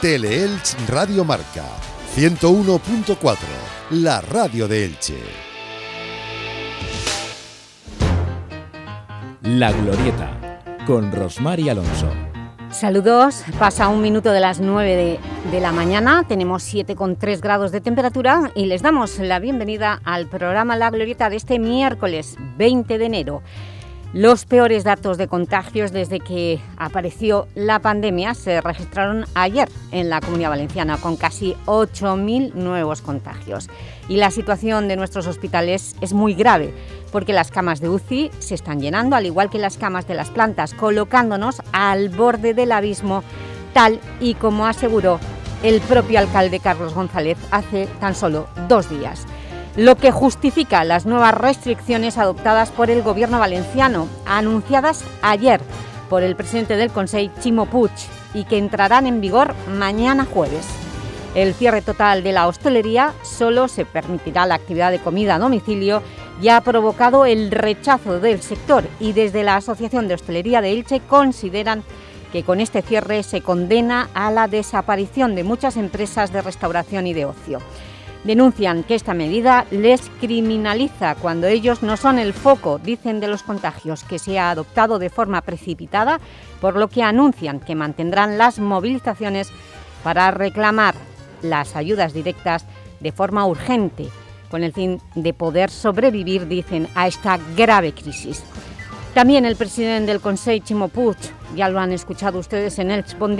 Teleelch Radio Marca 101.4, la radio de Elche. La Glorieta, con Rosmar Alonso. Saludos, pasa un minuto de las 9 de, de la mañana, tenemos 7,3 grados de temperatura y les damos la bienvenida al programa La Glorieta de este miércoles 20 de enero. Los peores datos de contagios desde que apareció la pandemia se registraron ayer en la Comunidad Valenciana con casi 8.000 nuevos contagios. Y la situación de nuestros hospitales es muy grave porque las camas de UCI se están llenando, al igual que las camas de las plantas, colocándonos al borde del abismo, tal y como aseguró el propio alcalde Carlos González hace tan solo dos días lo que justifica las nuevas restricciones adoptadas por el Gobierno valenciano, anunciadas ayer por el presidente del Consejo, Chimo Puig, y que entrarán en vigor mañana jueves. El cierre total de la hostelería solo se permitirá la actividad de comida a domicilio y ha provocado el rechazo del sector y desde la Asociación de Hostelería de Elche consideran que con este cierre se condena a la desaparición de muchas empresas de restauración y de ocio. Denuncian que esta medida les criminaliza cuando ellos no son el foco, dicen, de los contagios, que se ha adoptado de forma precipitada, por lo que anuncian que mantendrán las movilizaciones para reclamar las ayudas directas de forma urgente, con el fin de poder sobrevivir, dicen, a esta grave crisis. También el presidente del Consejo, Chimo ya lo han escuchado ustedes en el Bon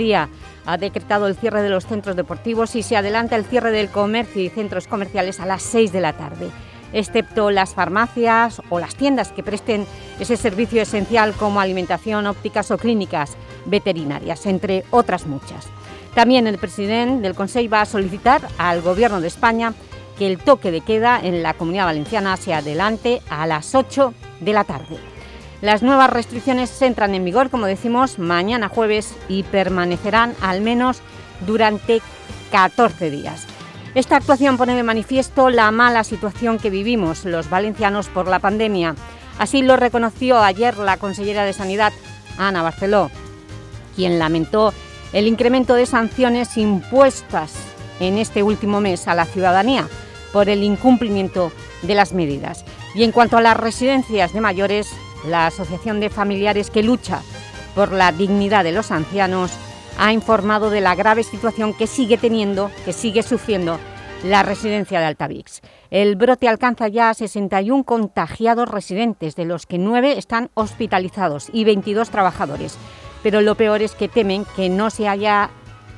ha decretado el cierre de los centros deportivos y se adelanta el cierre del comercio y centros comerciales a las 6 de la tarde, excepto las farmacias o las tiendas que presten ese servicio esencial como alimentación, ópticas o clínicas veterinarias, entre otras muchas. También el presidente del Consejo va a solicitar al Gobierno de España que el toque de queda en la Comunidad Valenciana se adelante a las 8 de la tarde. Las nuevas restricciones entran en vigor, como decimos, mañana jueves y permanecerán al menos durante 14 días. Esta actuación pone de manifiesto la mala situación que vivimos los valencianos por la pandemia. Así lo reconoció ayer la consellera de Sanidad, Ana Barceló, quien lamentó el incremento de sanciones impuestas en este último mes a la ciudadanía por el incumplimiento de las medidas. Y en cuanto a las residencias de mayores, la Asociación de Familiares que lucha por la dignidad de los ancianos ha informado de la grave situación que sigue teniendo, que sigue sufriendo la residencia de Altavix. El brote alcanza ya a 61 contagiados residentes, de los que 9 están hospitalizados y 22 trabajadores. Pero lo peor es que temen que no se haya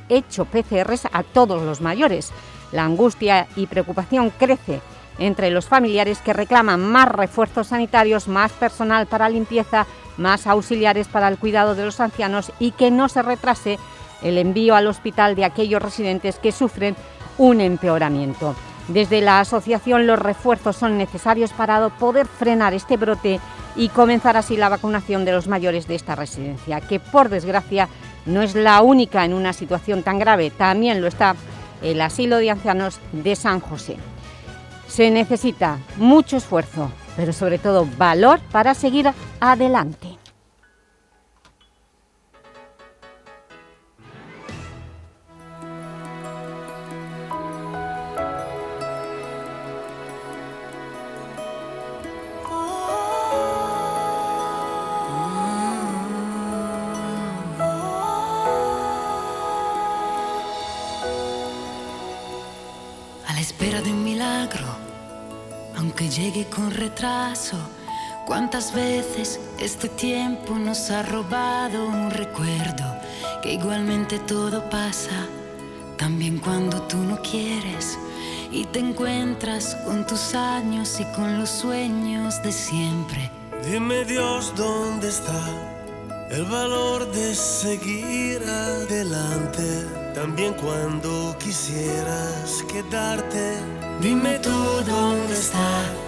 hecho PCRs a todos los mayores. La angustia y preocupación crece entre los familiares que reclaman más refuerzos sanitarios, más personal para limpieza, más auxiliares para el cuidado de los ancianos y que no se retrase el envío al hospital de aquellos residentes que sufren un empeoramiento. Desde la asociación los refuerzos son necesarios para poder frenar este brote y comenzar así la vacunación de los mayores de esta residencia, que por desgracia no es la única en una situación tan grave, también lo está el asilo de ancianos de San José. Se necesita mucho esfuerzo, pero sobre todo valor para seguir adelante. Con retraso. ¿Cuántas veces este tiempo nos ha robado un recuerdo? Que igualmente todo pasa, también cuando tú no quieres. Y te encuentras con tus años y con los sueños de siempre. Dime Dios dónde está el valor de seguir adelante. También cuando quisieras quedarte. Dime tú dónde está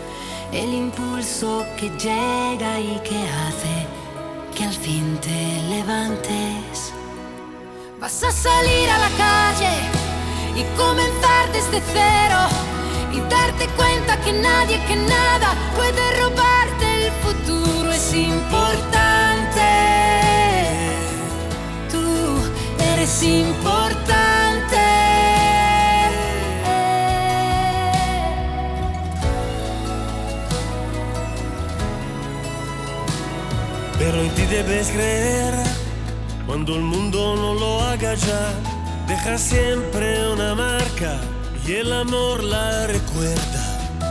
el impulso que llega y que hace que al fin te levantes. Vas a salir a la calle y comenzar desde cero y darte cuenta que nadie, que nada puede robarte el futuro. Es importante. Tú eres importante. Pero en ti debes creer. Cuando el mundo no lo haga ya, deja siempre una marca y el amor la recuerda.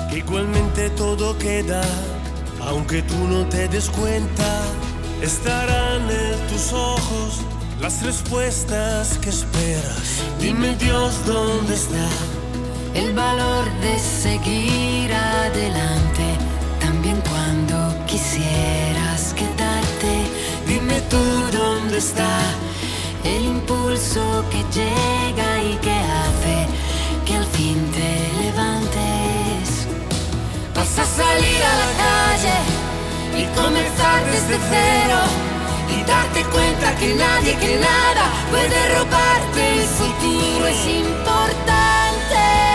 Que igualmente todo queda, aunque tú no te des cuenta, estarán en tus ojos las respuestas que esperas. Dime Dios dónde está el valor de seguir adelante, también cuando quedarte. Tú dónde está el impulso que llega y que hace que al fin te levantes. Vas a salir a la calle y comenzar desde cero y darte cuenta que nadie, que nada puede robarte el futuro. Es importante.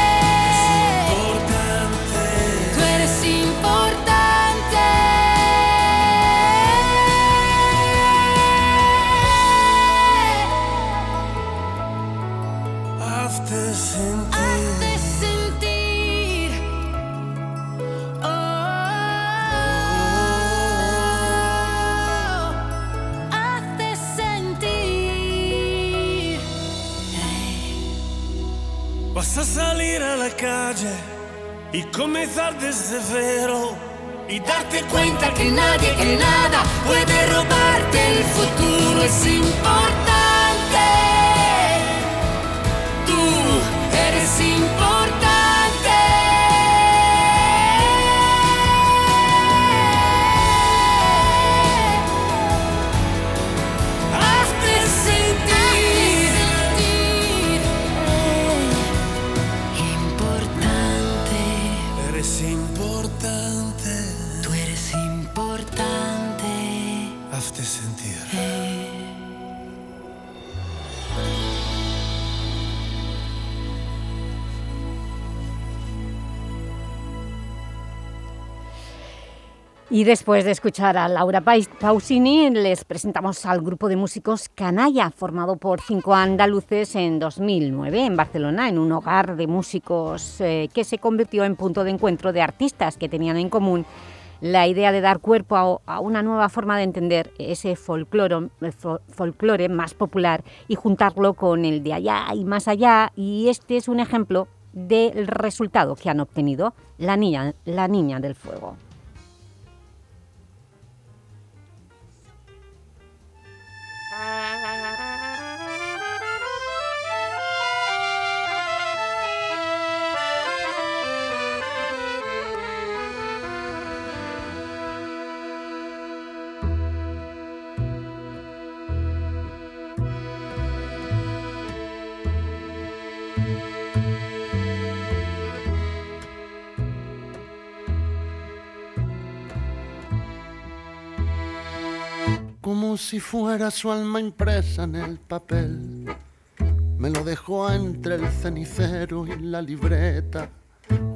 A salir a la calle y comenzar desde cero y darte cuenta que nadie, que nada puede robarte el futuro. Es importante. Y después de escuchar a Laura Pausini, les presentamos al grupo de músicos Canalla, formado por cinco andaluces en 2009 en Barcelona, en un hogar de músicos eh, que se convirtió en punto de encuentro de artistas que tenían en común la idea de dar cuerpo a, una nueva forma de entender ese eh, fo- folclore más popular y juntarlo con el de allá y más allá. Y este es un ejemplo del resultado que han obtenido, la niña del Fuego. Como si fuera su alma impresa en el papel. Me lo dejó entre el cenicero y la libreta,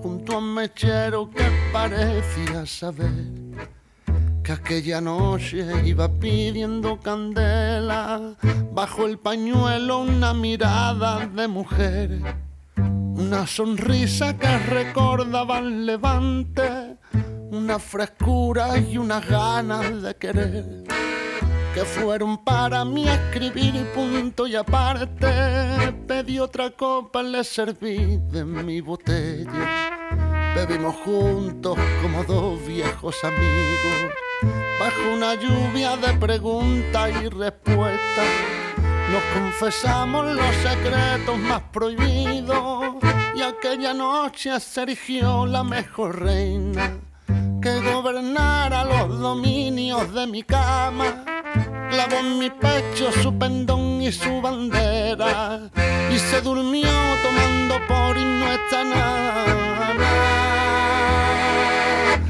junto a un mechero que parecía saber que aquella noche iba pidiendo candela, bajo el pañuelo una mirada de mujer, una sonrisa que recordaba el levante, una frescura y unas ganas de querer que fueron para mí a escribir y punto y aparte. Pedí otra copa, le serví de mi botella. Bebimos juntos como dos viejos amigos, bajo una lluvia de preguntas y respuestas. Nos confesamos los secretos más prohibidos y aquella noche se erigió la mejor reina que gobernara los dominios de mi cama. Clavó en mi pecho su pendón y su bandera y se durmió tomando por himno esta nana.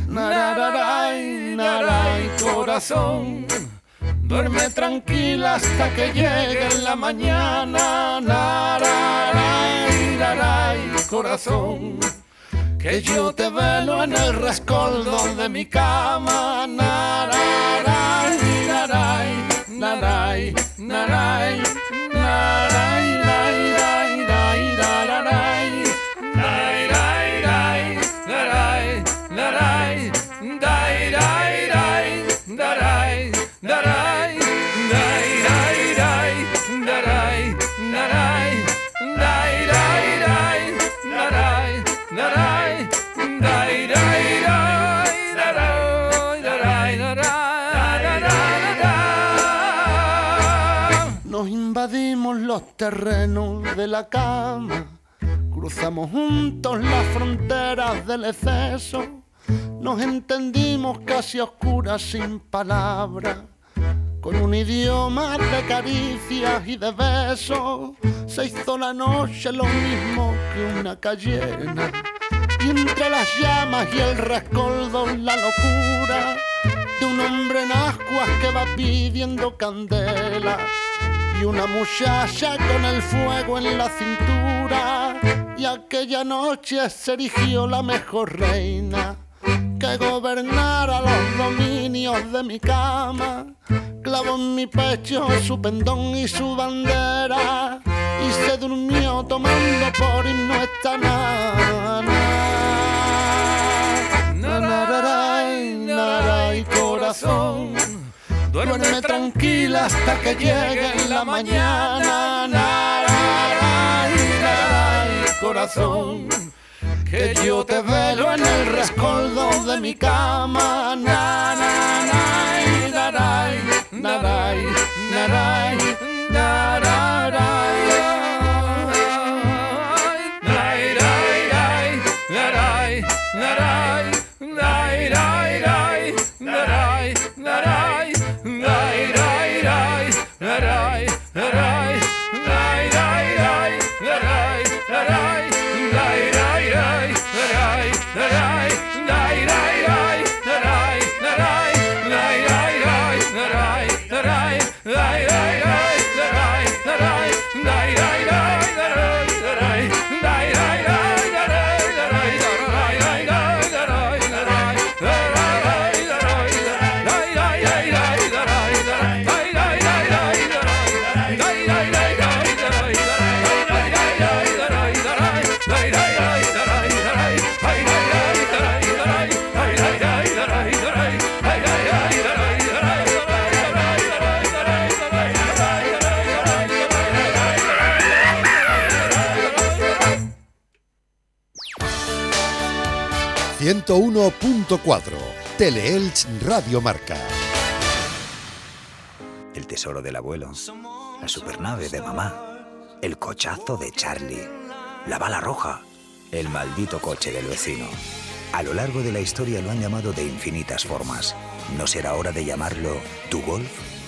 Nararay, naray, corazón. Duerme tranquila hasta que llegue la mañana. Nararay, naray, corazón. Que yo te velo en el rescoldo de mi cama. Naray, naray, naray, naray, naray, los terrenos de la cama, cruzamos juntos las fronteras del exceso, nos entendimos casi oscuras sin palabras, con un idioma de caricias y de besos, se hizo la noche lo mismo que una cayena, y entre las llamas y el rescoldo la locura de un hombre en ascuas que va pidiendo candela y una muchacha con el fuego en la cintura. Y aquella noche se erigió la mejor reina que gobernara los dominios de mi cama. Clavó en mi pecho su pendón y su bandera y se durmió tomando por esta nana. corazón Duerme tranquila hasta que llegue la mañana. corazón, que yo te velo en el rescoldo de mi cama. that I Teleelch Radio Marca. El tesoro del abuelo, la supernave de mamá, el cochazo de Charlie, la bala roja, el maldito coche del vecino. A lo largo de la historia lo han llamado de infinitas formas. ¿No será hora de llamarlo tu Golf?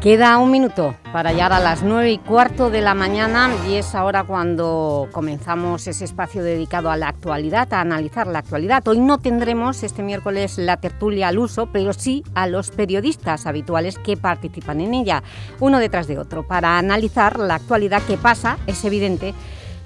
Queda un minuto para llegar a las nueve y cuarto de la mañana y es ahora cuando comenzamos ese espacio dedicado a la actualidad, a analizar la actualidad. Hoy no tendremos este miércoles la tertulia al uso, pero sí a los periodistas habituales que participan en ella, uno detrás de otro, para analizar la actualidad que pasa, es evidente,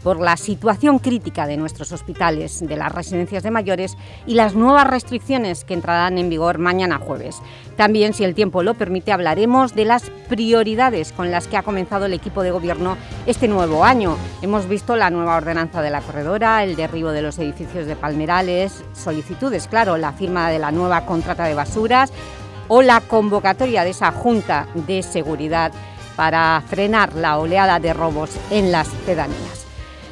por la situación crítica de nuestros hospitales, de las residencias de mayores y las nuevas restricciones que entrarán en vigor mañana jueves. También, si el tiempo lo permite, hablaremos de las prioridades con las que ha comenzado el equipo de gobierno este nuevo año. Hemos visto la nueva ordenanza de la corredora, el derribo de los edificios de Palmerales, solicitudes, claro, la firma de la nueva contrata de basuras o la convocatoria de esa Junta de Seguridad para frenar la oleada de robos en las pedanías.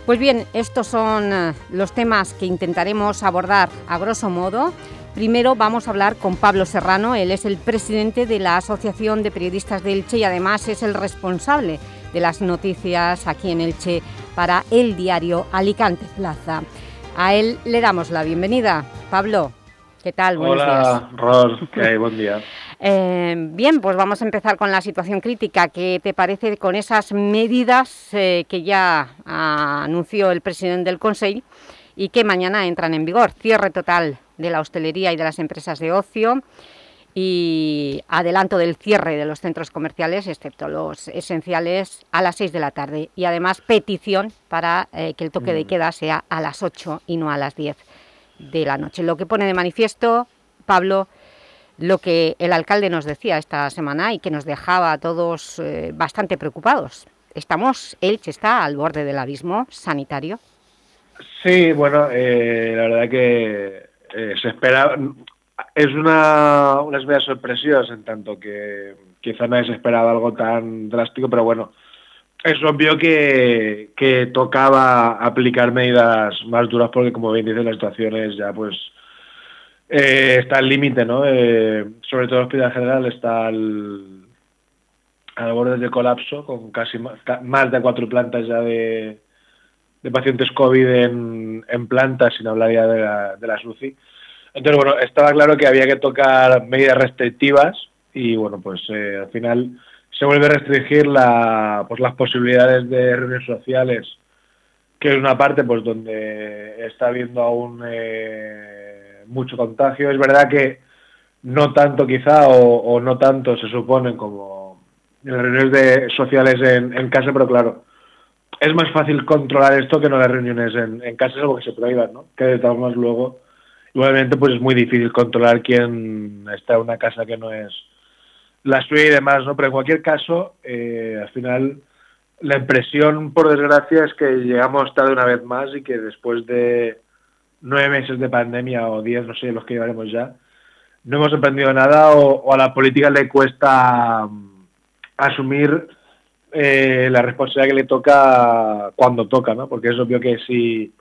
Pues bien, estos son eh, los temas que intentaremos abordar a grosso modo. Primero vamos a hablar con Pablo Serrano, él es el presidente de la Asociación de Periodistas de Elche y además es el responsable de las noticias aquí en Elche para el diario Alicante Plaza. A él le damos la bienvenida. Pablo, ¿qué tal? Hola, Ros, ¿qué hay? Buen día. Eh, bien, pues vamos a empezar con la situación crítica. ¿Qué te parece con esas medidas eh, que ya anunció el presidente del Consejo y que mañana entran en vigor? Cierre total de la hostelería y de las empresas de ocio y adelanto del cierre de los centros comerciales, excepto los esenciales, a las 6 de la tarde. Y además petición para eh, que el toque de mm. queda sea a las 8 y no a las 10 de la noche. Lo que pone de manifiesto, Pablo, lo que el alcalde nos decía esta semana y que nos dejaba a todos eh, bastante preocupados. Estamos, Elche está al borde del abismo sanitario. Sí, bueno, eh, la verdad que eh, se espera... Es una, unas medidas en tanto que quizá nadie se esperaba algo tan drástico, pero bueno, es obvio que, tocaba aplicar medidas más duras porque, como bien dice, la situación es ya pues eh, está al límite, ¿no? Eh, sobre todo el Hospital General está al, al borde del colapso, con casi más, de cuatro plantas ya de, de pacientes COVID en, en plantas, sin hablar ya de, la, de las UCI. Entonces, bueno, estaba claro que había que tocar medidas restrictivas y, bueno, pues eh, al final se vuelve a restringir la, pues, las posibilidades de reuniones sociales, que es una parte pues donde está habiendo aún eh, mucho contagio. Es verdad que no tanto quizá o, no tanto se suponen como las reuniones de, sociales en, en, casa, pero claro, es más fácil controlar esto que no las reuniones en, en casa, algo que se prohíban, ¿no? Que de todas formas luego, igualmente, pues es muy difícil controlar quién está en una casa que no es la suya y demás, ¿no? Pero en cualquier caso, eh, al final, la impresión, por desgracia, es que llegamos tarde una vez más y que después de nueve meses de pandemia o diez, no sé, los que llevaremos ya, no hemos aprendido nada o, a la política le cuesta mm, asumir eh, la responsabilidad que le toca cuando toca, ¿no? Porque es obvio que si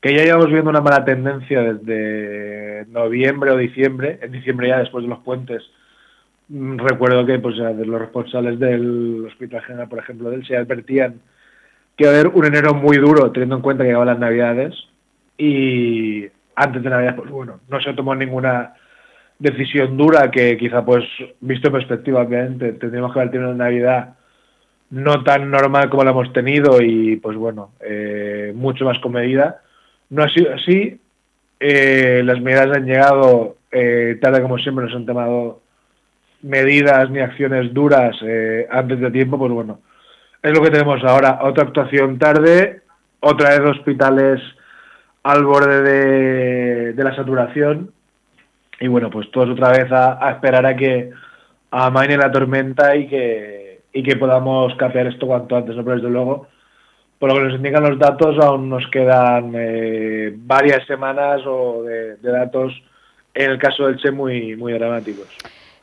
que ya llevamos viendo una mala tendencia desde noviembre o diciembre, en diciembre ya después de los puentes, recuerdo que pues, los responsables del Hospital General, por ejemplo, del se advertían que iba a haber un enero muy duro, teniendo en cuenta que llegaban las Navidades, y antes de Navidad, pues bueno, no se tomó ninguna decisión dura que quizá, pues, visto en perspectiva, obviamente, tendríamos que haber tenido una Navidad no tan normal como la hemos tenido y, pues bueno, eh, mucho más comedida. No ha sido así. Eh, las medidas han llegado eh, tarde como siempre, nos han tomado medidas ni acciones duras eh, antes de tiempo, pues bueno, es lo que tenemos ahora. Otra actuación tarde, otra vez hospitales al borde de, la saturación y bueno, pues todos otra vez a, esperar a que amaine la tormenta y que, y que podamos capear esto cuanto antes, ¿no? pero desde luego, por lo que nos indican los datos, aún nos quedan eh, varias semanas o de, de, datos, en el caso del Che, muy, muy dramáticos.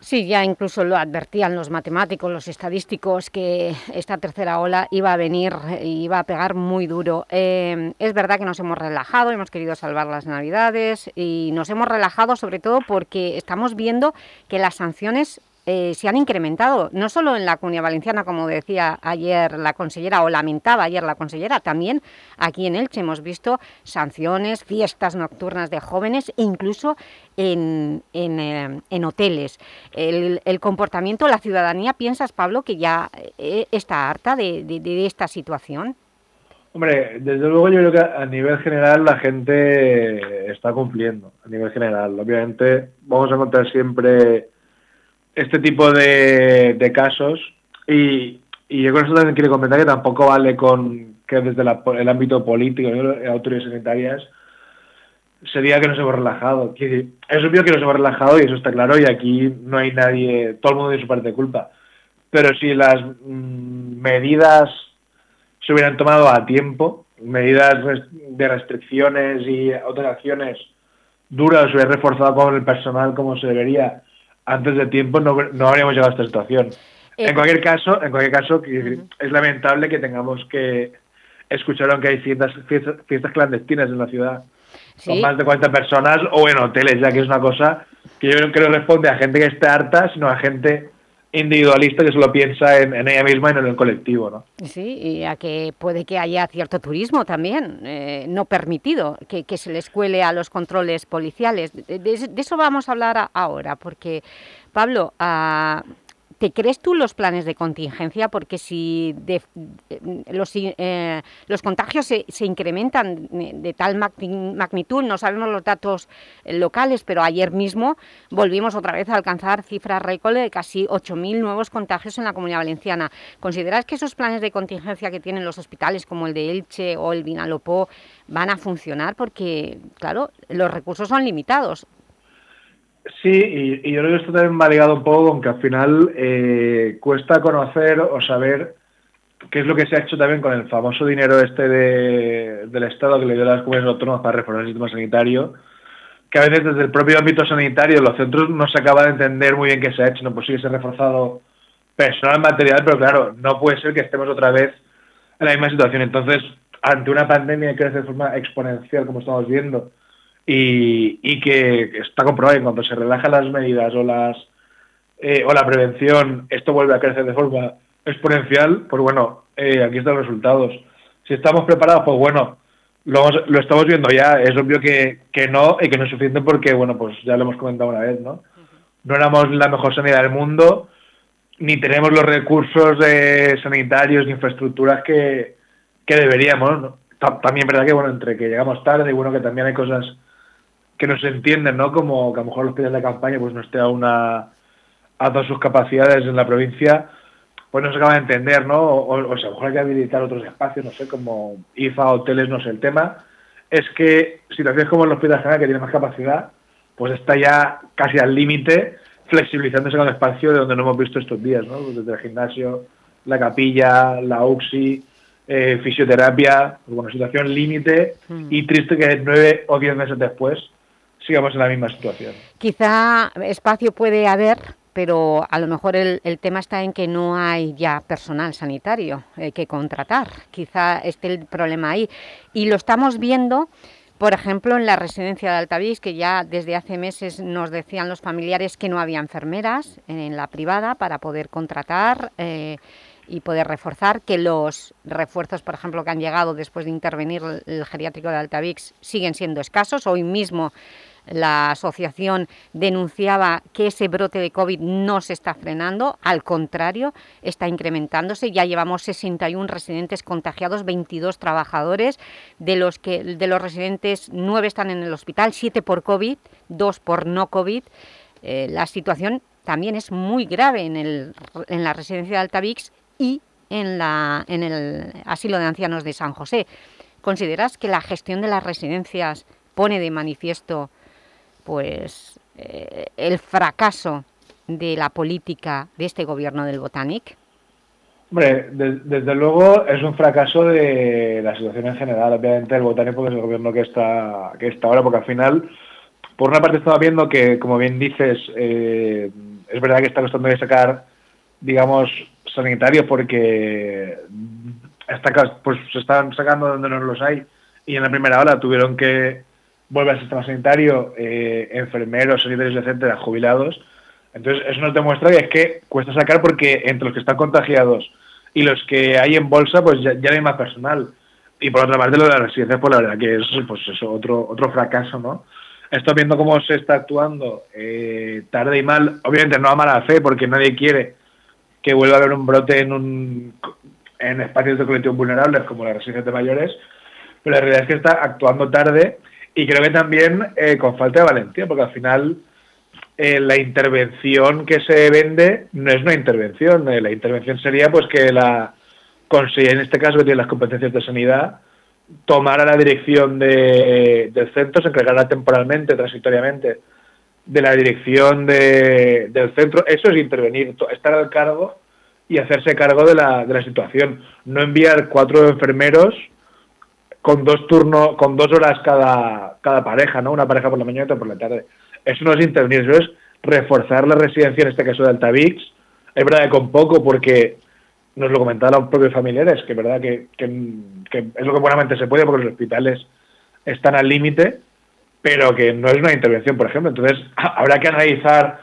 Sí, ya incluso lo advertían los matemáticos, los estadísticos, que esta tercera ola iba a venir y iba a pegar muy duro. Eh, es verdad que nos hemos relajado, hemos querido salvar las Navidades y nos hemos relajado sobre todo porque estamos viendo que las sanciones eh, se han incrementado, no solo en la Comunidad Valenciana, como decía ayer la consellera, o lamentaba ayer la consellera, también aquí en Elche hemos visto sanciones, fiestas nocturnas de jóvenes incluso en, en, eh, hoteles. El, comportamiento, la ciudadanía, ¿piensas, Pablo, que ya eh, está harta de, de esta situación? Hombre, desde luego yo creo que a nivel general la gente está cumpliendo, a nivel general. Obviamente vamos a encontrar siempre este tipo de, de casos y, y, yo con eso también quiero comentar que tampoco vale con que desde el ámbito político y autoridades sanitarias sería que nos hemos relajado. Es obvio que nos hemos relajado y eso está claro y aquí no hay nadie, todo el mundo tiene su parte de culpa. Pero si las mm, medidas se hubieran tomado a tiempo, medidas de restricciones y otras acciones duras, se hubiera reforzado con el personal como se debería antes de tiempo no, no habríamos llegado a esta situación. Eh, en cualquier caso, en cualquier caso es lamentable que tengamos que escuchar que hay fiestas, fiestas, clandestinas en la ciudad con más de 40 personas o en hoteles, ya que es una cosa que yo creo que responde a gente que esté harta, sino a gente individualista que solo piensa en, ella misma y no en el colectivo. ¿no? Sí, y a que puede que haya cierto turismo también, eh, no permitido, que, se les cuele a los controles policiales. De, eso vamos a hablar ahora, porque, Pablo, a, ¿Te crees tú los planes de contingencia? Porque si eh, los, eh, los, contagios se, se, incrementan de tal magnitud, no sabemos los datos eh, locales, pero ayer mismo volvimos otra vez a alcanzar cifras récord de casi 8.000 nuevos contagios en la Comunidad Valenciana. ¿Consideras que esos planes de contingencia que tienen los hospitales como el de Elche o el Vinalopó van a funcionar? Porque, claro, los recursos son limitados. Sí, y, yo creo que esto también va ligado un poco con que al final eh, cuesta conocer o saber qué es lo que se ha hecho también con el famoso dinero este de, del Estado que le dio a las comunidades autónomas para reformar el sistema sanitario, que a veces desde el propio ámbito sanitario los centros no se acaba de entender muy bien qué se ha hecho, no pues sí que se ha reforzado personal material, pero claro, no puede ser que estemos otra vez en la misma situación. Entonces, ante una pandemia que crece de forma exponencial, como estamos viendo, y, que está comprobado que cuando se relajan las medidas o las eh, o la prevención, esto vuelve a crecer de forma exponencial, pues bueno, eh, aquí están los resultados. Si estamos preparados, pues bueno, lo, lo estamos viendo ya. Es obvio que, que, no y que no es suficiente porque, bueno, pues ya lo hemos comentado una vez, ¿no? No éramos la mejor sanidad del mundo, ni tenemos los recursos de sanitarios ni infraestructuras que, que deberíamos. ¿no? También es verdad que, bueno, entre que llegamos tarde y bueno, que también hay cosas que no se entienden, ¿no? Como que a lo mejor los pies de campaña pues no esté a una a todas sus capacidades en la provincia, pues no se acaba de entender, ¿no? O, o, sea, a lo mejor hay que habilitar otros espacios, no sé, como IFA, hoteles, no sé, el tema es que situaciones como el Hospital General, que tiene más capacidad, pues está ya casi al límite, flexibilizándose con el espacio de donde no hemos visto estos días, ¿no? Desde el gimnasio, la capilla, la UXI, eh, fisioterapia, pues bueno, situación límite mm. y triste que nueve o diez meses después sigamos en la misma situación. Quizá espacio puede haber, pero a lo mejor el, tema está en que no hay ya personal sanitario eh, que contratar. Quizá esté el problema ahí. Y lo estamos viendo, por ejemplo, en la residencia de Altavís, que ya desde hace meses nos decían los familiares que no había enfermeras en, la privada para poder contratar eh, y poder reforzar, que los refuerzos, por ejemplo, que han llegado después de intervenir el geriátrico de Altavix siguen siendo escasos. Hoy mismo la asociación denunciaba que ese brote de COVID no se está frenando, al contrario, está incrementándose. Ya llevamos 61 residentes contagiados, 22 trabajadores, de los, que, de los residentes 9 están en el hospital, 7 por COVID, 2 por no COVID. Eh, la situación también es muy grave en, el, en la residencia de Altavix y en, la, en el asilo de ancianos de San José. ¿Consideras que la gestión de las residencias pone de manifiesto pues eh, el fracaso de la política de este gobierno del Botanic? Hombre, desde luego es un fracaso de la situación en general. Obviamente el Botanic porque es el gobierno que está, que está ahora, porque al final, por una parte estaba viendo que, como bien dices, eh, es verdad que está costando de sacar, digamos, sanitarios porque está, pues, se están sacando donde no los hay y en la primera hora tuvieron que vuelve al sistema sanitario, eh, enfermeros, sanitarios, etcétera, jubilados. Entonces, eso nos demuestra que es que cuesta sacar porque entre los que están contagiados y los que hay en bolsa, pues ya, no hay más personal. Y por otra parte, lo de las residencias, pues la verdad que es pues eso, otro, otro fracaso, ¿no? Esto viendo cómo se está actuando eh, tarde y mal, obviamente no a mala fe, porque nadie quiere que vuelva a haber un brote en, un, en espacios de colectivos vulnerables como las residencias de mayores, pero la realidad es que está actuando tarde y creo que también eh, con falta de valentía, porque al final eh, la intervención que se vende no es una intervención. Eh, la intervención sería pues que la conseguir en este caso que tiene las competencias de sanidad, tomara la dirección de, del centro, se encargará temporalmente, transitoriamente, de la dirección de, del centro. Eso es intervenir, estar al cargo y hacerse cargo de la, de la situación. No enviar cuatro enfermeros con dos turnos, con dos horas cada, cada pareja, ¿no? Una pareja por la mañana y otra por la tarde. Eso no es intervenir, eso es reforzar la residencia, en este caso de Altavix. Es verdad que con poco, porque nos lo comentaban los propios familiares, que es verdad que, que, es lo que buenamente se puede, porque los hospitales están al límite, pero que no es una intervención, por ejemplo. Entonces, habrá que analizar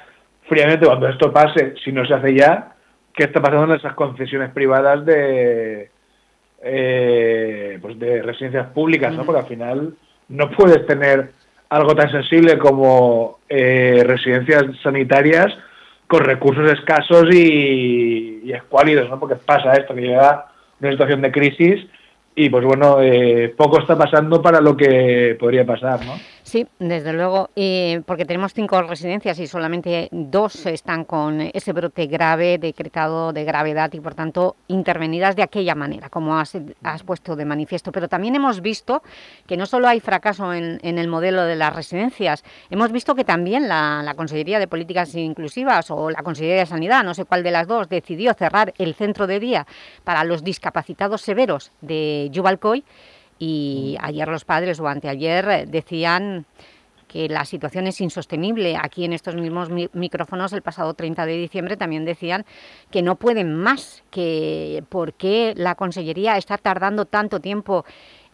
fríamente cuando esto pase, si no se hace ya, qué está pasando en esas concesiones privadas de, eh, pues de residencias públicas, ¿no? Porque al final no puedes tener algo tan sensible como eh, residencias sanitarias con recursos escasos y, y, escuálidos, ¿no? Porque pasa esto, que llega una situación de crisis y pues bueno, eh, poco está pasando para lo que podría pasar, ¿no? Sí, desde luego, porque tenemos cinco residencias y solamente dos están con ese brote grave, decretado de gravedad y por tanto intervenidas de aquella manera, como has, puesto de manifiesto. Pero también hemos visto que no solo hay fracaso en, el modelo de las residencias, hemos visto que también la, la, Consejería de Políticas Inclusivas o la Consejería de Sanidad, no sé cuál de las dos, decidió cerrar el centro de día para los discapacitados severos de Yubalcoy y ayer los padres o anteayer decían que la situación es insostenible. Aquí en estos mismos micrófonos el pasado 30 de diciembre también decían que no pueden más, que por qué la Consellería está tardando tanto tiempo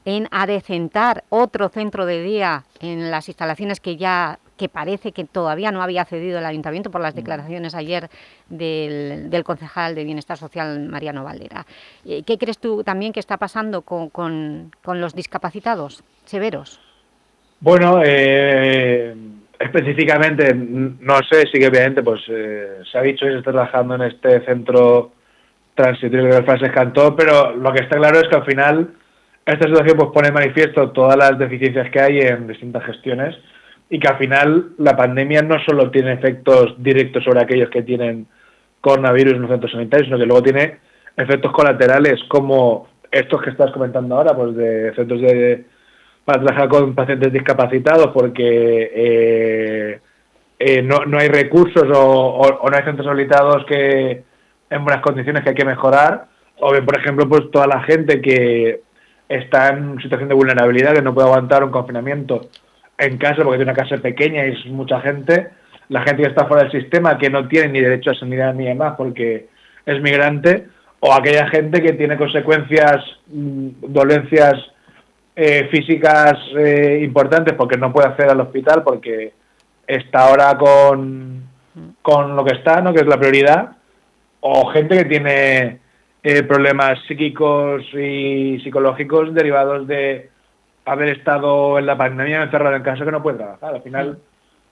en adecentar otro centro de día en las instalaciones que ya que parece que todavía no había cedido el Ayuntamiento por las mm. declaraciones ayer del, concejal de Bienestar Social, Mariano Valera. Eh, ¿Qué crees tú también que está pasando con, los discapacitados severos? Bueno, eh, específicamente, no sé, sí que obviamente pues, eh, se ha dicho que se está trabajando en este centro transitorio de Frances Cantó, pero lo que está claro es que al final esta situación pues, pone en manifiesto todas las deficiencias que hay en distintas gestiones y que al final la pandemia no solo tiene efectos directos sobre aquellos que tienen coronavirus en los centros sanitarios, sino que luego tiene efectos colaterales como estos que estás comentando ahora, pues de centros de para trabajar con pacientes discapacitados porque eh, eh, no, no, hay recursos o, no hay centros habilitados que en buenas condiciones que hay que mejorar, o bien, por ejemplo, pues toda la gente que está en situación de vulnerabilidad, que no puede aguantar un confinamiento en casa porque tiene una casa pequeña y es mucha gente, la gente que está fuera del sistema que no tiene ni derecho a sanidad ni demás porque es migrante, o aquella gente que tiene consecuencias, mm, dolencias eh, físicas eh, importantes porque no puede acceder al hospital porque está ahora con, con lo que está, ¿no? que es la prioridad, o gente que tiene eh, problemas psíquicos y psicológicos derivados de haber estado en la pandemia encerrado en casa que no puede trabajar. Al final,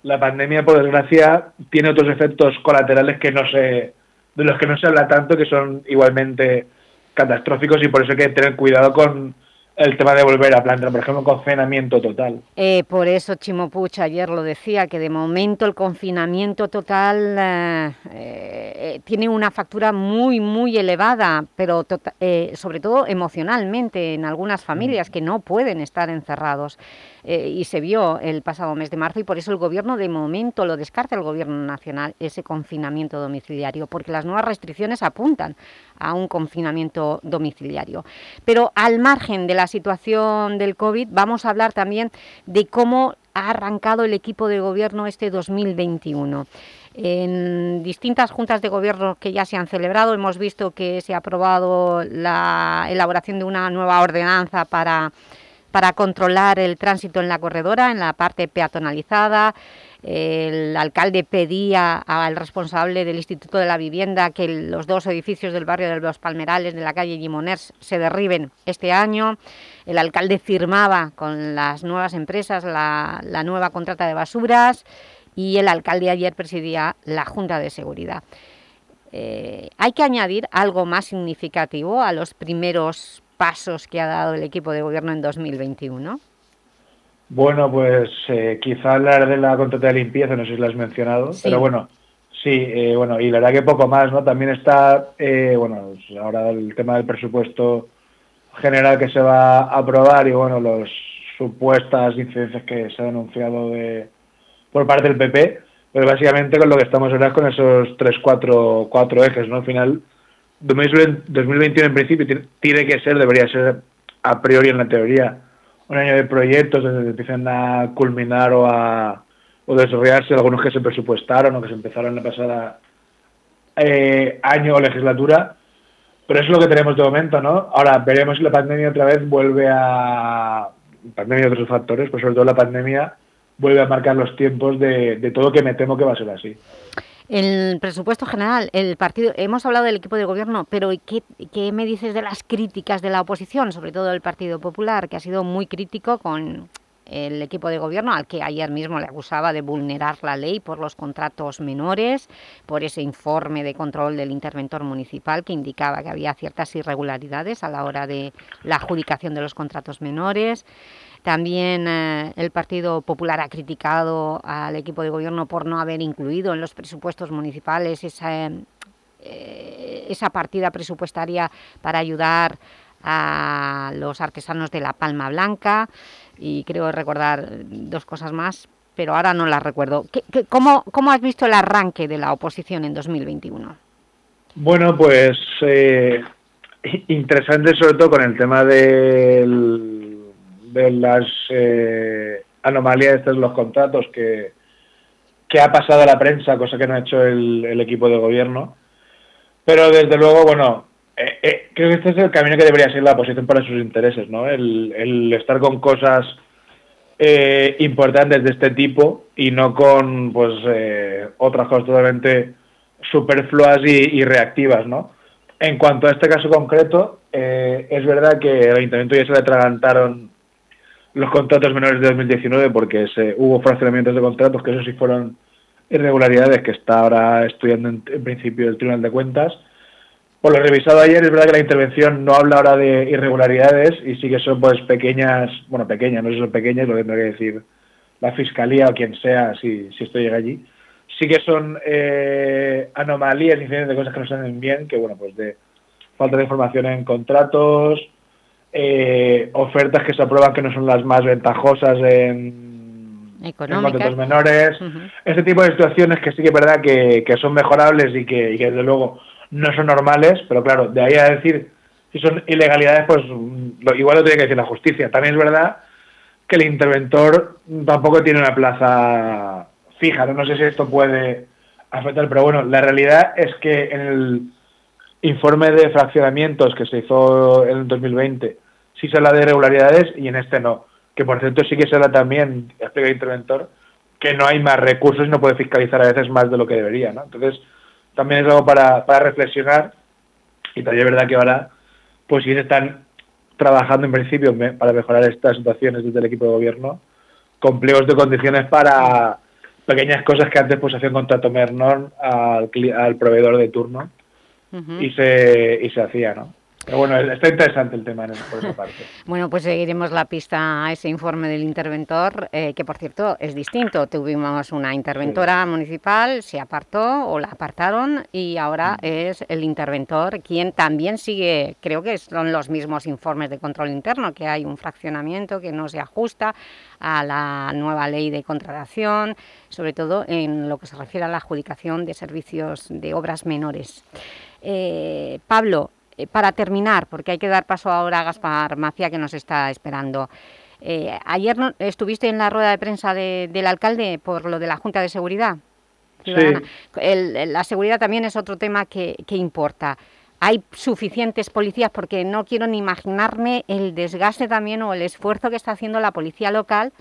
la pandemia, por desgracia, tiene otros efectos colaterales que no se, de los que no se habla tanto, que son igualmente catastróficos y por eso hay que tener cuidado con el tema de volver a plantear, por ejemplo, confinamiento total. Eh, por eso Chimo Puch ayer lo decía, que de momento el confinamiento total eh, eh, tiene una factura muy, muy elevada, pero tota-, sobre todo emocionalmente en algunas familias mm. que no pueden estar encerrados. Y se vio el pasado mes de marzo y por eso el Gobierno de momento lo descarta el Gobierno Nacional, ese confinamiento domiciliario, porque las nuevas restricciones apuntan a un confinamiento domiciliario. Pero al margen de la situación del COVID, vamos a hablar también de cómo ha arrancado el equipo de gobierno este 2021. En distintas juntas de gobierno que ya se han celebrado hemos visto que se ha aprobado la elaboración de una nueva ordenanza para, para controlar el tránsito en la corredora, en la parte peatonalizada, el alcalde pedía al responsable del Instituto de la Vivienda que los dos edificios del barrio de los Palmerales de la calle Gimoners se derriben este año. El alcalde firmaba con las nuevas empresas la, nueva contrata de basuras y el alcalde ayer presidía la Junta de Seguridad. Eh, hay que añadir algo más significativo a los primeros pasos que ha dado el equipo de gobierno en 2021. Bueno, pues eh, quizá hablar de la contrata de limpieza, no sé si lo has mencionado, pero bueno, sí, eh, bueno, y la verdad que poco más, ¿no? También está, eh, bueno, pues ahora el tema del presupuesto general que se va a aprobar y, bueno, las supuestas incidencias que se ha denunciado de, por parte del PP, pues básicamente con lo que estamos ahora con esos tres, cuatro, cuatro ejes, ¿no? Al final, 2021 en principio tiene que ser, debería ser a priori en la teoría, un año de proyectos donde empiezan a culminar o a o desarrollarse algunos que se presupuestaron o que se empezaron en la pasada eh, año o legislatura, pero eso es lo que tenemos de momento, ¿no? Ahora veremos si la pandemia otra vez vuelve a pandemia y otros factores, pero sobre todo la pandemia vuelve a marcar los tiempos de, de todo que me temo que va a ser así. El presupuesto general, el partido, hemos hablado del equipo de gobierno, pero ¿qué, ¿qué, me dices de las críticas de la oposición, sobre todo del Partido Popular, que ha sido muy crítico con el equipo de gobierno, al que ayer mismo le acusaba de vulnerar la ley por los contratos menores, por ese informe de control del interventor municipal que indicaba que había ciertas irregularidades a la hora de la adjudicación de los contratos menores. También eh, el Partido Popular ha criticado al equipo de gobierno por no haber incluido en los presupuestos municipales esa, eh, esa partida presupuestaria para ayudar a los artesanos de la Palma Blanca y creo recordar dos cosas más, pero ahora no las recuerdo. cómo, cómo, has visto el arranque de la oposición en 2021? Bueno, pues eh, interesante sobre todo con el tema de las eh, anomalía de los contratos que, que ha pasado a la prensa, cosa que no ha hecho el, equipo de gobierno. Pero desde luego, bueno, eh, eh, creo que este es el camino que debería ser la oposición para sus intereses, ¿no? El, estar con cosas eh, importantes de este tipo y no con pues otras cosas totalmente superfluas y, reactivas, ¿no? En cuanto a este caso concreto, es verdad que el ayuntamiento ya se le atragantaron los contratos menores de 2019 porque se, hubo fraccionamientos de contratos que eso sí fueron irregularidades que está ahora estudiando en, principio el Tribunal de Cuentas. Por lo revisado ayer es verdad que la intervención no habla ahora de irregularidades y sí que son pues pequeñas, bueno pequeñas, no sé si son pequeñas, lo tendrá que decir la Fiscalía o quien sea si, si esto llega allí. Sí que son eh, anomalías, incidentes de cosas que no salen bien, que bueno, pues de falta de información en contratos, eh, ofertas que se aprueban que no son las más ventajosas en, contratos menores, este tipo de situaciones que sí que es verdad que, son mejorables y que, desde luego no son normales, pero claro, de ahí a decir si son ilegalidades, pues igual lo tiene que decir la justicia. También es verdad que el interventor tampoco tiene una plaza fija, no, no sé si esto puede afectar, pero bueno, la realidad es que en el informe de fraccionamientos que se hizo en el 2020 sí se habla de irregularidades y en este no. Que por cierto sí que se habla también, explica el interventor, que no hay más recursos y no puede fiscalizar a veces más de lo que debería, ¿no? Entonces, también es algo para, para reflexionar. Y también es verdad que ahora pues sí se están trabajando en principio para mejorar estas situaciones desde el equipo de gobierno con pliegos de condiciones para pequeñas cosas que antes pues hacían contrato menor al, al proveedor de turno. Y se y se hacía, ¿no? Pero bueno, está interesante el tema por esa parte. bueno, pues seguiremos la pista a ese informe del interventor, eh, que por cierto es distinto. Tuvimos una interventora municipal, se apartó o la apartaron y ahora es el interventor quien también sigue, creo que son los mismos informes de control interno, que hay un fraccionamiento que no se ajusta a la nueva ley de contratación, sobre todo en lo que se refiere a la adjudicación de servicios de obras menores. Eh, Pablo, eh, para terminar, porque hay que dar paso ahora a Gaspar Macia que nos está esperando. Eh, ayer estuviste en la rueda de prensa del alcalde por lo de la Junta de Seguridad. la seguridad también es otro tema que, que importa. ¿Hay suficientes policías? Porque no quiero ni imaginarme el desgaste también o el esfuerzo que está haciendo la policía local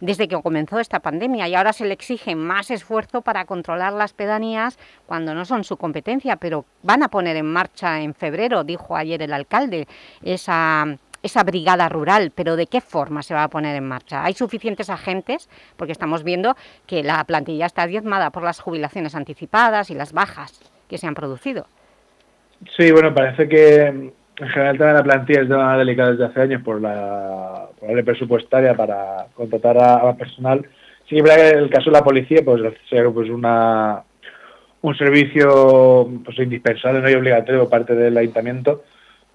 desde que comenzó esta pandemia y ahora se le exige más esfuerzo para controlar las pedanías cuando no son su competencia, pero van a poner en marcha en febrero, dijo ayer el alcalde, esa, esa brigada rural, pero ¿de qué forma se va a poner en marcha? ¿Hay suficientes agentes? Porque estamos viendo que la plantilla está diezmada por las jubilaciones anticipadas y las bajas que se han producido. Sí, bueno, parece que en general el tema de la plantilla es de una delicada desde hace años por la, por ley presupuestaria para contratar a, personal. Sí, que el caso de la policía, pues ser pues una un servicio pues indispensable, no y obligatorio por parte del ayuntamiento.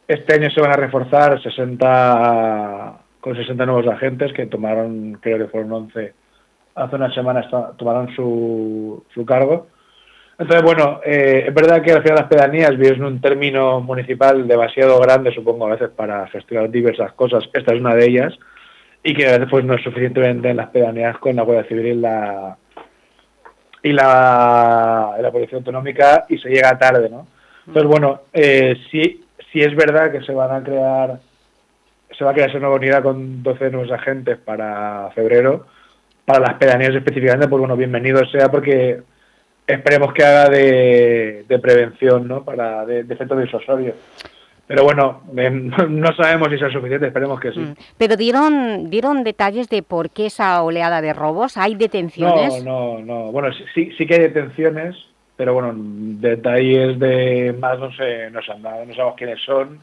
Este año se van a reforzar 60 con 60 nuevos agentes que tomaron, creo que fueron 11 hace unas semanas tomaron su, su cargo entonces, bueno, eh, es verdad que al final las pedanías en un término municipal demasiado grande, supongo, a veces para gestionar diversas cosas. Esta es una de ellas. Y que a veces pues, no es suficientemente en las pedanías con la Guardia Civil y la, y la, la Policía Autonómica y se llega tarde, ¿no? Entonces, bueno, eh, sí, sí es verdad que se van a crear, se va a crear esa nueva unidad con 12 nuevos agentes para febrero. Para las pedanías específicamente, pues bueno, bienvenido sea porque esperemos que haga de, prevención, ¿no? Para de, de efecto disuasorio. Pero bueno, no sabemos si es suficiente, esperemos que sí. Mm. ¿Pero dieron dieron detalles de por qué esa oleada de robos? ¿Hay detenciones? No, no, no. Bueno, sí, sí que hay detenciones, pero bueno, detalles de más no sé, no, no sabemos quiénes son,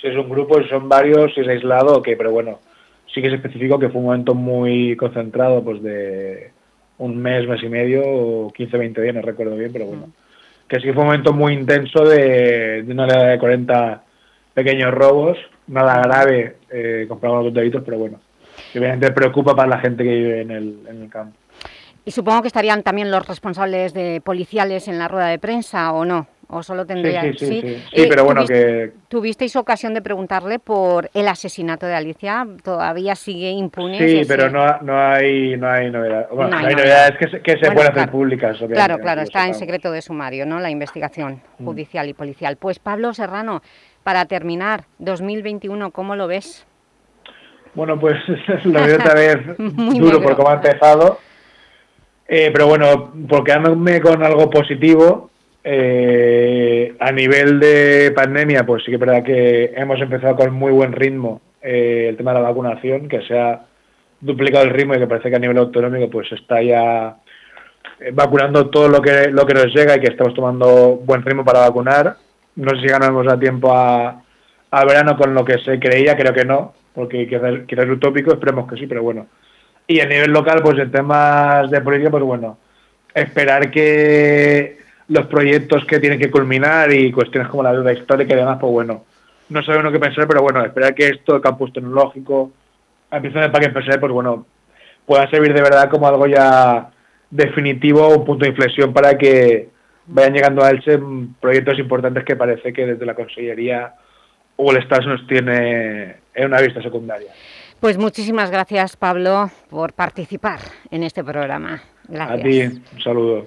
si es un grupo, si son varios, si es aislado o qué, pero bueno, sí que es específico que fue un momento muy concentrado pues de un mes, mes y medio, o 15, 20 días, no recuerdo bien, pero bueno. Que sí fue un momento muy intenso de, de una edad de 40 pequeños robos, nada grave, eh, compramos los delitos, pero bueno, obviamente preocupa para la gente que vive en el, en el campo. Y supongo que estarían también los responsables de policiales en la rueda de prensa, ¿o no? ¿O solo tendría...? Sí, sí, sí, sí. pero bueno que... ¿Tuvisteis ocasión de preguntarle por el asesinato de Alicia? ¿Todavía sigue impune? Sí, pero no, no, hay, no hay novedad. Bueno, no hay, novedades que se, que se pueden hacer públicas, obviamente. Claro, claro, está en secreto de sumario, ¿no?, la investigación mm. judicial y policial. Pues Pablo Serrano, para terminar, 2021, ¿cómo lo ves? Bueno, pues lo veo otra vez duro por cómo ha empezado. Eh, pero bueno, por quedándome con algo positivo, eh, a nivel de pandemia, pues sí que es verdad que hemos empezado con muy buen ritmo eh, el tema de la vacunación, que se ha duplicado el ritmo y que parece que a nivel autonómico pues está ya vacunando todo lo que, lo que nos llega y que estamos tomando buen ritmo para vacunar. No sé si ganamos a tiempo a, a verano con lo que se creía, creo que no, porque quizás es utópico, esperemos que sí, pero bueno. Y a nivel local, pues en temas de política, pues bueno, esperar que los proyectos que tienen que culminar y cuestiones como la deuda histórica y demás, pues bueno, no sabemos qué pensar, pero bueno, esperar que esto, el campus tecnológico, ambición del parque empresarial, pues bueno, pueda servir de verdad como algo ya definitivo, un punto de inflexión para que vayan llegando a Elche proyectos importantes que parece que desde la Consellería o el Estado nos tiene en una vista secundaria. Pues muchísimas gracias, Pablo, por participar en este programa. Gracias. A ti, un saludo.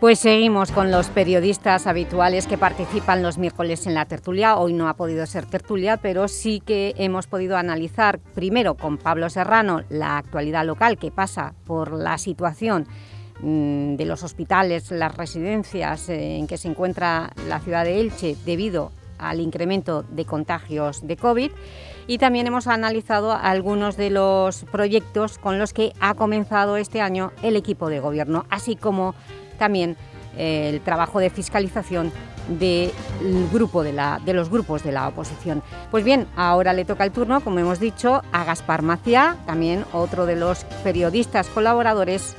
Pues seguimos con los periodistas habituales que participan los miércoles en la tertulia. Hoy no ha podido ser tertulia, pero sí que hemos podido analizar primero con Pablo Serrano la actualidad local que pasa por la situación mm, de los hospitales, las residencias eh, en que se encuentra la ciudad de Elche debido al incremento de contagios de COVID y también hemos analizado algunos de los proyectos con los que ha comenzado este año el equipo de gobierno, así como también eh, el trabajo de fiscalización del grupo de, la, de los grupos de la oposición. Pues bien, ahora le toca el turno, como hemos dicho, a Gaspar Maciá, también otro de los periodistas colaboradores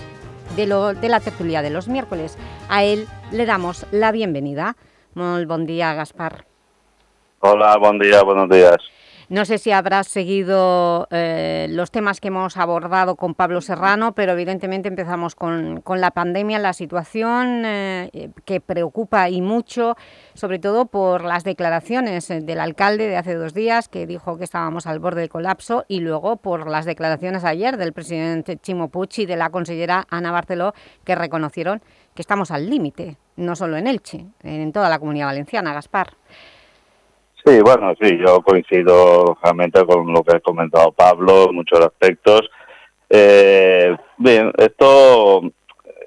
de, lo, de la tertulia de los miércoles. A él le damos la bienvenida. Muy buen día, Gaspar. Hola, buen día, buenos días. No sé si habrás seguido eh, los temas que hemos abordado con Pablo Serrano, pero evidentemente empezamos con, la pandemia, la situación eh, que preocupa y mucho, sobre todo por las declaraciones eh, del alcalde de hace dos días, que dijo que estábamos al borde del colapso, y luego por las declaraciones ayer del presidente Chimo Puig y de la consellera Ana Barceló, que reconocieron que estamos al límite, no solo en Elche, en toda la Comunidad Valenciana, Gaspar. Sí, bueno, sí, yo coincido realmente con lo que ha comentado Pablo en muchos aspectos. Eh, bien, esto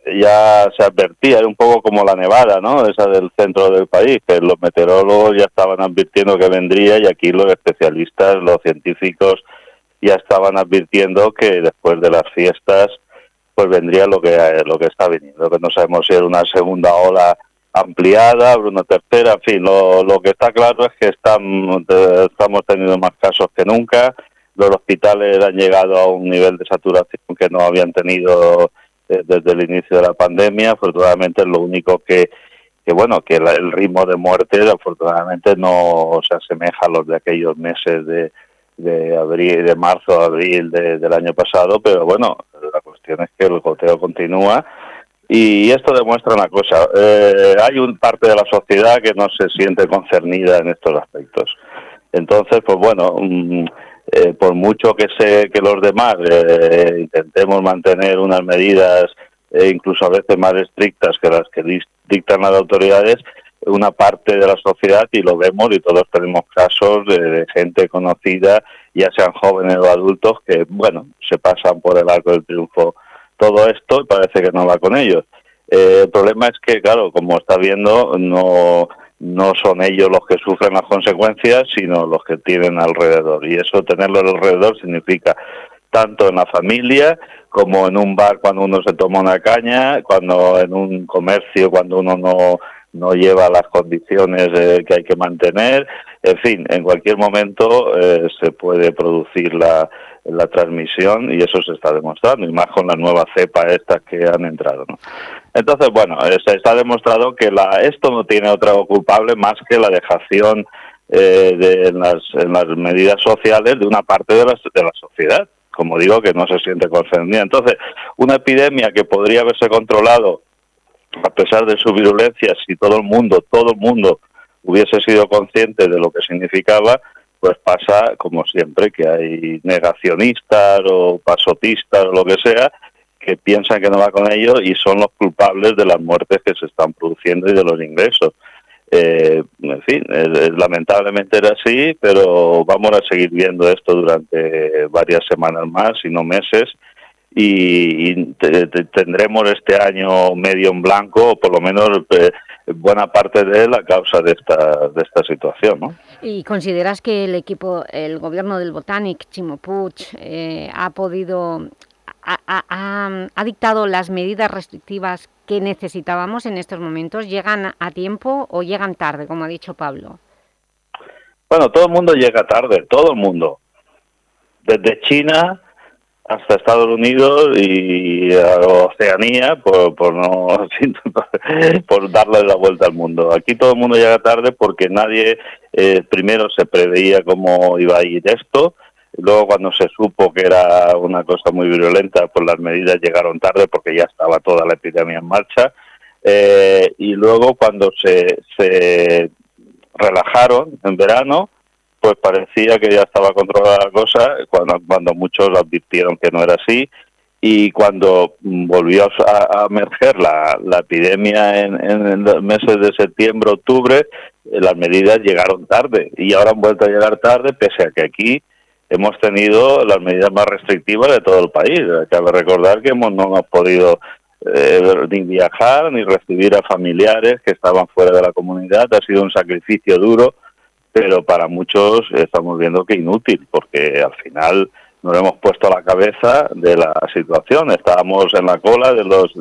ya se advertía, era un poco como la nevada, ¿no? Esa del centro del país, que los meteorólogos ya estaban advirtiendo que vendría y aquí los especialistas, los científicos ya estaban advirtiendo que después de las fiestas pues vendría lo que lo que está viniendo, que no sabemos si era una segunda ola ampliada, una tercera, en fin, lo, lo que está claro es que estamos, estamos teniendo más casos que nunca, los hospitales han llegado a un nivel de saturación que no habían tenido eh, desde el inicio de la pandemia, afortunadamente lo único que, que bueno, que el ritmo de muerte afortunadamente no se asemeja a los de aquellos meses de, de abril, de marzo, abril del año pasado, pero bueno, la cuestión es que el goteo continúa y esto demuestra una cosa, eh, hay un parte de la sociedad que no se siente concernida en estos aspectos. Entonces, pues bueno, mm, eh, por mucho que, se, que los demás eh, intentemos mantener unas medidas e incluso a veces más estrictas que las que dictan las autoridades, una parte de la sociedad y lo vemos y todos tenemos casos de, gente conocida, ya sean jóvenes o adultos, que bueno, se pasan por el arco del triunfo todo esto y parece que no va con ellos. Eh, el problema es que, claro, como está viendo, no, no son ellos los que sufren las consecuencias, sino los que tienen alrededor. Y eso, tenerlo alrededor, significa tanto en la familia como en un bar cuando uno se toma una caña, cuando en un comercio cuando uno no, no lleva las condiciones eh, que hay que mantener, en fin, en cualquier momento eh, se puede producir la, la transmisión y eso se está demostrando, y más con la nueva cepa esta que han entrado. ¿no? Entonces, bueno, eh, se está demostrado que la, esto no tiene otro culpable más que la dejación de, las, en las medidas sociales de una parte de la, de la sociedad como digo, que no se siente concernida. Entonces, una epidemia que podría haberse controlado a pesar de su virulencia, si todo el mundo, todo el mundo hubiese sido consciente de lo que significaba, pues pasa como siempre que hay negacionistas o pasotistas o lo que sea que piensan que no va con ellos y son los culpables de las muertes que se están produciendo y de los ingresos. Eh, en fin, lamentablemente era así, pero vamos a seguir viendo esto durante varias semanas más, y no meses, y, tendremos este año medio en blanco, o por lo menos eh, buena parte de él a causa de esta, de esta situación. ¿no? ¿Y consideras que el equipo, el gobierno del Botanic, Chimo Puig, eh, ha podido, ha dictado las medidas restrictivas que necesitábamos en estos momentos? ¿Llegan a tiempo o llegan tarde, como ha dicho Pablo? Bueno, todo el mundo llega tarde, todo el mundo. Desde China hasta Estados Unidos y a Oceanía por, por no por darle la vuelta al mundo. Aquí todo el mundo llega tarde porque nadie eh, primero se preveía cómo iba a ir esto Luego, cuando se supo que era una cosa muy violenta, pues las medidas llegaron tarde porque ya estaba toda la epidemia en marcha. Eh, y luego, cuando se, se relajaron en verano, pues parecía que ya estaba controlada la cosa, cuando, cuando muchos advirtieron que no era así. Y cuando volvió a, emerger la, la epidemia en, en, los meses de septiembre, octubre, eh, las medidas llegaron tarde. Y ahora han vuelto a llegar tarde, pese a que aquí hemos tenido las medidas más restrictivas de todo el país. Cabe recordar que hemos, no hemos podido eh, ni viajar ni recibir a familiares que estaban fuera de la comunidad. Ha sido un sacrificio duro, pero para muchos estamos viendo que inútil, porque al final nos hemos puesto a la cabeza de la situación. Estábamos en la cola de los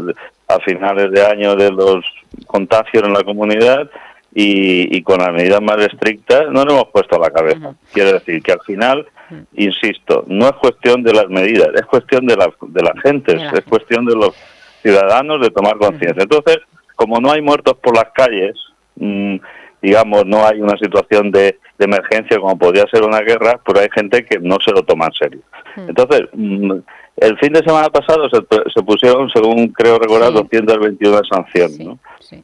a finales de año de los contagios en la comunidad y, con las medidas más estrictas no nos hemos puesto a la cabeza. Quiero decir que al final insisto, no es cuestión de las medidas, es cuestión de la, de la gente, es cuestión de los ciudadanos de tomar conciencia. Entonces, como no hay muertos por las calles, mm, digamos, no hay una situación de, emergencia como podría ser una guerra, pero hay gente que no se lo toma en serio. Entonces, mm, el fin de semana pasado se, pusieron, según creo recordar, 221 sanciones, ¿no?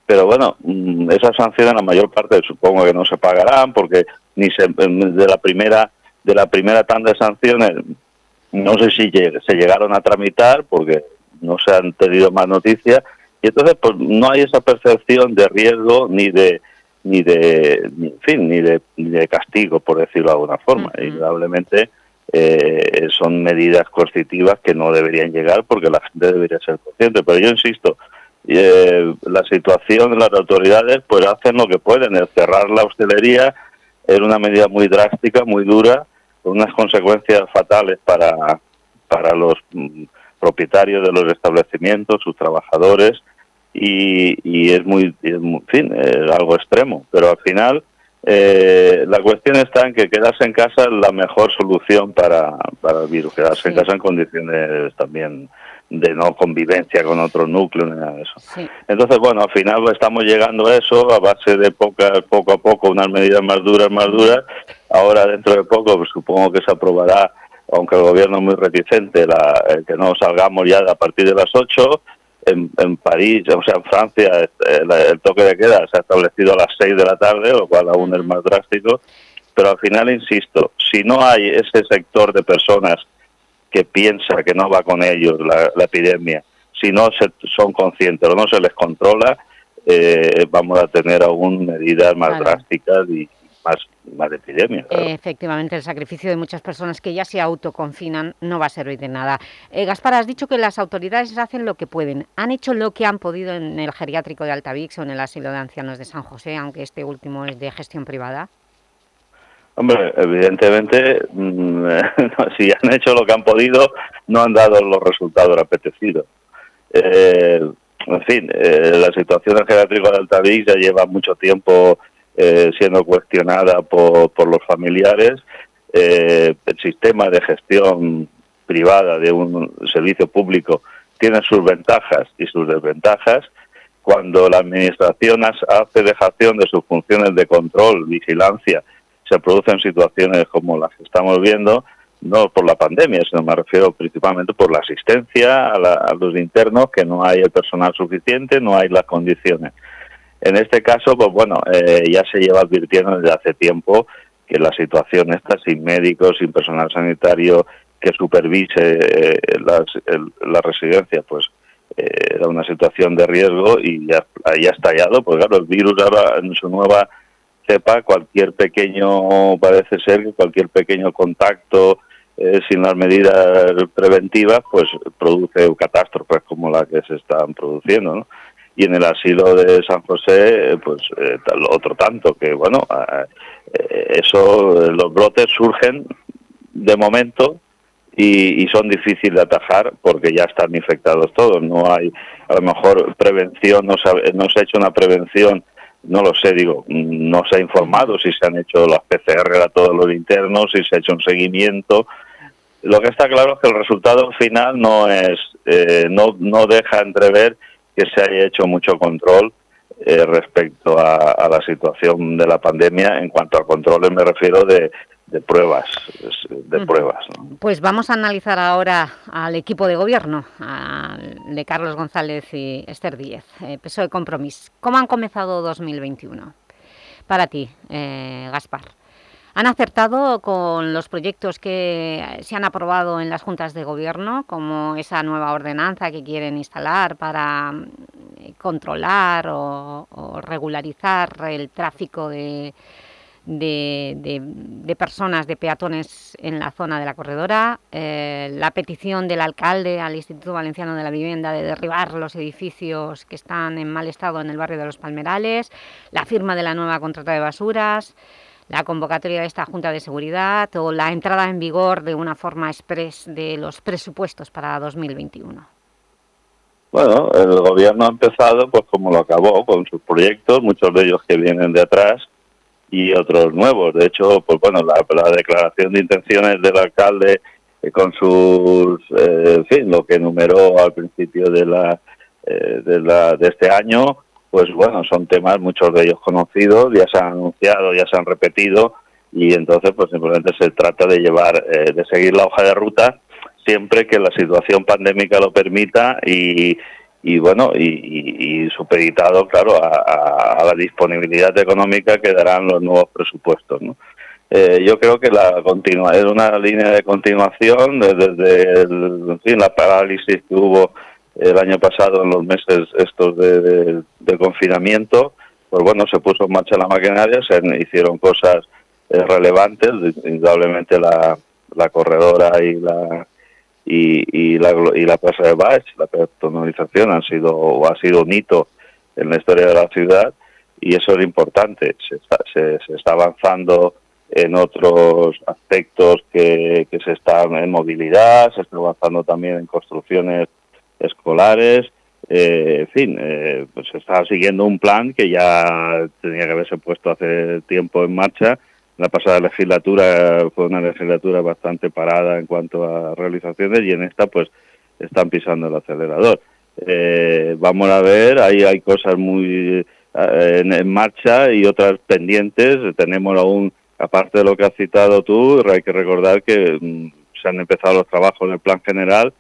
Pero bueno, mm, esas sanciones la mayor parte supongo que no se pagarán porque ni se, de la primera de la primera tanda de sanciones, no sé si se llegaron a tramitar porque no se han tenido más noticias y entonces pues no hay esa percepción de riesgo ni de ni de en fin ni de, ni de castigo por decirlo de alguna forma. Indudablemente eh, son medidas coercitivas que no deberían llegar porque la gente debería ser consciente. Pero yo insisto eh, la situación de las autoridades pues hacen lo que pueden. El cerrar la hostelería era una medida muy drástica, muy dura, con unas consecuencias fatales para, para los mm, propietarios de los establecimientos, sus trabajadores, y, y es muy, en fin, es algo extremo, pero al final eh, la cuestión está en que quedarse en casa es la mejor solución para, para el virus, quedarse en casa en condiciones también de no convivencia con otro núcleo ni nada de eso. Entonces, bueno, al final estamos llegando a eso a base de poca, poco a poco unas medidas más duras, más duras. Ahora, dentro de poco, pues, supongo que se aprobará, aunque el gobierno es muy reticente, la, que no salgamos ya a partir de las 8. En, en París, o sea, en Francia, el, el, toque de queda se ha establecido a las 6 de la tarde, lo cual aún es más drástico. Pero al final, insisto, si no hay ese sector de personas que piensa que no va con ellos la, epidemia, si no se, son conscientes o no se les controla, eh, vamos a tener aún medidas más drásticas y más, más epidemias. Efectivamente, el sacrificio de muchas personas que ya se autoconfinan no va a servir de nada. Eh, Gaspar, has dicho que las autoridades hacen lo que pueden. ¿Han hecho lo que han podido en el geriátrico de Altavix o en el asilo de ancianos de San José, aunque este último es de gestión privada? Hombre, evidentemente, mm, si han hecho lo que han podido, no han dado los resultados apetecidos. Eh, en fin, eh, la situación del geriátrico de Altavix ya lleva mucho tiempo eh, siendo cuestionada por, por los familiares. el sistema de gestión privada de un servicio público tiene sus ventajas y sus desventajas. Cuando la Administración hace dejación de sus funciones de control, vigilancia, se producen situaciones como las que estamos viendo, no por la pandemia, sino me refiero principalmente por la asistencia a, los internos, que no hay el personal suficiente, no hay las condiciones. En este caso, pues bueno, eh, ya se lleva advirtiendo desde hace tiempo que la situación está sin médicos, sin personal sanitario que supervise eh, las, la residencia, pues eh, era una situación de riesgo y ya, ya ha estallado, pues claro, el virus ahora en su nueva sepa, cualquier pequeño, parece ser que cualquier pequeño contacto eh, sin las medidas preventivas, pues produce catástrofes como la que se están produciendo, ¿no? Y en el asilo de San José, pues eh, otro tanto, que bueno, eh, eso, los brotes surgen de momento y, y, son difíciles de atajar porque ya están infectados todos. No hay, a lo mejor, prevención, no se, no se ha hecho una prevención no lo sé, digo, no se ha informado si se han hecho las PCR a todos los internos, si se ha hecho un seguimiento. Lo que está claro es que el resultado final no es, eh, no, no deja entrever que se haya hecho mucho control eh, respecto a, la situación de la pandemia. En cuanto a controles me refiero de, de pruebas, de pruebas. Pues vamos a analizar ahora al equipo de gobierno, de Carlos González y Esther Díez, eh, PSOE Compromís. ¿Cómo han comenzado 2021? Para ti, eh, Gaspar. ¿Han acertado con los proyectos que se han aprobado en las juntas de gobierno, como esa nueva ordenanza que quieren instalar para eh, controlar o regularizar el tráfico de personas, de peatones en la zona de la corredora, eh, la petición del alcalde al Instituto Valenciano de la Vivienda de derribar los edificios que están en mal estado en el barrio de Los Palmerales, la firma de la nueva contrata de basuras, la convocatoria de esta Junta de Seguridad o la entrada en vigor de una forma express de los presupuestos para 2021. Bueno, el gobierno ha empezado pues como lo acabó, con sus proyectos, muchos de ellos que vienen de atrás, y otros nuevos. De hecho, pues bueno, la, declaración de intenciones del alcalde eh, con sus, eh, fin, lo que enumeró al principio de la, eh, de la de este año, pues bueno, son temas muchos de ellos conocidos, ya se han anunciado, ya se han repetido y entonces pues simplemente se trata de llevar, de seguir la hoja de ruta siempre que la situación pandémica lo permita y, y bueno, y, supeditado, claro, a, la disponibilidad económica que darán los nuevos presupuestos. ¿no? Eh, yo creo que la continua, es una línea de continuación desde, la parálisis que hubo el año pasado en los meses estos de, confinamiento, pues bueno, se puso en marcha la maquinaria, se hicieron cosas eh, relevantes, indudablemente la, la corredora y la y, y, la, y la Plaza de Baix, la peatonalización han sido, ha sido un hito en la historia de la ciudad y eso es importante. Se está, se, está avanzando en otros aspectos que, que, se están en movilidad, se está avanzando también en construcciones escolares, eh, en fin, eh, pues está siguiendo un plan que ya tenía que haberse puesto hace tiempo en marcha la pasada legislatura fue una legislatura bastante parada en cuanto a realizaciones y en esta pues están pisando el acelerador. Eh, vamos a ver, ahí hay cosas muy eh, en, marcha y otras pendientes. Tenemos aún, aparte de lo que has citado tú, hay que recordar que mm, se han empezado los trabajos del plan general,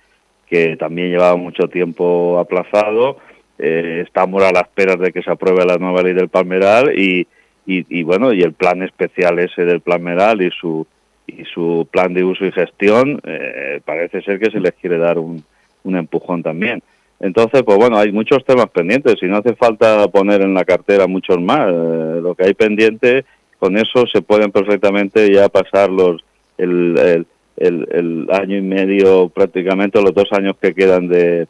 que también llevaba mucho tiempo aplazado. Eh, estamos a la espera de que se apruebe la nueva ley del Palmeral y, y, bueno, y el plan especial ese del plan Meral y su y su plan de uso y gestión, eh, parece ser que se les quiere dar un, un empujón también. Entonces, pues bueno, hay muchos temas pendientes y no hace falta poner en la cartera muchos más. Eh, lo que hay pendiente, con eso se pueden perfectamente ya pasar los el, año y medio, prácticamente los dos años que quedan de,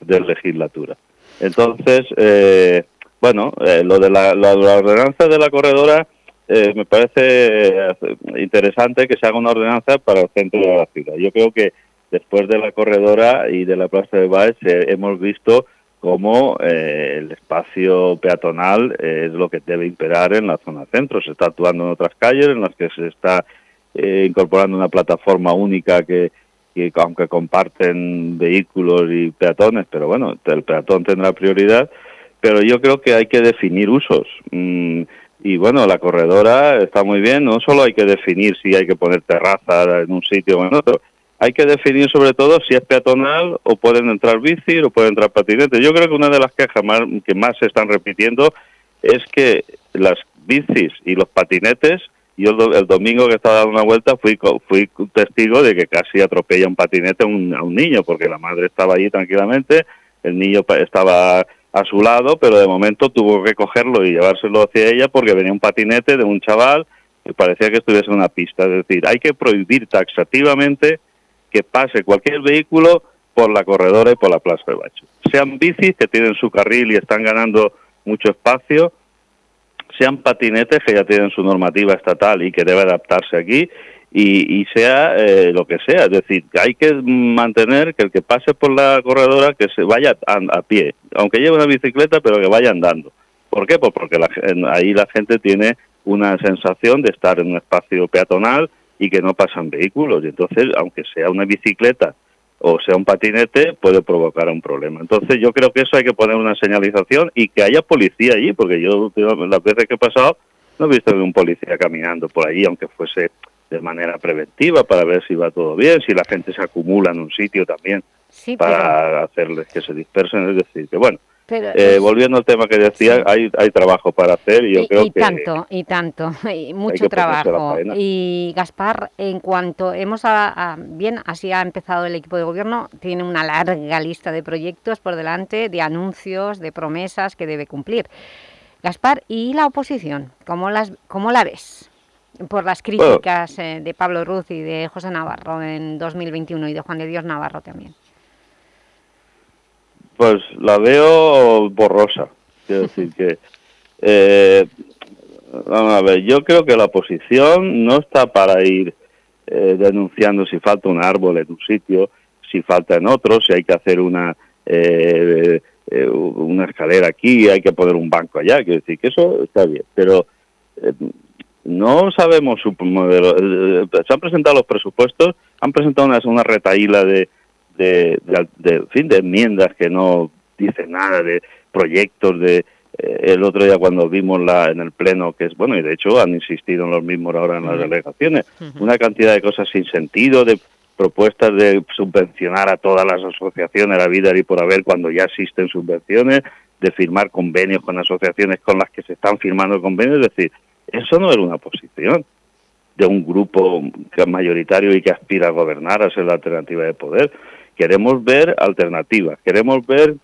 de legislatura. Entonces, eh, bueno, eh, lo de la, la, ordenanza de la corredora me parece interesante que se haga una ordenanza para el centro de la ciudad. Yo creo que después de la corredora y de la plaza de Baez eh, hemos visto cómo eh, el espacio peatonal es lo que debe imperar en la zona centro. Se está actuando en otras calles en las que se está eh, incorporando una plataforma única que, que, aunque comparten vehículos y peatones, pero bueno, el peatón tendrá prioridad. Pero yo creo que hay que definir usos. Mm, y bueno, la corredora está muy bien, no solo hay que definir si hay que poner terraza en un sitio o en otro, hay que definir sobre todo si es peatonal o pueden entrar bici o pueden entrar patinetes. Yo creo que una de las quejas más, que más se están repitiendo es que las bicis y los patinetes, yo el, domingo que estaba dando una vuelta fui, fui testigo de que casi atropella un patinete a un, a un niño, porque la madre estaba allí tranquilamente, el niño estaba a su lado, pero de momento tuvo que cogerlo y llevárselo hacia ella porque venía un patinete de un chaval que parecía que estuviese en una pista. Es decir, hay que prohibir taxativamente que pase cualquier vehículo por la corredora y por la plaza de Bacho. Sean bicis que tienen su carril y están ganando mucho espacio, sean patinetes que ya tienen su normativa estatal y que debe adaptarse aquí, y, sea eh, lo que sea. Es decir, hay que mantener que el que pase por la corredora que se vaya a, pie, aunque lleve una bicicleta, pero que vaya andando. ¿Por qué? Pues porque ahí la gente tiene una sensación de estar en un espacio peatonal y que no pasan vehículos. Y entonces, aunque sea una bicicleta o sea un patinete, puede provocar un problema. Entonces, yo creo que eso hay que poner una señalización y que haya policía allí, porque yo las veces que he pasado no he visto un policía caminando por allí, aunque fuese de manera preventiva para ver si va todo bien, si la gente se acumula en un sitio también para hacerles que se dispersen. Es decir, que bueno, eh, volviendo al tema que decía, hay, hay trabajo para hacer y yo creo y tanto, y tanto, y mucho trabajo. Y Gaspar, en cuanto hemos, a, bien, así ha empezado el equipo de gobierno, tiene una larga lista de proyectos por delante, de anuncios, de promesas que debe cumplir. Gaspar, ¿y la oposición? ¿Cómo, las, cómo la ves? Por las críticas eh, de Pablo Ruz y de José Navarro en 2021 y de Juan de Dios Navarro también. Pues la veo borrosa. Quiero decir que, eh, vamos a ver, yo creo que la oposición no está para ir eh, denunciando si falta un árbol en un sitio, si falta en otro, si hay que hacer una eh, una escalera aquí, hay que poner un banco allá. Quiero decir que eso está bien, pero no sabemos su modelo. Se han presentado los presupuestos, han presentado una, una retaíla de de, de, fin, de enmiendas que no dicen nada, de proyectos de... Eh, el otro día cuando vimos la en el pleno, que es bueno, y de hecho han insistido en los mismos ahora en las delegaciones, una cantidad de cosas sin sentido, de propuestas de subvencionar a todas las asociaciones, la vida y por haber cuando ya existen subvenciones, de firmar convenios con asociaciones con las que se están firmando convenios, es decir, eso no era una posición de un grupo que es mayoritario y que aspira a gobernar, a ser la alternativa de poder. Queremos ver alternativas, queremos ver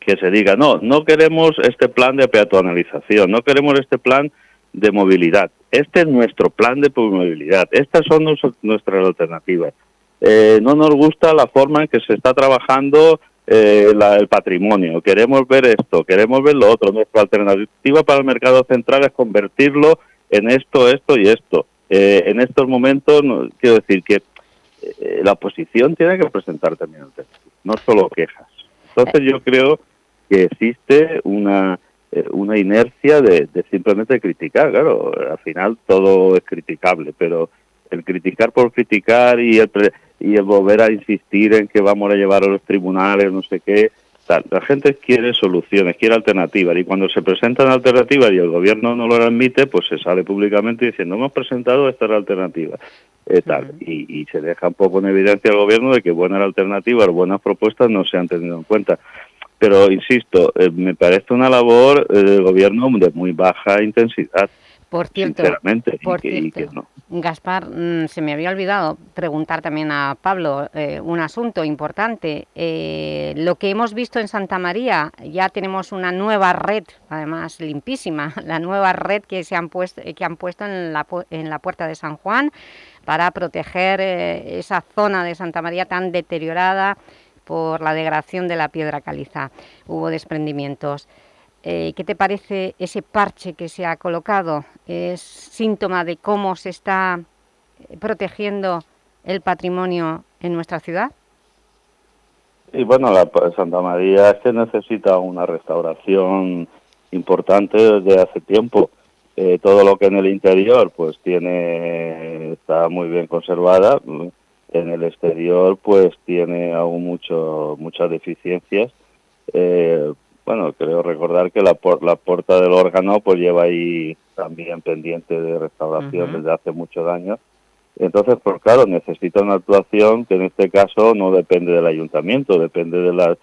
que se diga, no, no queremos este plan de peatonalización, no queremos este plan de movilidad. Este es nuestro plan de movilidad, estas son nuestras alternativas. Eh, no nos gusta la forma en que se está trabajando eh, el patrimonio, queremos ver esto, queremos ver lo otro. Nuestra alternativa para el mercado central es convertirlo en esto, esto y esto. Eh, en estos momentos, quiero decir que eh, la oposición tiene que presentar también alternativas, no solo quejas. Entonces yo creo que existe una eh, una inercia de, simplemente criticar, claro, al final todo es criticable, pero el criticar por criticar y el, y el volver a insistir en que vamos a llevar a los tribunales, no sé qué, la gente quiere soluciones, quiere alternativas y cuando se presentan alternativas y el gobierno no lo admite, pues se sale públicamente diciendo hemos presentado esta alternativa. Eh, tal, y, se deja un poco en evidencia al gobierno de que buenas alternativas, buenas propuestas no se han tenido en cuenta. Pero, insisto, eh, me parece una labor eh, del gobierno de muy baja intensidad. Por cierto, sinceramente, por y cierto, Gaspar, mm, se me había olvidado preguntar también a Pablo eh, un asunto importante. Eh, lo que hemos visto en Santa María, ya tenemos una nueva red, además limpísima, la nueva red que, se han, puesto, que han puesto en la, en la Puerta de San Juan para proteger eh, esa zona de Santa María tan deteriorada por la degradación de la piedra caliza. Hubo desprendimientos. Eh, ¿Qué te parece ese parche que se ha colocado? ¿Es síntoma de cómo se está eh, protegiendo el patrimonio en nuestra ciudad? Y bueno, la Santa María es que necesita una restauración importante desde hace tiempo. Eh, todo lo que en el interior pues tiene está muy bien conservada, en el exterior pues tiene aún mucho muchas deficiencias. Eh, bueno, creo recordar que la, la puerta del órgano pues lleva ahí también pendiente de restauración desde hace muchos años. Entonces, pues claro, necesita una actuación que en este caso no depende del ayuntamiento, depende de la,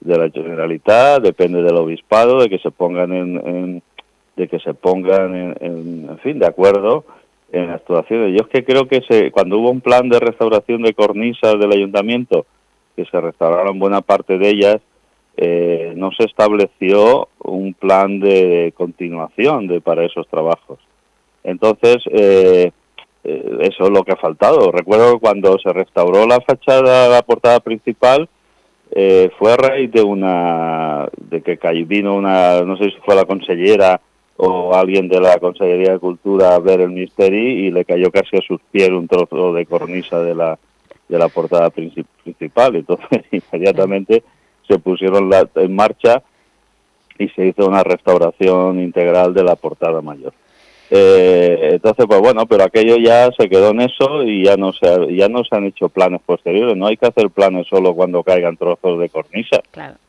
de la Generalitat, depende del obispado, de que se pongan en, de que se pongan en, en, fin, de acuerdo en actuaciones. Yo es que creo que se, cuando hubo un plan de restauración de cornisas del ayuntamiento, que se restauraron buena parte de ellas, eh, no se estableció un plan de continuación de para esos trabajos. Entonces, eh, eh, eso es lo que ha faltado. Recuerdo cuando se restauró la fachada, la portada principal, fue a raíz de una, de que vino una, no sé si fue la consellera o alguien de la Consellería de Cultura a ver el misterio y le cayó casi a sus pies un trozo de cornisa de la, de la portada principal. Entonces, inmediatamente se pusieron en marcha y se hizo una restauración integral de la portada mayor. Eh, entonces, pues bueno, pero aquello ya se quedó en eso y ya no se ya no se han hecho planes posteriores. No hay que hacer planes solo cuando caigan trozos de cornisa.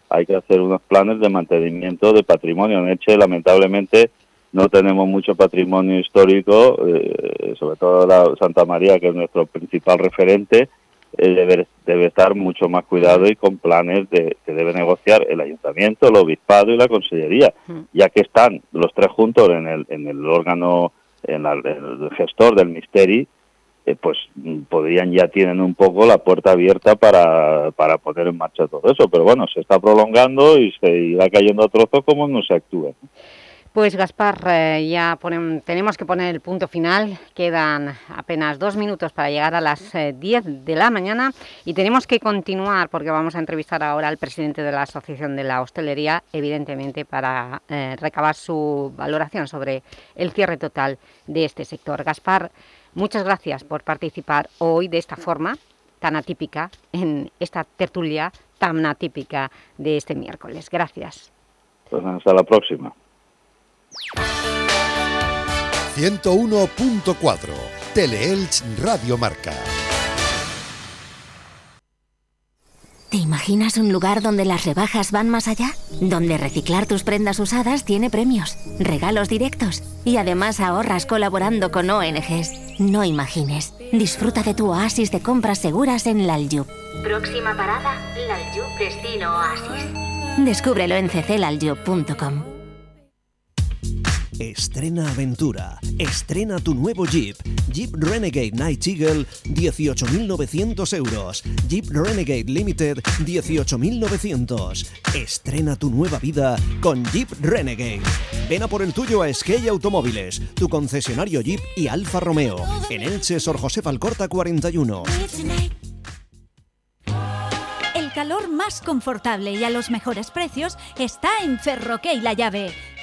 Hay que hacer unos planes de mantenimiento de patrimonio. En Eche, lamentablemente, no tenemos mucho patrimonio histórico, eh, sobre todo la Santa María, que es nuestro principal referente, eh, debe, debe, estar mucho más cuidado y con planes de, que debe negociar el ayuntamiento, el obispado y la consellería, ya que están los tres juntos en el, en el órgano, en, el gestor del Misteri, eh, pues podrían ya tienen un poco la puerta abierta para, para poner en marcha todo eso, pero bueno, se está prolongando y se irá cayendo a trozos como no se actúa. Pues Gaspar, eh, ya tenemos que poner el punto final, quedan apenas dos minutos para llegar a las 10 eh, de la mañana y tenemos que continuar porque vamos a entrevistar ahora al presidente de la Asociación de la Hostelería, evidentemente para eh, recabar su valoración sobre el cierre total de este sector. Gaspar, muchas gracias por participar hoy de esta forma tan atípica en esta tertulia tan atípica de este miércoles. Gracias. Pues hasta la próxima. 101.4 Teleelch Radio Marca. ¿Te imaginas un lugar donde las rebajas van más allá? Donde reciclar tus prendas usadas tiene premios, regalos directos y además ahorras colaborando con ONGs. No imagines. Disfruta de tu oasis de compras seguras en Lalyub. Próxima parada, Lalyub Destino Oasis. Descúbrelo en cclalyub.com. Estrena aventura. Estrena tu nuevo Jeep. Jeep Renegade Night Eagle, 18.900 euros. Jeep Renegade Limited, 18.900. Estrena tu nueva vida con Jeep Renegade. Ven a por el tuyo a Skate Automóviles, tu concesionario Jeep y Alfa Romeo. En Elche, Sor José Falcorta 41 calor más confortable y a los mejores precios está en Ferroque La Llave.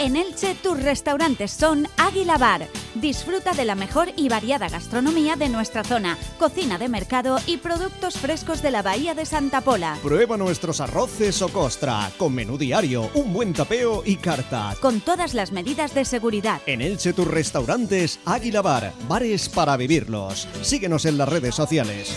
En Elche, tus restaurantes son Águila Bar. Disfruta de la mejor y variada gastronomía de nuestra zona, cocina de mercado y productos frescos de la Bahía de Santa Pola. Prueba nuestros arroces o costra, con menú diario, un buen tapeo y carta. Con todas las medidas de seguridad. En Elche, tus restaurantes Águila Bar. Bares para vivirlos. Síguenos en las redes sociales.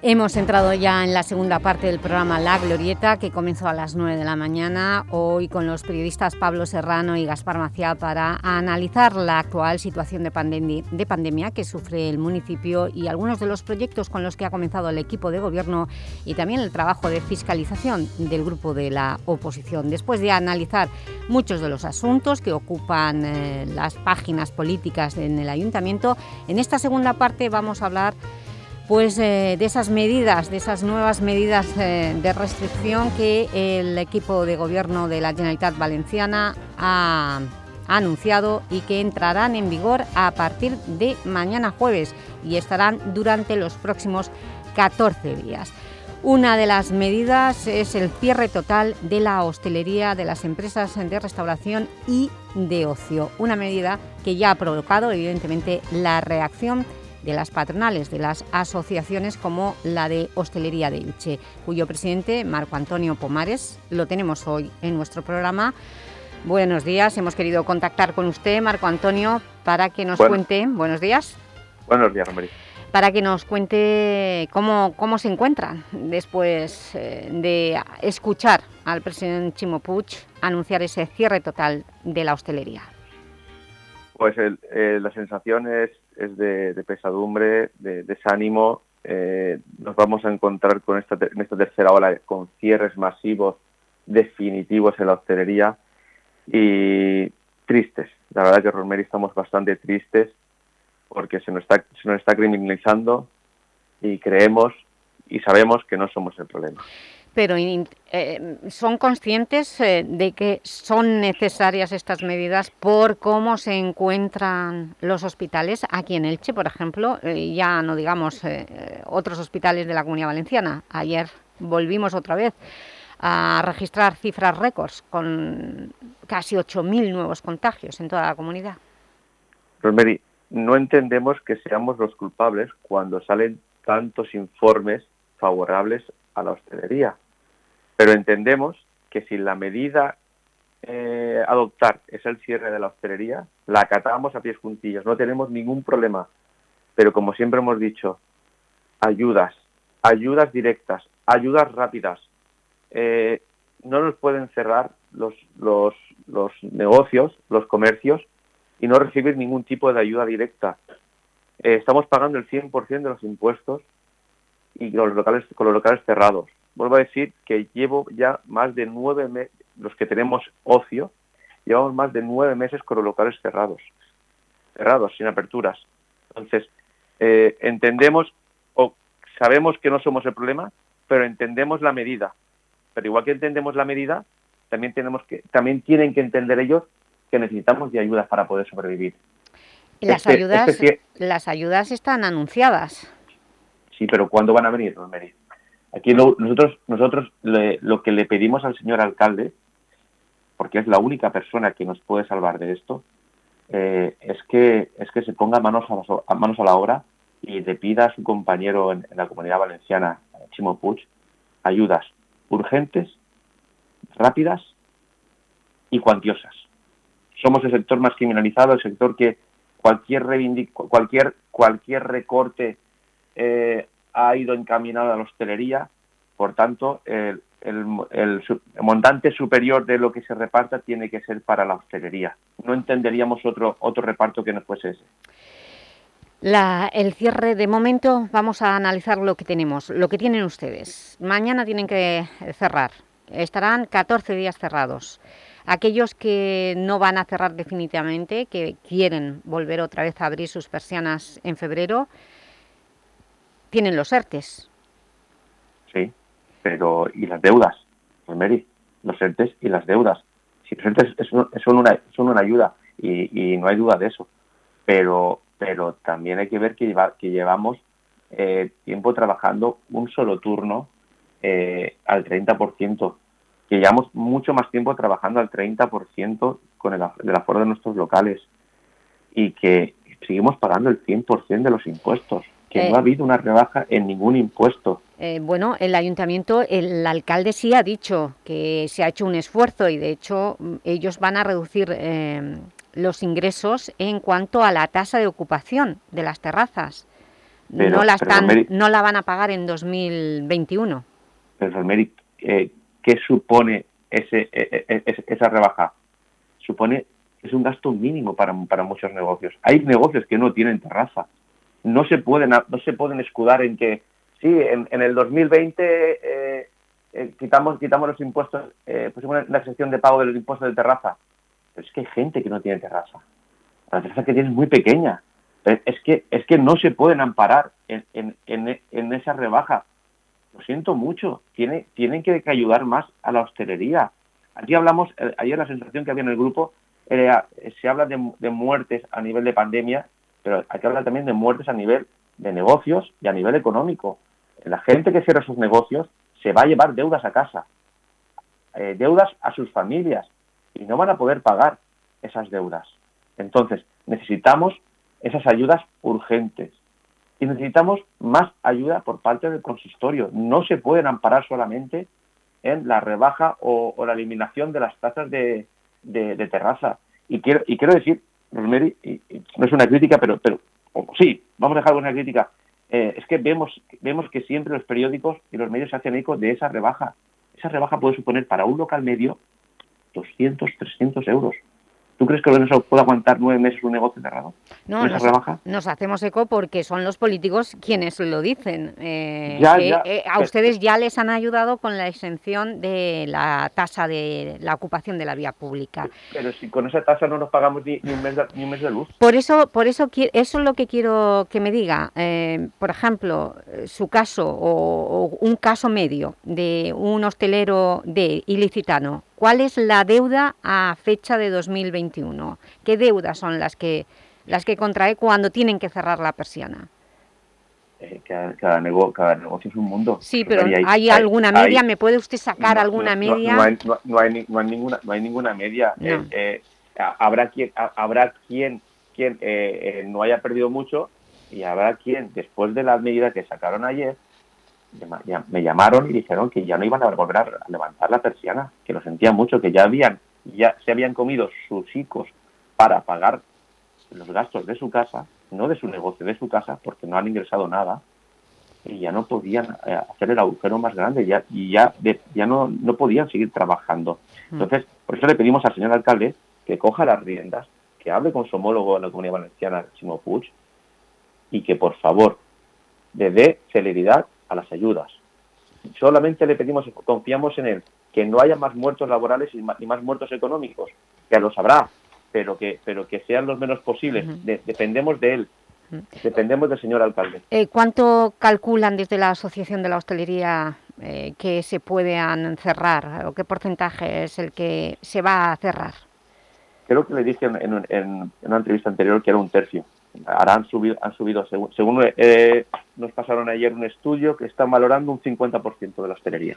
Hemos entrado ya en la segunda parte del programa La Glorieta, que comenzó a las 9 de la mañana, hoy con los periodistas Pablo Serrano y Gaspar Maciá para analizar la actual situación de, de pandemia que sufre el municipio y algunos de los proyectos con los que ha comenzado el equipo de gobierno y también el trabajo de fiscalización del grupo de la oposición. Después de analizar muchos de los asuntos que ocupan eh, las páginas políticas en el Ayuntamiento, en esta segunda parte vamos a hablar pues, eh, de esas medidas, de esas nuevas medidas eh, de restricción que el equipo de gobierno de la Generalitat Valenciana ha, anunciado y que entrarán en vigor a partir de mañana jueves y estarán durante los próximos 14 días. Una de las medidas es el cierre total de la hostelería de las empresas de restauración y de ocio, una medida que ya ha provocado evidentemente la reacción de las patronales de las asociaciones como la de Hostelería de Ilche, cuyo presidente, Marco Antonio Pomares, lo tenemos hoy en nuestro programa. Buenos días, hemos querido contactar con usted, Marco Antonio, para que nos cuente... Buenos días. Buenos días, Romero. Para que nos cuente cómo, cómo se encuentran después eh, de escuchar al presidente Chimo Puig anunciar ese cierre total de la hostelería. Pues eh, la sensación es, de, pesadumbre, de desánimo. Eh, nos vamos a encontrar con esta, en esta tercera ola con cierres masivos definitivos en la hostelería y tristes. La verdad que Rosemary estamos bastante tristes porque se nos está, se nos está criminalizando y creemos y sabemos que no somos el problema pero eh, ¿son conscientes eh, de que son necesarias estas medidas por cómo se encuentran los hospitales? Aquí en Elche, por ejemplo, eh, ya no digamos otros hospitales de la Comunidad Valenciana. Ayer volvimos otra vez a registrar cifras récords con casi 8.000 nuevos contagios en toda la comunidad. Rosemary, no entendemos que seamos los culpables cuando salen tantos informes favorables a la hostelería pero entendemos que si la medida eh, adoptar es el cierre de la hostelería, la acatamos a pies juntillas, no tenemos ningún problema. Pero como siempre hemos dicho, ayudas, ayudas directas, ayudas rápidas. Eh, no nos pueden cerrar los, negocios, los comercios, y no recibir ningún tipo de ayuda directa. Eh, estamos pagando el 100% de los impuestos y los locales, con los locales cerrados vuelvo a decir que llevo ya más de nueve meses, los que tenemos ocio, llevamos más de nueve meses con los locales cerrados, cerrados, sin aperturas. Entonces, eh, entendemos o sabemos que no somos el problema, pero entendemos la medida. Pero igual que entendemos la medida, también tenemos que, también tienen que entender ellos que necesitamos de ayuda para poder sobrevivir. Las este, ayudas, este las ayudas están anunciadas. Sí, pero ¿cuándo van a venir, Rosemary? Aquí nosotros, nosotros lo que le pedimos al señor alcalde, porque es la única persona que nos puede salvar de esto, eh, es, que, es que se ponga manos a, manos a la obra y le pida a su compañero en, la comunidad valenciana, Chimo Puig, ayudas urgentes, rápidas y cuantiosas. Somos el sector más criminalizado, el sector que cualquier, cualquier, cualquier recorte eh, ha ido encaminado a la hostelería, por tanto, el, montante superior de lo que se reparta tiene que ser para la hostelería. No entenderíamos otro, otro reparto que no fuese ese. el cierre de momento, vamos a analizar lo que tenemos, lo que tienen ustedes. Mañana tienen que cerrar, estarán 14 días cerrados. Aquellos que no van a cerrar definitivamente, que quieren volver otra vez a abrir sus persianas en febrero, tienen los ERTES. Sí, pero ¿y las deudas? Mary, los ERTES y las deudas. Si los ERTES son una, son una ayuda y, no hay duda de eso, pero, pero también hay que ver que, que llevamos eh, tiempo trabajando un solo turno eh, al 30% que llevamos mucho más tiempo trabajando al 30% con el, del aforo de nuestros locales y que seguimos pagando el 100% de los impuestos, que no ha eh. habido una rebaja en ningún impuesto. Eh, bueno, el ayuntamiento, el alcalde sí ha dicho que se ha hecho un esfuerzo y de hecho mm, ellos van a reducir eh, los ingresos en cuanto a la tasa de ocupación de las terrazas. no, la están, no la van a pagar en 2021. Pero, eh, ¿qué supone ese, e, e, e, esa rebaja? Supone es un gasto mínimo para, para muchos negocios. Hay negocios que no tienen terraza. No se pueden, no se pueden escudar en que, sí, en, el 2020 eh, eh, quitamos, quitamos los impuestos, eh, pusimos una excepción de pago de los impuestos de terraza. Pero es que hay gente que no tiene terraza. La terraza que tiene es muy pequeña. Es que, es que no se pueden amparar en, en, en, en esa rebaja lo siento mucho, tiene, tienen que, ayudar más a la hostelería. Aquí hablamos, eh, ayer la sensación que había en el grupo, se habla de, muertes a nivel de pandemia, pero hay que hablar también de muertes a nivel de negocios y a nivel económico. La gente que cierra sus negocios se va a llevar deudas a casa, eh, deudas a sus familias, y no van a poder pagar esas deudas. Entonces, necesitamos esas ayudas urgentes y necesitamos más ayuda por parte del consistorio. No se pueden amparar solamente en la rebaja o, la eliminación de las tasas de, terraza. Y quiero, y quiero decir, Y, no es una crítica, pero, pero sí, vamos a dejar una crítica. Eh, es que vemos, vemos que siempre los periódicos y los medios se hacen eco de esa rebaja. Esa rebaja puede suponer para un local medio 200, 300 euros. ¿Tú crees que Lorenzo puede aguantar nueve meses un negocio cerrado? No, nos, nos, hacemos eco porque son los políticos quienes lo dicen. Eh, eh, a ustedes ya les han ayudado con la exención de la tasa de la ocupación de la vía pública. Pero si con esa tasa no nos pagamos ni, un, mes de, luz. Por eso, por eso, eso es lo que quiero que me diga. Eh, por ejemplo, su caso o un caso medio de un hostelero de ilicitano ¿Cuál es la deuda a fecha de 2021? ¿Qué deudas son las que, las que contrae cuando tienen que cerrar la persiana? Eh, cada, negocio es un mundo. Sí, pero ¿hay, alguna media? ¿Me puede usted sacar alguna media? No, hay, no, hay, ninguna, no hay ninguna media. Eh, eh, habrá quien, habrá quien, quien no haya perdido mucho y habrá quien, después de la medida que sacaron ayer, me llamaron y dijeron que ya no iban a volver a levantar la persiana, que lo sentían mucho, que ya habían, ya se habían comido sus hijos para pagar los gastos de su casa, no de su negocio, de su casa, porque no han ingresado nada, y ya no podían eh, hacer el agujero más grande, ya, y ya, ya no, no podían seguir trabajando. Mm. Entonces, por eso le pedimos al señor alcalde que coja las riendas, que hable con su homólogo en la Comunidad Valenciana, Simo Puig, y que por favor le dé celeridad a las ayudas. Solamente le pedimos, confiamos en él, que no haya más muertos laborales y más, muertos económicos, que los habrá, pero que, pero que sean los menos posibles. dependemos de él, dependemos del señor alcalde. Eh, ¿Cuánto calculan desde la Asociación de la Hostelería eh, que se puedan cerrar? ¿O qué porcentaje es el que se va a cerrar? Creo que le dije en, en una entrevista anterior que era un tercio ahora han subido, han subido según, eh, nos pasaron ayer un estudio que está valorando un 50% de la hostelería.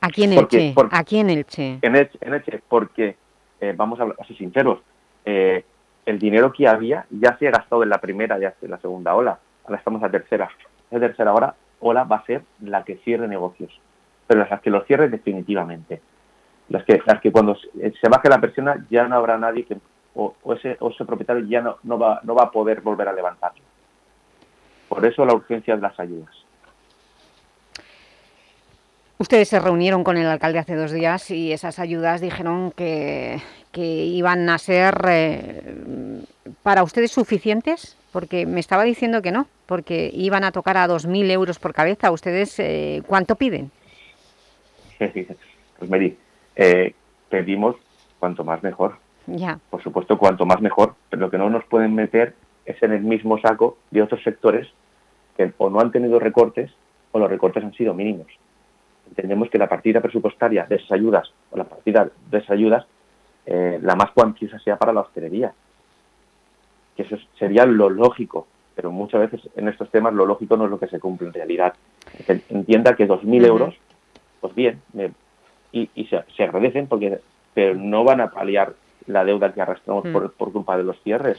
Aquí en Elche, aquí en Elche. En Elche, porque, eh, vamos a ser sinceros, eh, el dinero que había ya se ha gastado en la primera y en la segunda ola, ahora estamos en la tercera. La tercera hora, ola va a ser la que cierre negocios, pero las que lo cierre definitivamente. Las que, las que cuando se baje la persona ya no habrá nadie que o, ese, propietario ya no, no, va, no va a poder volver a levantarlo. Por eso la urgencia de las ayudas. Ustedes se reunieron con el alcalde hace dos días y esas ayudas dijeron que, que iban a ser eh, para ustedes suficientes Porque me estaba diciendo que no, porque iban a tocar a 2.000 euros por cabeza. ¿Ustedes eh, cuánto piden? Pues Mary, eh, pedimos cuanto más mejor. Ya. Por supuesto, cuanto más mejor, pero lo que no nos pueden meter es en el mismo saco de otros sectores que o no han tenido recortes o los recortes han sido mínimos. Entendemos que la partida presupuestaria de esas ayudas o la partida de esas ayudas, eh, la más cuantiosa sea para la hostelería. Que eso sería lo lógico, pero muchas veces en estos temas lo lógico no es lo que se cumple en realidad. Que entienda que 2.000 euros, pues bien, me- y, y se, se agradecen porque pero no van a paliar la deuda que arrastramos Mm. por, por culpa de los cierres.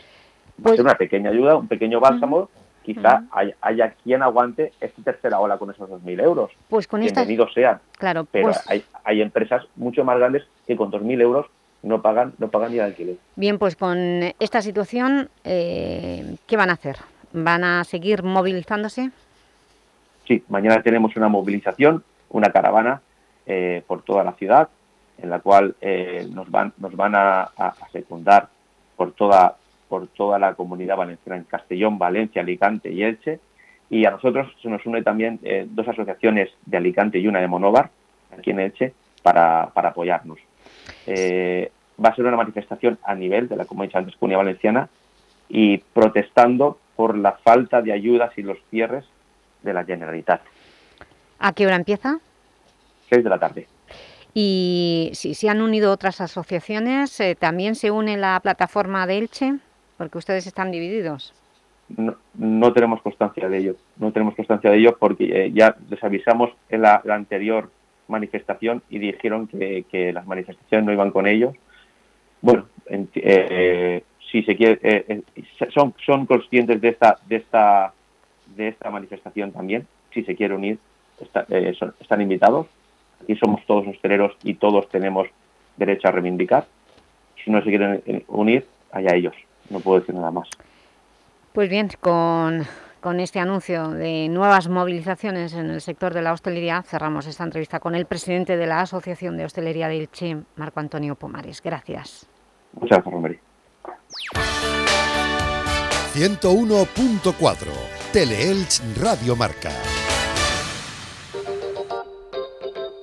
Va Pues a ser una pequeña ayuda, un pequeño bálsamo, quizá haya, haya quien aguante esta tercera ola con esos 2.000 euros. Pues con estas... Bienvenidos sean. Claro, Pero pues... hay, hay empresas mucho más grandes que con 2.000 euros no pagan, no pagan ni el alquiler. Bien, pues con esta situación, eh, ¿qué van a hacer? ¿Van a seguir movilizándose? Sí, mañana tenemos una movilización, una caravana eh, por toda la ciudad, en la cual eh, nos van, nos van a, a- a secundar por toda, por toda la comunidad valenciana en Castellón, Valencia, Alicante y Elche. Y a nosotros se nos une también eh, dos asociaciones de Alicante y una de Monóvar, aquí en Elche, para, para apoyarnos. Eh, va a ser una manifestación a nivel de la, dicho antes, Comunidad Valenciana y protestando por la falta de ayudas y los cierres de la Generalitat. ¿A qué hora empieza? 6 de la tarde. Y si se han unido otras asociaciones, eh, ¿también se une la plataforma de Elche? Porque ustedes están divididos. No, no tenemos constancia de ello. No tenemos constancia de ello porque eh, ya les avisamos en la, anterior manifestación y dijeron que, las manifestaciones no iban con ellos. Bueno, en- eh, si se quiere, eh, eh, son, son conscientes de esta, de esta, de esta manifestación también. Si se quiere unir, está- eh, son- están invitados. Aquí somos todos hosteleros y todos tenemos derecho a reivindicar. Si no se quieren eh, unir, allá ellos. No puedo decir nada más. Pues bien, con, con este anuncio de nuevas movilizaciones en el sector de la hostelería, cerramos esta entrevista con el presidente de la Asociación de Hostelería de Elche, Marco Antonio Pomares. Gracias. Muchas gracias, Romery. 101.4 Teleelch Radio Marca.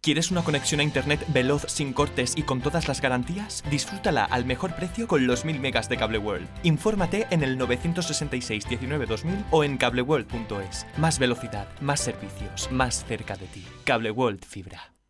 ¿Quieres una conexión a internet veloz, sin cortes y con todas las garantías? Disfrútala al mejor precio con los 1000 megas de Cable World. Infórmate en el 966 19 2000 o en cableworld.es. Más velocidad, más servicios, más cerca de ti. Cable World Fibra.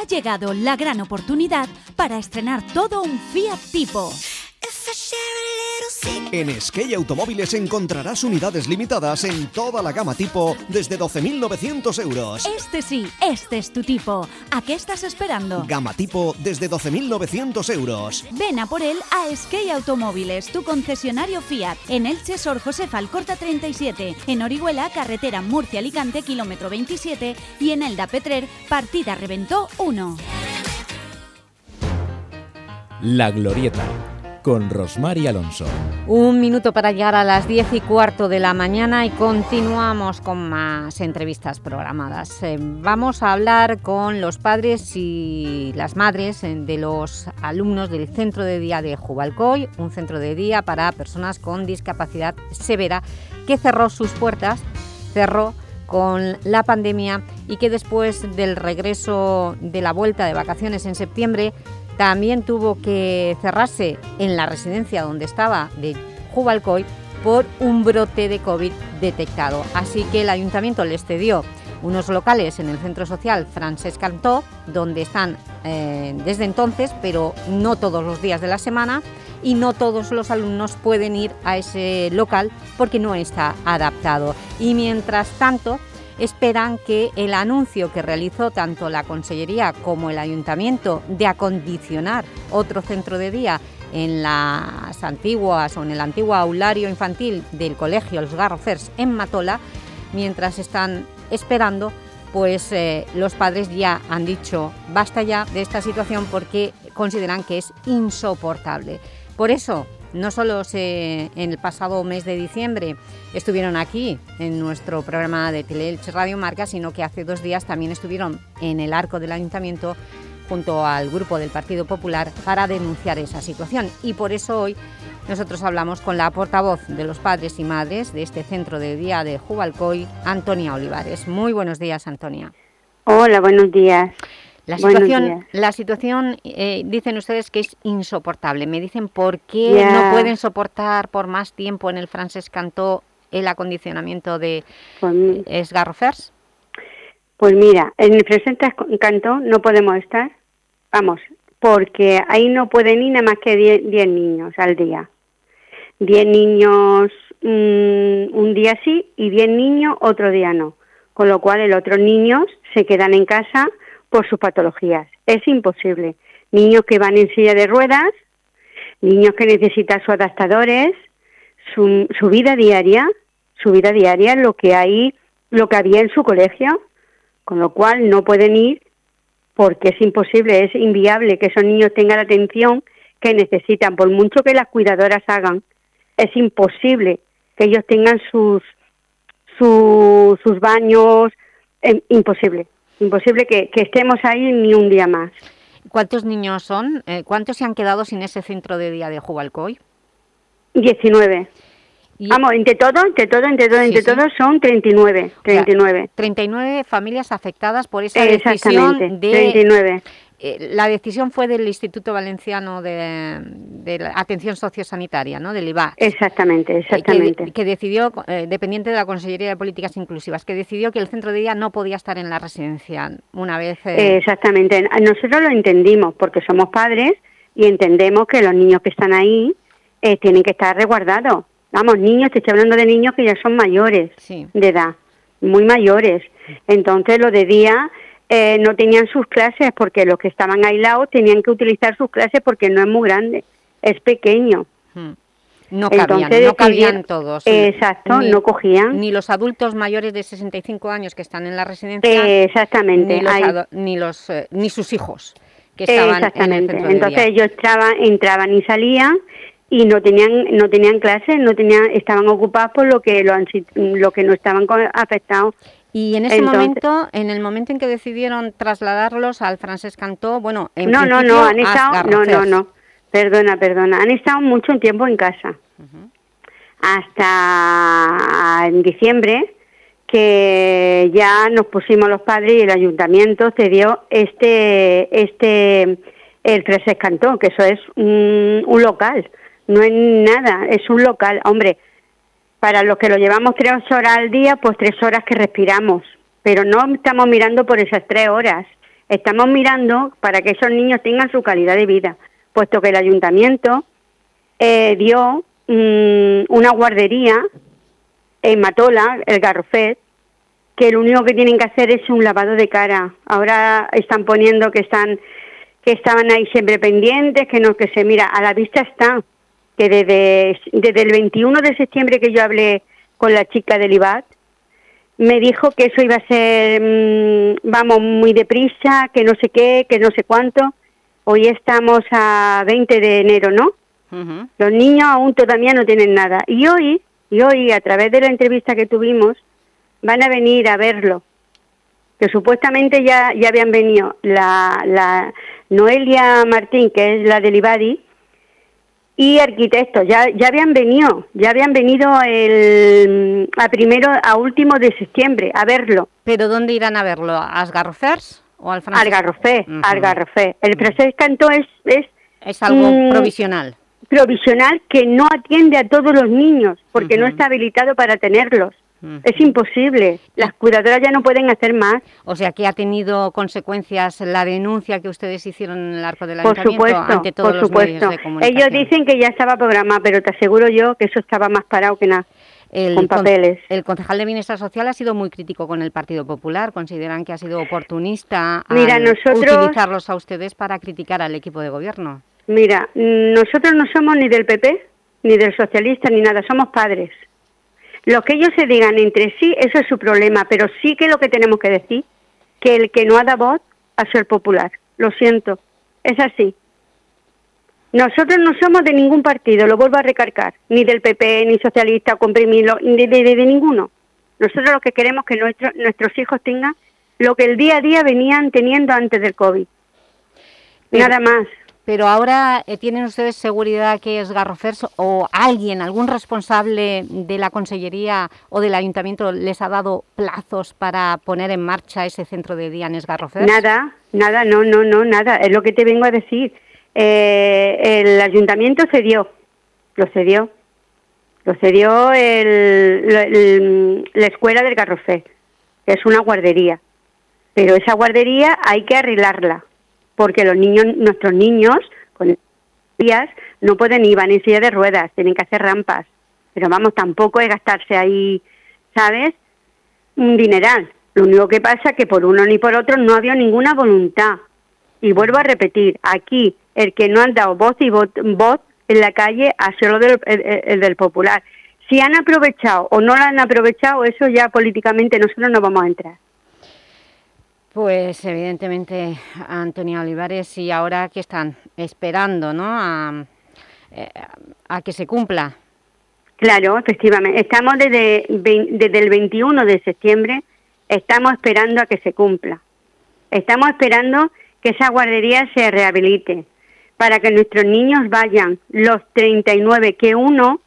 Ha llegado la gran oportunidad para estrenar todo un Fiat Tipo. En Skate Automóviles encontrarás unidades limitadas en toda la gama tipo desde 12.900 euros. Este sí, este es tu tipo. ¿A qué estás esperando? Gama tipo desde 12.900 euros. Ven a por él a Skate Automóviles, tu concesionario Fiat. En Elche, Sor Josefa Alcorta 37. En Orihuela, carretera Murcia-Alicante, kilómetro 27. Y en Elda Petrer, partida Reventó 1. La Glorieta, con Rosmar y Alonso. Un minuto para llegar a las 10 y cuarto de la mañana y continuamos con más entrevistas programadas. Eh, vamos a hablar con los padres y las madres eh, de los alumnos del Centro de Día de Jubalcoy, un centro de día para personas con discapacidad severa que cerró sus puertas, cerró con la pandemia y que después del regreso de la vuelta de vacaciones en septiembre también tuvo que cerrarse en la residencia donde estaba de Jubalcoy por un brote de COVID detectado. Así que el Ayuntamiento les cedió unos locales en el Centro Social Francesc Cantó, donde están eh, desde entonces, pero no todos los días de la semana, y no todos los alumnos pueden ir a ese local porque no está adaptado. Y mientras tanto, esperan que el anuncio que realizó tanto la Consellería como el Ayuntamiento de acondicionar otro centro de día en las antiguas o en el antiguo aulario infantil del colegio Los Garrofers en Matola, mientras están esperando, pues eh, los padres ya han dicho basta ya de esta situación porque consideran que es insoportable. Por eso, no solo en el pasado mes de diciembre estuvieron aquí en nuestro programa de Teleelch Radio Marca, sino que hace dos días también estuvieron en el arco del Ayuntamiento junto al grupo del Partido Popular para denunciar esa situación. Y por eso hoy nosotros hablamos con la portavoz de los padres y madres de este centro de día de Jubalcoy, Antonia Olivares. Muy buenos días, Antonia. Hola, buenos días. La situación, la situación eh, dicen ustedes que es insoportable. Me dicen por qué no pueden soportar por más tiempo en el francés Cantó el acondicionamiento de pues, Esgarrofers. Pues mira, en el francés Cantó no podemos estar, vamos, porque ahí no pueden ir nada más que 10 niños al día. 10 niños mm, un día sí y 10 niños otro día no. Con lo cual, los otros niños se quedan en casa por sus patologías. Es imposible. Niños que van en silla de ruedas, niños que necesitan sus adaptadores, su, su vida diaria, su vida diaria, lo que hay, lo que había en su colegio, con lo cual no pueden ir porque es imposible, es inviable que esos niños tengan la atención que necesitan, por mucho que las cuidadoras hagan, es imposible que ellos tengan sus sus baños, eh, imposible imposible que, estemos ahí ni un día más. ¿Cuántos niños son? Eh, ¿Cuántos se han quedado sin ese centro de día de Jubalcoy? 19. Vamos, entre todo, entre todo, entre todo, entre todo son 39, 39. 39 familias afectadas por esa decisión de... 39. Eh, la decisión fue del Instituto Valenciano de, Atención Sociosanitaria, ¿no? del IVA. Exactamente, eh, exactamente. Que, decidió, eh, dependiente de la Consellería de Políticas Inclusivas, que decidió que el centro de día no podía estar en la residencia una vez... Exactamente. Nosotros lo entendimos porque somos padres y entendemos que los niños que están ahí tienen que estar resguardados. Vamos, niños, te estoy hablando de niños que ya son mayores de edad, muy mayores. Entonces, lo de día eh, no tenían sus clases porque los que estaban aislados tenían que utilizar sus clases porque no es muy grande, es pequeño. Hmm. No cabían, no cabían todos. Exacto, no cogían. Ni los adultos mayores de 65 años que están en la residencia. exactamente. Ni, los, eh, ni, sus hijos que estaban en el centro Entonces ellos entraban, entraban y salían y no tenían no tenían clases, no tenían estaban ocupados por lo que lo, lo que no estaban afectados y en ese momento, en el momento en que decidieron trasladarlos al francés Cantó, bueno, en No, no, no, han estado, no, no, no, perdona, perdona, han estado mucho tiempo en casa. Hasta en diciembre, que ya nos pusimos los padres y el ayuntamiento cedió este, este, el francés Cantó, que eso es un, un local, no es nada, es un local, hombre, para los que lo llevamos tres horas al día, pues tres horas que respiramos, pero no estamos mirando por esas tres horas, estamos mirando para que esos niños tengan su calidad de vida, puesto que el ayuntamiento eh, dio mm, una guardería en Matola, el Garrofet, que lo único que tienen que hacer es un lavado de cara. Ahora están poniendo que están que estaban ahí siempre pendientes, que no que se mira, a la vista está que desde, desde el 21 de septiembre que yo hablé con la chica del IBAT, me dijo que eso iba a ser, mm, vamos, muy deprisa, que no sé qué, que no sé cuánto. Hoy estamos a 20 de enero, ¿no? Los niños aún todavía no tienen nada. Y hoy, y hoy, a través de la entrevista que tuvimos, van a venir a verlo. Que supuestamente ya, ya habían venido la, la Noelia Martín, que es la del IBADI, y arquitectos. Ya, ya habían venido, ya habían venido el, a primero, a último de septiembre a verlo. ¿Pero dónde irán a verlo? ¿A Asgarrofers o al francés? Algarrofé, El francés Cantó es... Es, es algo mm, provisional. Provisional que no atiende a todos los niños, porque no está habilitado para tenerlos. Es imposible. Las cuidadoras ya no pueden hacer más. O sea, que ha tenido consecuencias la denuncia que ustedes hicieron en el arco del por supuesto, ante todos por supuesto. Ellos dicen que ya estaba programado, pero te aseguro yo que eso estaba más parado que nada. El, con papeles. el concejal de Bienestar Social ha sido muy crítico con el Partido Popular. Consideran que ha sido oportunista Mira, nosotros, utilizarlos a ustedes para criticar al equipo de gobierno. Mira, nosotros no somos ni del PP, ni del socialista, ni nada. Somos padres. Lo que ellos se digan entre sí, eso es su problema, pero sí que lo que tenemos que decir, que el que no ha dado voz a ser popular. Lo siento, es así. Nosotros no somos de ningún partido, lo vuelvo a recargar, ni del PP, ni socialista, comprimido, ni de, de, ninguno. Nosotros lo que queremos es que nuestro, nuestros hijos tengan lo que el día a día venían teniendo antes del COVID. Nada más. Pero ahora, eh, ¿tienen ustedes seguridad que es Garrofers o alguien, algún responsable de la Consellería o del Ayuntamiento les ha dado plazos para poner en marcha ese centro de día en Esgarrofers? Nada, nada, no, no, no, nada. Es lo que te vengo a decir. Eh, el Ayuntamiento cedió, lo cedió. Lo cedió el, la Escuela del Garrofés, que es una guardería. Pero esa guardería hay que arreglarla porque los niños, nuestros niños con días no pueden ir, van en silla de ruedas, tienen que hacer rampas. Pero vamos, tampoco es gastarse ahí, ¿sabes? Un dineral. Lo único que pasa es que por uno ni por otro no había ninguna voluntad. Y vuelvo a repetir, aquí el que no han dado voz y voz, en la calle ha sido del, el del popular. Si han aprovechado o no lo han aprovechado, eso ya políticamente nosotros no vamos a entrar. Pues evidentemente Antonia Olivares y ahora que están esperando ¿no? a, eh, a, que se cumpla. Claro, efectivamente. Estamos desde, desde el 21 de septiembre, estamos esperando a que se cumpla. Estamos esperando que esa guardería se rehabilite para que nuestros niños vayan. Los 39 que uno,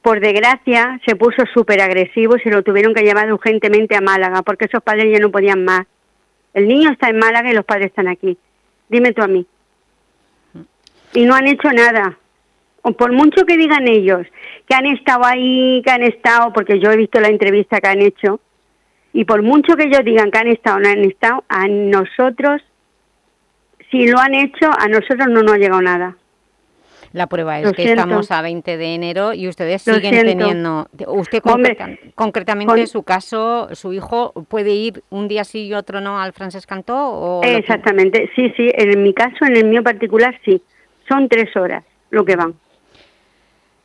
por desgracia, se puso súper agresivo y se lo tuvieron que llevar urgentemente a Málaga porque esos padres ya no podían más. El niño está en Málaga y los padres están aquí. Dime tú a mí. Y no han hecho nada. Por mucho que digan ellos que han estado ahí, que han estado, porque yo he visto la entrevista que han hecho, y por mucho que ellos digan que han estado no han estado, a nosotros, si lo han hecho, a nosotros no nos ha llegado nada. La prueba es que estamos a 20 de enero y ustedes siguen teniendo... Usted concretamente, en su caso, su hijo puede ir un día sí y otro no al francés Cantó o Exactamente, sí, sí. En mi caso, en el mío particular, sí. Son tres horas lo que van.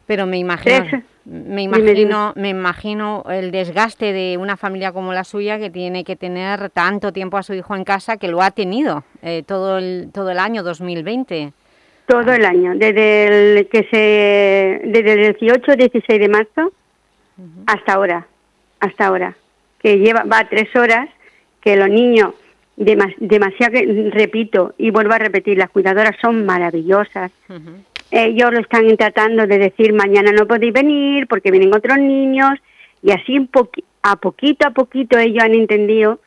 Pero me imagino, me imagino, me imagino el desgaste de una familia como la suya que tiene que tener tanto tiempo a su hijo en casa que lo ha tenido eh, todo el todo el año 2020. Todo el año, desde el que se desde el 18 o 16 de marzo hasta ahora, hasta ahora, que lleva va tres horas, que los niños demasiado, repito y vuelvo a repetir, las cuidadoras son maravillosas. Ellos lo están tratando de decir mañana no podéis venir porque vienen otros niños y así a poquito a poquito ellos han entendido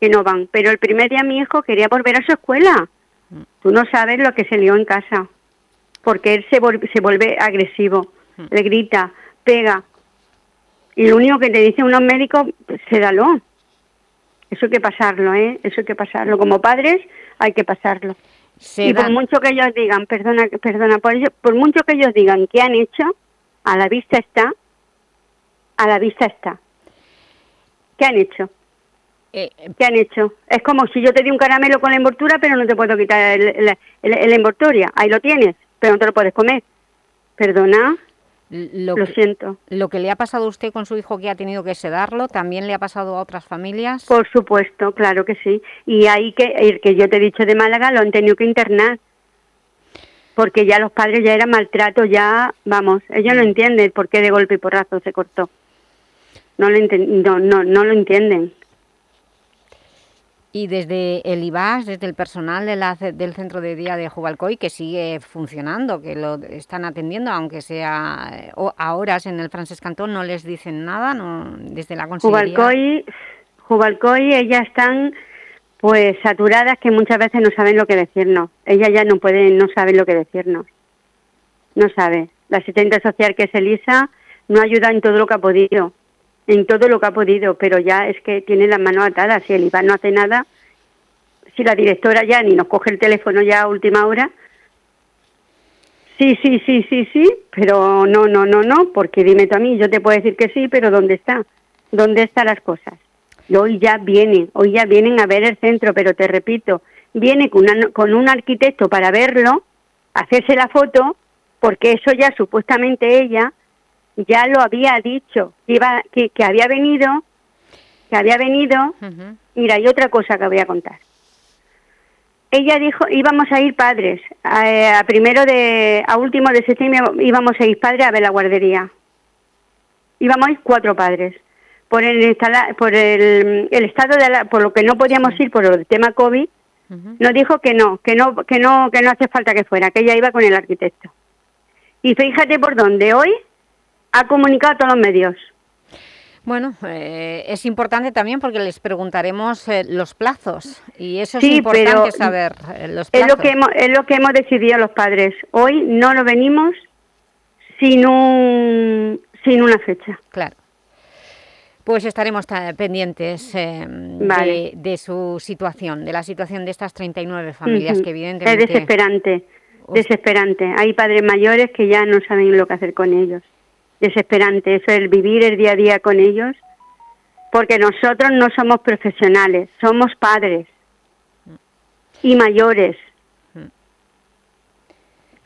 que no van. Pero el primer día mi hijo quería volver a su escuela Tú no sabes lo que se lió en casa, porque él se, vuelve, se vuelve agresivo, hmm. le grita, pega. Y lo único que te dicen unos médicos, pues, se dalo. Eso hay que pasarlo, ¿eh? Eso hay que pasarlo. Como padres hay que pasarlo. y por mucho que ellos digan, perdona, perdona, por, por mucho que ellos digan que han hecho, a la vista está, a la vista está. ¿Qué han hecho? Eh, ¿Qué han hecho? Es como si yo te di un caramelo con la envoltura, pero no te puedo quitar la envoltoria. Ahí lo tienes, pero no te lo puedes comer. ¿Perdona? Lo, siento. ¿Lo que le ha pasado a usted con su hijo que ha tenido que sedarlo, también le ha pasado a otras familias? Por supuesto, claro que sí. Y ahí que, el que yo te he dicho de Málaga lo han tenido que internar. Porque ya los padres ya era maltrato, ya, vamos, ellos no mm. entienden por qué de golpe y porrazo se cortó. No lo, no, no, no lo entienden. Y desde el IBAS, desde el personal de la, del centro de día de Jubalcoy, que sigue funcionando, que lo están atendiendo, aunque sea eh, a horas en el Francés Cantón, no les dicen nada, no desde la Consejería. Jubalcoy, Jubalcoy, ellas están pues saturadas que muchas veces no saben lo que decirnos. Ellas ya no pueden, no saben lo que decirnos. No sabe. La asistente social que es Elisa no ayuda en todo lo que ha podido. En todo lo que ha podido, pero ya es que tiene las manos atadas. Si el IVA no hace nada, si la directora ya ni nos coge el teléfono ya a última hora, sí, sí, sí, sí, sí, pero no, no, no, no, porque dime tú a mí, yo te puedo decir que sí, pero ¿dónde está? ¿Dónde están las cosas? Y hoy ya vienen, hoy ya vienen a ver el centro, pero te repito, viene con, con un arquitecto para verlo, hacerse la foto, porque eso ya supuestamente ella ya lo había dicho, que, iba, que, que había venido, que había venido. Mira, hay otra cosa que voy a contar. Ella dijo, íbamos a ir padres, a, primero de, a último de septiembre íbamos a ir padres a ver la guardería. Íbamos a ir cuatro padres. Por el, por el, el estado de la, por lo que no podíamos ir por el tema COVID, nos dijo que no, que no, que no, que no hace falta que fuera, que ella iba con el arquitecto. Y fíjate por dónde hoy ha comunicado a todos los medios. Bueno, eh, es importante también porque les preguntaremos eh, los plazos y eso es importante saber eh, los plazos. Es lo, que hemos, es lo que hemos decidido los padres. Hoy no lo venimos sin, un, sin una fecha. Claro. Pues estaremos pendientes de, su situación, de la situación de estas 39 familias que evidentemente... Es desesperante, desesperante. Hay padres mayores que ya no saben lo que hacer con ellos desesperante eso, el vivir el día a día con ellos, porque nosotros no somos profesionales, somos padres y mayores.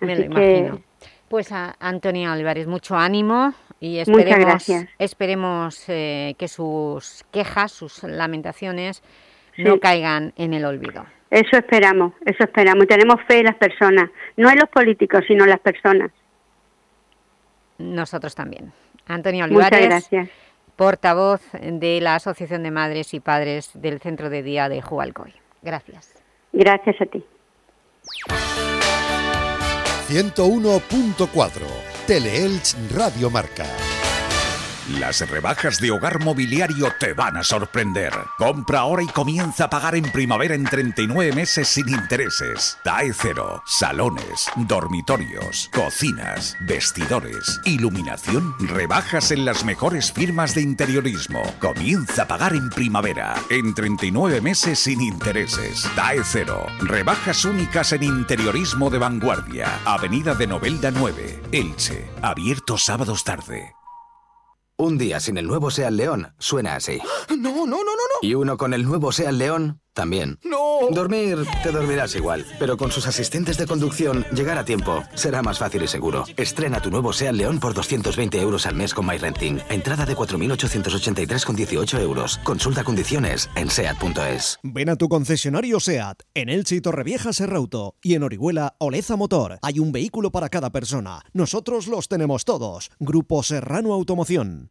Me lo imagino. Pues a Antonia Álvarez, mucho ánimo y esperemos, esperemos eh, que sus quejas, sus lamentaciones no caigan en el olvido. Eso esperamos, eso esperamos. Tenemos fe en las personas, no en los políticos, sino en las personas. Nosotros también. Antonio Olivares, gracias. portavoz de la Asociación de Madres y Padres del Centro de Día de Jualcoy. Gracias. Gracias a ti. 101.4 Teleelch Radio Marca. Las rebajas de Hogar Mobiliario te van a sorprender. Compra ahora y comienza a pagar en primavera en 39 meses sin intereses. TAE cero, salones, dormitorios, cocinas, vestidores, iluminación, rebajas en las mejores firmas de interiorismo. Comienza a pagar en primavera en 39 meses sin intereses. TAE cero, rebajas únicas en interiorismo de vanguardia. Avenida de Novelda 9, Elche, abierto sábados tarde. Un día sin el nuevo SEAT León suena así. No, no, no, no, no. Y uno con el nuevo SEAT León también. ¡No! Dormir, te dormirás igual. Pero con sus asistentes de conducción, llegar a tiempo será más fácil y seguro. Estrena tu nuevo SEAT León por 220 euros al mes con MyRenting. Entrada de 4.883,18 euros. Consulta condiciones en SEAT.es. Ven a tu concesionario SEAT. En Elche y Torrevieja Serrauto. Y en Orihuela, Oleza Motor. Hay un vehículo para cada persona. Nosotros los tenemos todos. Grupo Serrano Automoción.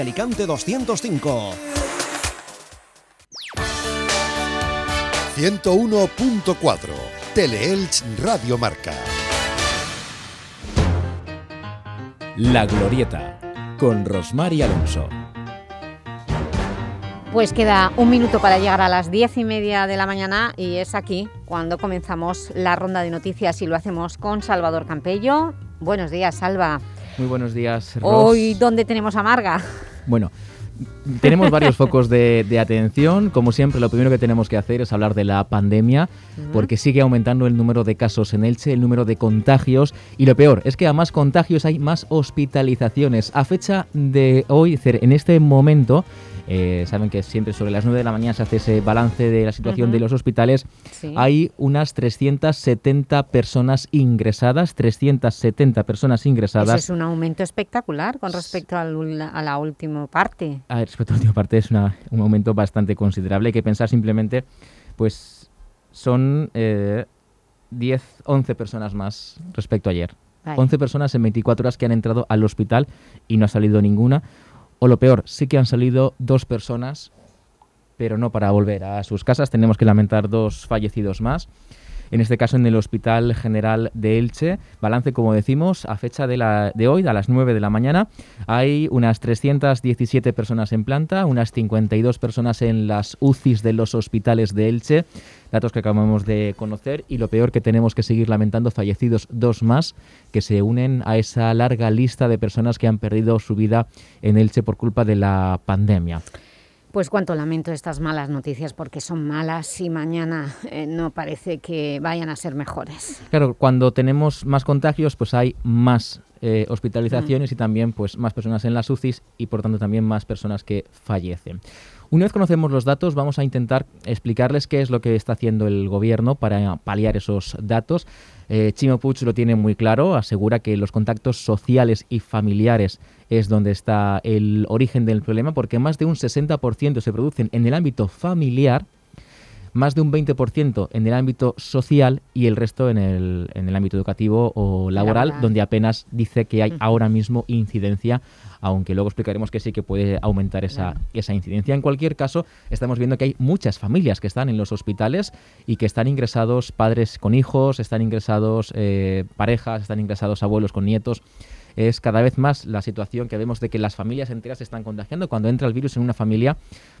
Alicante 205. 101.4 Teleelch Radio Marca. La Glorieta con Rosmar y Alonso. Pues queda un minuto para llegar a las diez y media de la mañana y es aquí cuando comenzamos la ronda de noticias y lo hacemos con Salvador Campello. Buenos días, Salva. Muy buenos días, Ros. Hoy, ¿dónde tenemos a Marga? Bueno, tenemos varios focos de, de, atención. Como siempre, lo primero que tenemos que hacer es hablar de la pandemia, porque sigue aumentando el número de casos en Elche, el número de contagios, y lo peor es que a más contagios hay más hospitalizaciones. A fecha de hoy, en este momento, eh, saben que siempre sobre las 9 de la mañana se hace ese balance de la situación de los hospitales. Hay unas 370 personas ingresadas, 370 personas ingresadas. Eso es un aumento espectacular con respecto a la última parte. A respecto a la última parte es un aumento bastante considerable. Hay que pensar simplemente, pues son 10, eh, 11 personas más respecto a ayer. 11 personas en 24 horas que han entrado al hospital y no ha salido ninguna. O lo peor, sí que han salido dos personas, pero no para volver a sus casas. Tenemos que lamentar dos fallecidos más. En este caso en el Hospital General de Elche. Balance, como decimos, a fecha de, la, de hoy, a las 9 de la mañana, hay unas 317 personas en planta, unas 52 personas en las UCIs de los hospitales de Elche datos que acabamos de conocer y lo peor que tenemos que seguir lamentando, fallecidos dos más que se unen a esa larga lista de personas que han perdido su vida en Elche por culpa de la pandemia. Pues cuánto lamento estas malas noticias porque son malas y mañana eh, no parece que vayan a ser mejores. Claro, cuando tenemos más contagios pues hay más eh, hospitalizaciones y también pues más personas en las UCIs y por tanto también más personas que fallecen. Una vez conocemos los datos, vamos a intentar explicarles qué es lo que está haciendo el gobierno para paliar esos datos. Eh, Chimo Puig lo tiene muy claro, asegura que los contactos sociales y familiares es donde está el origen del problema, porque más de un 60% se producen en el ámbito familiar, más de un 20% en el ámbito social y el resto en el, en el ámbito educativo o laboral, donde apenas dice que hay ahora mismo incidencia aunque luego explicaremos que sí que puede aumentar esa, esa incidencia. En cualquier caso, estamos viendo que hay muchas familias que están en los hospitales y que están ingresados padres con hijos, están ingresados eh, parejas, están ingresados abuelos con nietos es cada vez más la situación que vemos de que las familias enteras se están contagiando. Cuando entra el virus en una familia,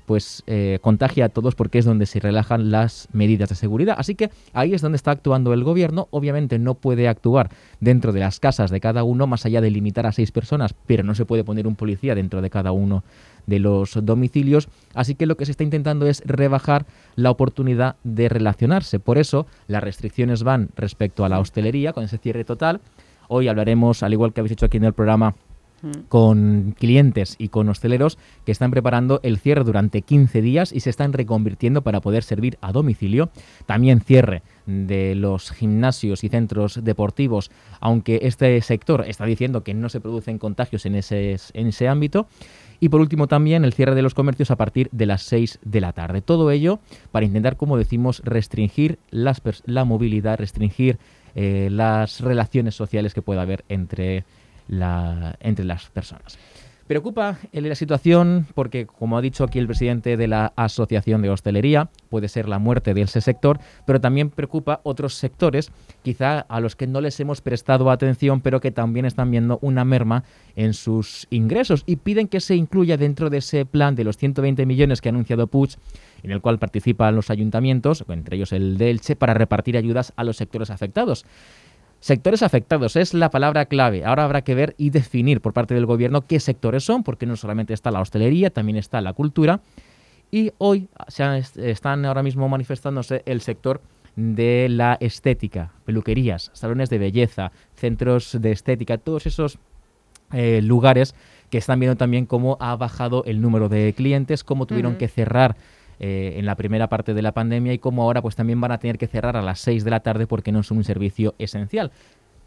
pues eh, contagia a todos porque es donde se relajan las medidas de seguridad. Así que ahí es donde está actuando el gobierno. Obviamente no puede actuar dentro de las casas de cada uno, más allá de limitar a seis personas, pero no se puede poner un policía dentro de cada uno de los domicilios. Así que lo que se está intentando es rebajar la oportunidad de relacionarse. Por eso las restricciones van respecto a la hostelería, con ese cierre total, Hoy hablaremos, al igual que habéis hecho aquí en el programa, mm. con clientes y con hosteleros que están preparando el cierre durante 15 días y se están reconvirtiendo para poder servir a domicilio. También cierre de los gimnasios y centros deportivos, aunque este sector está diciendo que no se producen contagios en ese, en ese ámbito. Y por último también el cierre de los comercios a partir de las 6 de la tarde. Todo ello para intentar, como decimos, restringir las, la movilidad, restringir eh, las relaciones sociales que pueda haber entre, la, entre las personas. Preocupa la situación porque, como ha dicho aquí el presidente de la Asociación de Hostelería, puede ser la muerte de ese sector, pero también preocupa otros sectores, quizá a los que no les hemos prestado atención, pero que también están viendo una merma en sus ingresos y piden que se incluya dentro de ese plan de los 120 millones que ha anunciado Puig en el cual participan los ayuntamientos, entre ellos el de para repartir ayudas a los sectores afectados. Sectores afectados es la palabra clave. Ahora habrá que ver y definir por parte del gobierno qué sectores son, porque no solamente está la hostelería, también está la cultura. Y hoy se están ahora mismo manifestándose el sector de la estética, peluquerías, salones de belleza, centros de estética, todos esos eh, lugares que están viendo también cómo ha bajado el número de clientes, cómo tuvieron que cerrar eh, en la primera parte de la pandemia y como ahora pues también van a tener que cerrar a las 6 de la tarde porque no son un servicio esencial.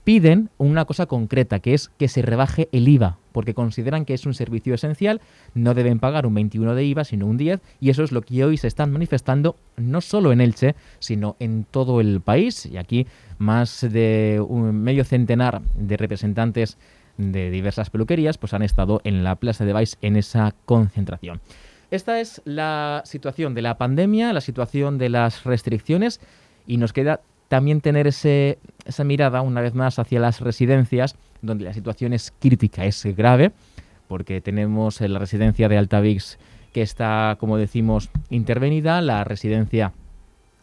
Piden una cosa concreta, que es que se rebaje el IVA, porque consideran que es un servicio esencial, no deben pagar un 21 de IVA, sino un 10, y eso es lo que hoy se están manifestando no solo en Elche, sino en todo el país, y aquí más de un medio centenar de representantes de diversas peluquerías pues han estado en la Plaza de Baix en esa concentración. Esta es la situación de la pandemia, la situación de las restricciones y nos queda también tener ese, esa mirada una vez más hacia las residencias, donde la situación es crítica, es grave, porque tenemos la residencia de Altavix que está, como decimos, intervenida, la residencia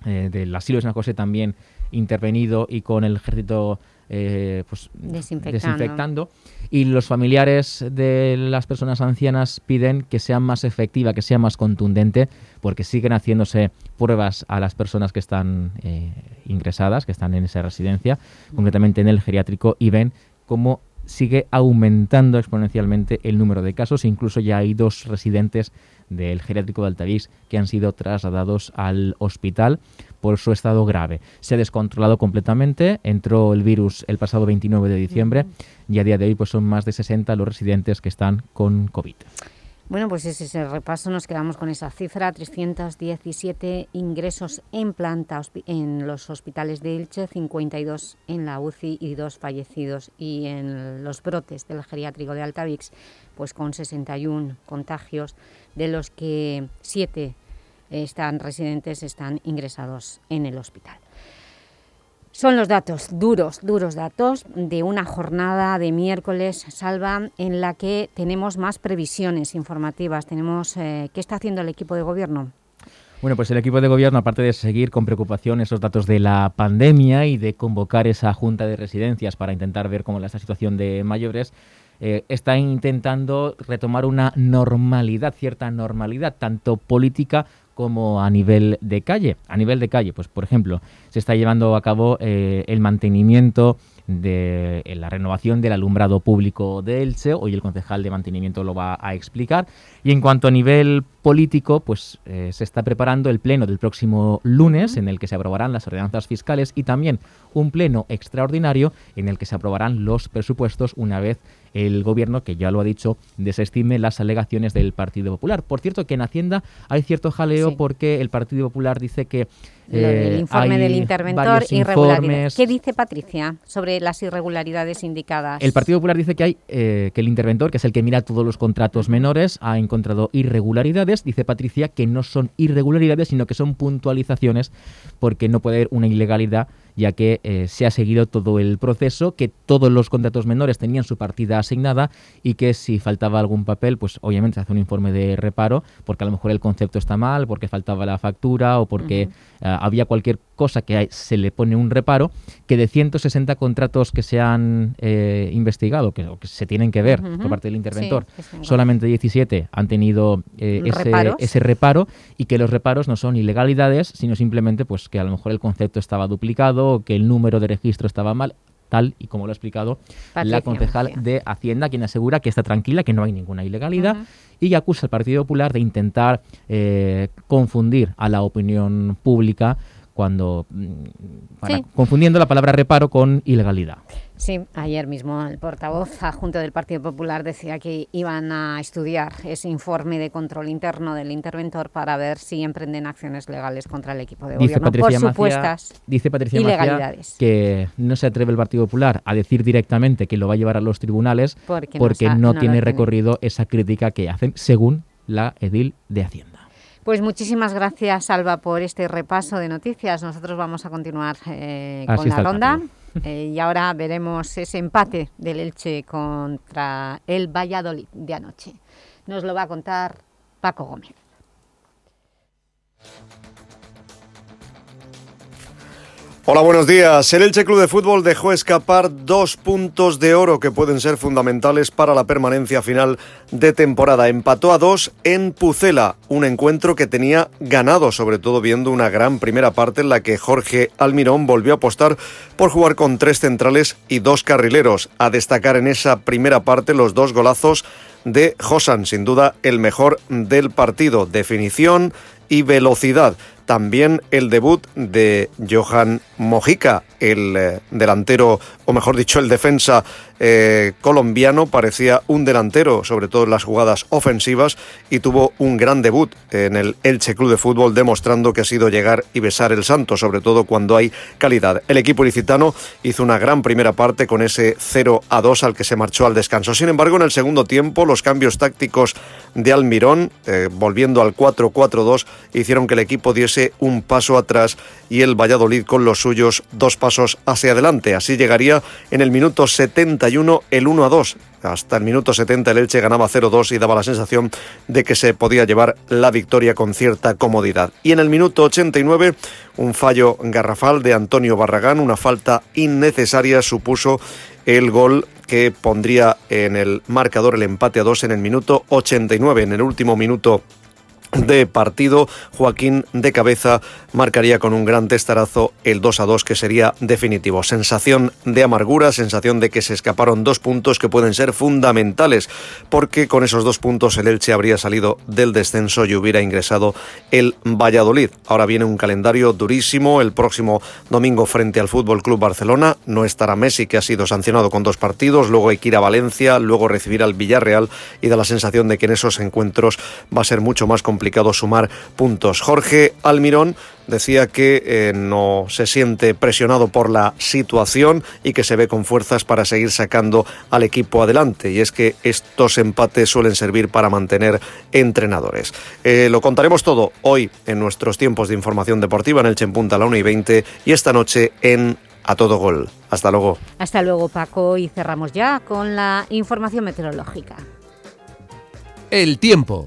eh, del asilo de San José también intervenido y con el ejército eh, pues, Desinfectando. desinfectando. Y los familiares de las personas ancianas piden que sea más efectiva, que sea más contundente, porque siguen haciéndose pruebas a las personas que están eh, ingresadas, que están en esa residencia, concretamente en el geriátrico, y ven cómo sigue aumentando exponencialmente el número de casos. Incluso ya hay dos residentes del geriátrico de Altavix que han sido trasladados al hospital por su estado grave. Se ha descontrolado completamente, entró el virus el pasado 29 de diciembre y a día de hoy pues son más de 60 los residentes que están con COVID. Bueno, pues ese es el repaso, nos quedamos con esa cifra, 317 ingresos en planta en los hospitales de Elche, 52 en la UCI y dos fallecidos. Y en los brotes del geriátrico de Altavix, pues con 61 contagios, de los que 7 están residentes, están ingresados en el hospital. Son los datos, duros, duros datos, de una jornada de miércoles, Salva, en la que tenemos más previsiones informativas. Tenemos eh, ¿Qué está haciendo el equipo de gobierno? Bueno, pues el equipo de gobierno, aparte de seguir con preocupación esos datos de la pandemia y de convocar esa junta de residencias para intentar ver cómo es esta situación de mayores, eh, está intentando retomar una normalidad, cierta normalidad, tanto política como a nivel de calle. A nivel de calle, pues por ejemplo, se está llevando a cabo eh, el mantenimiento de la renovación del alumbrado público de Elche. Hoy el concejal de mantenimiento lo va a explicar. Y en cuanto a nivel político, pues eh, se está preparando el pleno del próximo lunes en el que se aprobarán las ordenanzas fiscales y también un pleno extraordinario en el que se aprobarán los presupuestos una vez el gobierno, que ya lo ha dicho, desestime las alegaciones del Partido Popular. Por cierto, que en Hacienda hay cierto jaleo porque el Partido Popular dice que del eh, informe del interventor, irregularidades. ¿Qué dice Patricia sobre las irregularidades indicadas? El Partido Popular dice que hay eh, que el interventor, que es el que mira todos los contratos menores, ha encontrado irregularidades. Dice Patricia que no son irregularidades, sino que son puntualizaciones, porque no puede haber una ilegalidad, ya que eh, se ha seguido todo el proceso, que todos los contratos menores tenían su partida asignada y que si faltaba algún papel, pues obviamente se hace un informe de reparo, porque a lo mejor el concepto está mal, porque faltaba la factura o porque eh, había cualquier cosa que se le pone un reparo, que de 160 contratos que se han eh, investigado, que, se tienen que ver por parte del interventor, Sí, solamente 17 han tenido eh, ese, ese reparo y que los reparos no son ilegalidades, sino simplemente pues que a lo mejor el concepto estaba duplicado o que el número de registro estaba mal tal y como lo ha explicado Patricia la concejal Murcia. de Hacienda, quien asegura que está tranquila, que no hay ninguna ilegalidad y acusa al Partido Popular de intentar eh, confundir a la opinión pública cuando mm, Sí. confundiendo la palabra reparo con ilegalidad. Sí, ayer mismo el portavoz adjunto del Partido Popular decía que iban a estudiar ese informe de control interno del interventor para ver si emprenden acciones legales contra el equipo de Dice gobierno Patricia, por Macia, supuestas dice Patricia Macia ilegalidades. que no se atreve el Partido Popular a decir directamente que lo va a llevar a los tribunales Porque porque, no tiene tiene. recorrido esa crítica que hacen según la edil de Hacienda. Pues muchísimas gracias, Alba, por este repaso de noticias. Nosotros vamos a continuar eh, con la ronda. Eh, y ahora veremos ese empate del Elche contra el Valladolid de anoche. Nos lo va a contar Paco Gómez. Hola, buenos días. El Elche Club de Fútbol dejó escapar dos puntos de oro que pueden ser fundamentales para la permanencia final de temporada. Empató a dos en Pucela, un encuentro que tenía ganado, sobre todo viendo una gran primera parte en la que Jorge Almirón volvió a apostar por jugar con tres centrales y dos carrileros. A destacar en esa primera parte los dos golazos de Josan, sin duda el mejor del partido. Definición y velocidad. También el debut de Johan Mojica, el eh, delantero, o mejor dicho, el defensa eh, colombiano, parecía un delantero, sobre todo en las jugadas ofensivas, y tuvo un gran debut en el Elche Club de Fútbol, demostrando que ha sido llegar y besar el santo, sobre todo cuando hay calidad. El equipo ilicitano hizo una gran primera parte con ese 0 a 2 al que se marchó al descanso. Sin embargo, en el segundo tiempo, los cambios tácticos de Almirón, eh, volviendo al 4-4-2, hicieron que el equipo diese un paso atrás y el Valladolid con los suyos dos pasos hacia adelante. Así llegaría en el minuto 71 el 1 a 2. Hasta el minuto 70 el Elche ganaba 0-2 y daba la sensación de que se podía llevar la victoria con cierta comodidad. Y en el minuto 89 un fallo garrafal de Antonio Barragán, una falta innecesaria supuso el gol que pondría en el marcador el empate a 2 en el minuto 89. En el último minuto de partido. Joaquín de cabeza marcaría con un gran testarazo el 2 a 2 que sería definitivo. Sensación de amargura, sensación de que se escaparon dos puntos que pueden ser fundamentales porque con esos dos puntos el Elche habría salido del descenso y hubiera ingresado el Valladolid. Ahora viene un calendario durísimo el próximo domingo frente al Fútbol Club Barcelona. No estará Messi que ha sido sancionado con dos partidos, luego hay que ir a Valencia, luego recibir al Villarreal y da la sensación de que en esos encuentros va a ser mucho más complicado complicado sumar puntos. Jorge Almirón decía que eh, no se siente presionado por la situación y que se ve con fuerzas para seguir sacando al equipo adelante. Y es que estos empates suelen servir para mantener entrenadores. Eh, lo contaremos todo hoy en nuestros tiempos de información deportiva en el Chempunta a la 1 y 20 y esta noche en A Todo Gol. Hasta luego. Hasta luego, Paco. Y cerramos ya con la información meteorológica. El tiempo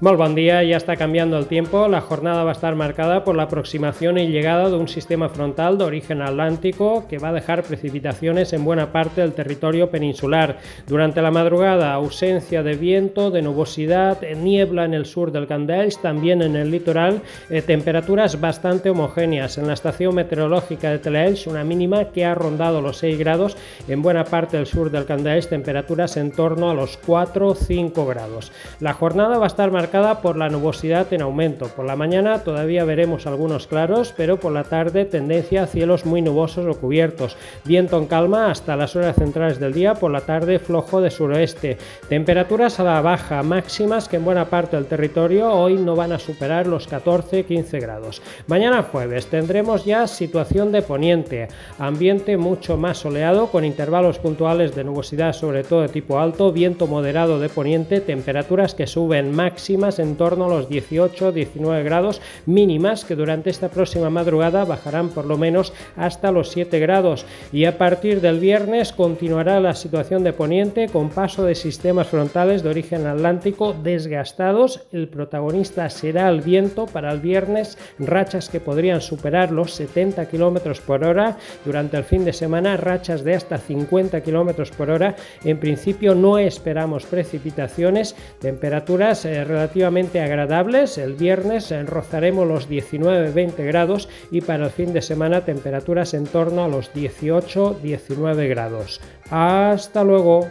Muy buen día, ya está cambiando el tiempo. La jornada va a estar marcada por la aproximación y llegada de un sistema frontal de origen atlántico que va a dejar precipitaciones en buena parte del territorio peninsular. Durante la madrugada, ausencia de viento, de nubosidad, niebla en el sur del Candelch, también en el litoral, eh, temperaturas bastante homogéneas. En la estación meteorológica de Teleelch, una mínima que ha rondado los 6 grados. En buena parte del sur del Candelch, temperaturas en torno a los 4 o 5 grados. La jornada va a estar marcada por la nubosidad en aumento. Por la mañana todavía veremos algunos claros, pero por la tarde tendencia a cielos muy nubosos o cubiertos. Viento en calma hasta las horas centrales del día, por la tarde flojo de suroeste. Temperaturas a la baja, máximas que en buena parte del territorio hoy no van a superar los 14-15 grados. Mañana jueves tendremos ya situación de poniente, ambiente mucho más soleado con intervalos puntuales de nubosidad sobre todo de tipo alto, viento moderado de poniente, temperaturas que suben máximas en torno a los 18-19 grados mínimas que durante esta próxima madrugada bajarán por lo menos hasta los 7 grados y a partir del viernes continuará la situación de poniente con paso de sistemas frontales de origen atlántico desgastados. El protagonista será el viento para el viernes, rachas que podrían superar los 70 km por hora durante el fin de semana, rachas de hasta 50 km por hora. En principio no esperamos precipitaciones, temperaturas eh, relativamente agradables. El viernes rozaremos los 19-20 grados y para el fin de semana temperaturas en torno a los 18-19 grados. Hasta luego.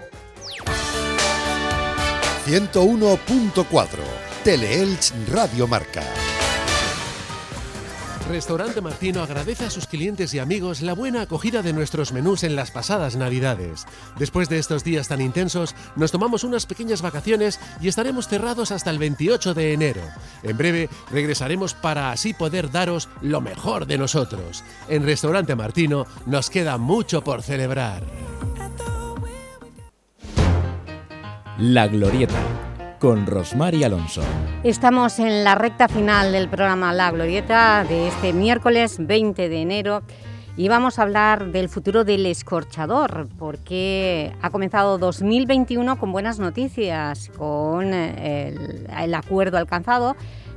101.4 Teleelch Radio Marca. Restaurante Martino agradece a sus clientes y amigos la buena acogida de nuestros menús en las pasadas Navidades. Después de estos días tan intensos, nos tomamos unas pequeñas vacaciones y estaremos cerrados hasta el 28 de enero. En breve regresaremos para así poder daros lo mejor de nosotros. En Restaurante Martino nos queda mucho por celebrar. La Glorieta con Rosmar y Alonso. Estamos en la recta final del programa La Glorieta de este miércoles 20 de enero y vamos a hablar del futuro del escorchador porque ha comenzado 2021 con buenas noticias, con el, el acuerdo alcanzado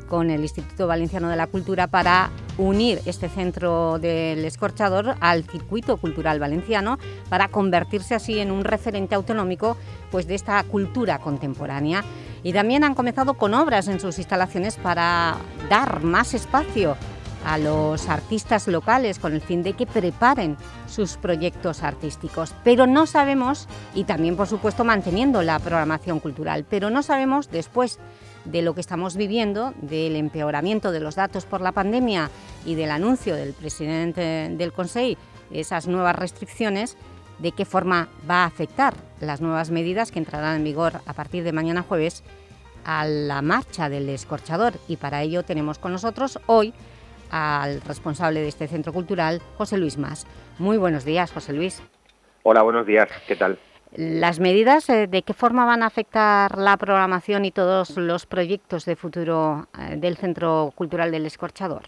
con el Instituto Valenciano de la Cultura para unir este centro del escorchador al circuito cultural valenciano para convertirse así en un referente autonómico pues, de esta cultura contemporánea. Y también han comenzado con obras en sus instalaciones para dar más espacio a los artistas locales con el fin de que preparen sus proyectos artísticos. Pero no sabemos, y también por supuesto manteniendo la programación cultural, pero no sabemos después de lo que estamos viviendo, del empeoramiento de los datos por la pandemia y del anuncio del presidente del Consejo esas nuevas restricciones, de qué forma va a afectar las nuevas medidas que entrarán en vigor a partir de mañana jueves a la marcha del escorchador. Y para ello tenemos con nosotros hoy al responsable de este centro cultural, José Luis Más. Muy buenos días, José Luis. Hola, buenos días. ¿Qué tal? ¿Las medidas eh, de qué forma van a afectar la programación y todos los proyectos de futuro eh, del Centro Cultural del Escorchador?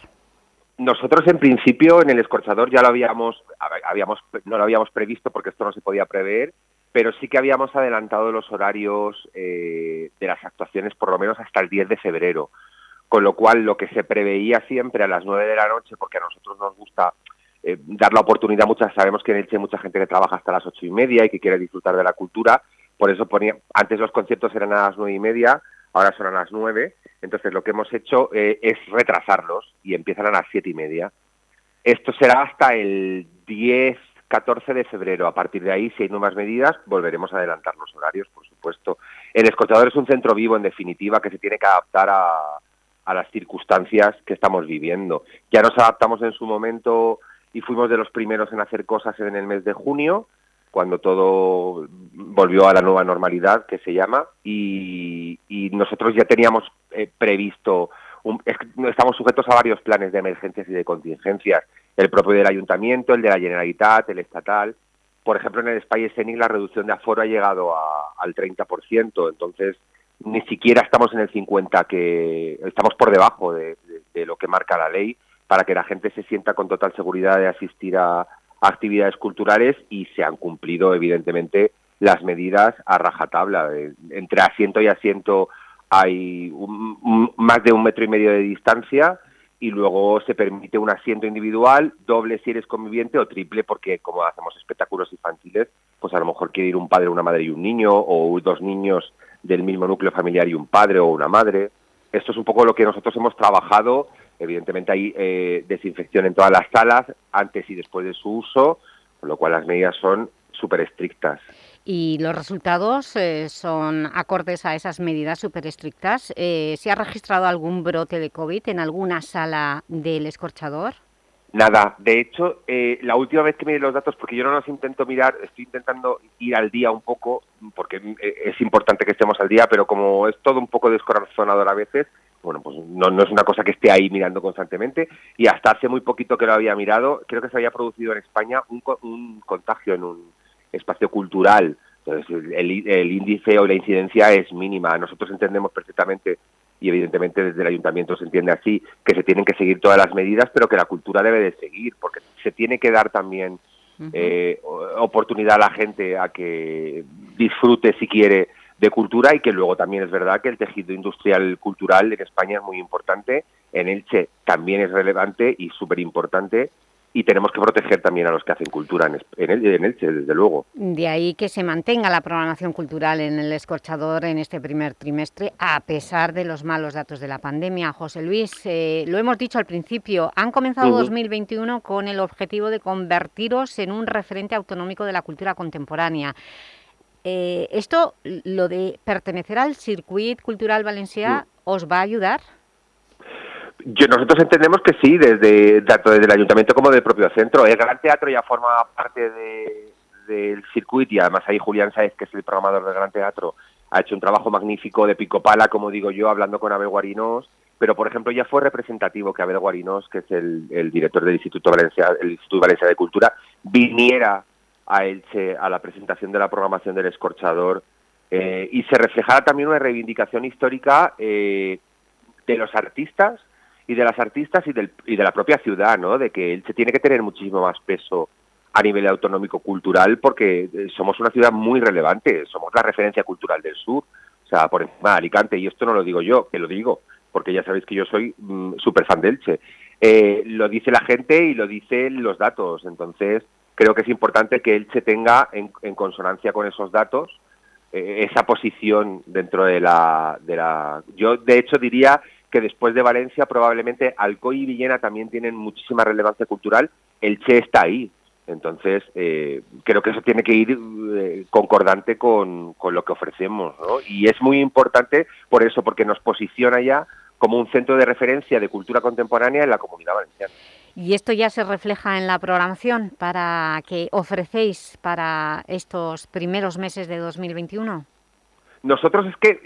Nosotros, en principio, en el Escorchador ya lo habíamos, habíamos, no lo habíamos previsto porque esto no se podía prever, pero sí que habíamos adelantado los horarios eh, de las actuaciones por lo menos hasta el 10 de febrero, con lo cual lo que se preveía siempre a las 9 de la noche, porque a nosotros nos gusta eh, dar la oportunidad, muchas sabemos que en Elche hay mucha gente que trabaja hasta las ocho y media y que quiere disfrutar de la cultura, por eso ponía, antes los conciertos eran a las nueve y media, ahora son a las nueve, entonces lo que hemos hecho eh, es retrasarlos y empiezan a las siete y media. Esto será hasta el 10, 14 de febrero. A partir de ahí, si hay nuevas medidas, volveremos a adelantar los horarios, por supuesto. El escuchador es un centro vivo, en definitiva, que se tiene que adaptar a, a las circunstancias que estamos viviendo. Ya nos adaptamos en su momento y fuimos de los primeros en hacer cosas en el mes de junio, cuando todo volvió a la nueva normalidad, que se llama, y, nosotros ya teníamos eh, previsto, estamos sujetos a varios planes de emergencias y de contingencias, el propio del ayuntamiento, el de la Generalitat, el estatal. Por ejemplo, en el Spy Scenic la reducción de aforo ha llegado al 30%, entonces ni siquiera estamos en el 50% que estamos por debajo de lo que marca la ley para que la gente se sienta con total seguridad de asistir a, actividades culturales y se han cumplido evidentemente las medidas a rajatabla. Entre asiento y asiento hay más de un metro y medio de distancia y luego se permite un asiento individual, doble si eres conviviente o triple porque como hacemos espectáculos infantiles, pues a lo mejor quiere ir un padre, una madre y un niño o dos niños del mismo núcleo familiar y un padre o una madre. Esto es un poco lo que nosotros hemos trabajado Evidentemente hay eh, desinfección en todas las salas antes y después de su uso, con lo cual las medidas son súper estrictas. ¿Y los resultados eh, son acordes a esas medidas súper estrictas? Eh, ¿Se ha registrado algún brote de COVID en alguna sala del escorchador? Nada, de hecho, la última vez que miré los datos, porque yo no los intento mirar, estoy intentando ir al día un poco, porque es importante que estemos al día, pero como es todo un poco descorazonador a veces, bueno, pues no, no, es una cosa que esté ahí mirando constantemente y hasta hace muy poquito que lo había mirado, creo que se había producido en España un, un contagio en un espacio cultural. Entonces, el, el, índice o la incidencia es mínima. Nosotros entendemos perfectamente y evidentemente desde el ayuntamiento se entiende así que se tienen que seguir todas las medidas, pero que la cultura debe de seguir, porque se tiene que dar también eh, oportunidad a la gente a que disfrute si quiere de cultura y que luego también es verdad que el tejido industrial cultural en España es muy importante, en Elche también es relevante y súper importante y tenemos que proteger también a los que hacen cultura en, en, Elche, desde luego. De ahí que se mantenga la programación cultural en el Escorchador en este primer trimestre, a pesar de los malos datos de la pandemia. José Luis, eh, lo hemos dicho al principio, han comenzado 2021 con el objetivo de convertiros en un referente autonómico de la cultura contemporánea. Eh, ¿Esto, lo de pertenecer al Circuit Cultural Valencià, os va a ayudar? Yo, nosotros entendemos que sí, desde tanto desde el Ayuntamiento como del propio centro. El Gran Teatro ya forma parte del circuito y además ahí Julián Saez, que es el programador del Gran Teatro, ha hecho un trabajo magnífico de pico pala, como digo yo, hablando con Abel Guarinos, pero por ejemplo ya fue representativo que Abel Guarinos, que es el, director del Instituto Valencia, el Instituto Valencia de Cultura, viniera a Elche a la presentación de la programación del Escorchador eh, y se reflejara también una reivindicación histórica eh, de los artistas y de las artistas y, del, y de la propia ciudad, ¿no? De que Elche tiene que tener muchísimo más peso a nivel autonómico cultural porque eh, somos una ciudad muy relevante, somos la referencia cultural del sur, o sea, por encima de Alicante, y esto no lo digo yo, que lo digo, porque ya sabéis que yo soy mm, súper fan de Elche. lo dice la gente y lo dicen los datos, entonces creo que es importante que se tenga en, consonancia con esos datos eh, esa posición dentro de la, de la... Yo, de hecho, diría que después de Valencia probablemente Alcoy y Villena también tienen muchísima relevancia cultural. El Che está ahí. Entonces, eh, creo que eso tiene que ir eh, concordante con, con, lo que ofrecemos. ¿no? Y es muy importante por eso, porque nos posiciona ya como un centro de referencia de cultura contemporánea en la comunidad valenciana. ¿Y esto ya se refleja en la programación para que ofrecéis para estos primeros meses de 2021? Nosotros es que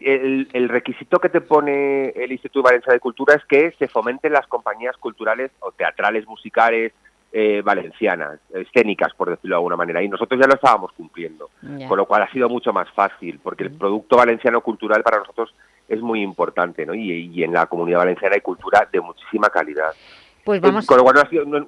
el, requisito que te pone el Instituto Valencia de Cultura es que se fomenten las compañías culturales o teatrales, musicales, eh, valencianas, escénicas, por decirlo de alguna manera, y nosotros ya lo estábamos cumpliendo, con lo cual ha sido mucho más fácil, porque el producto valenciano cultural para nosotros es muy importante, ¿no? Y, y en la comunidad valenciana hay cultura de muchísima calidad. Pues vamos, Eh, Con lo cual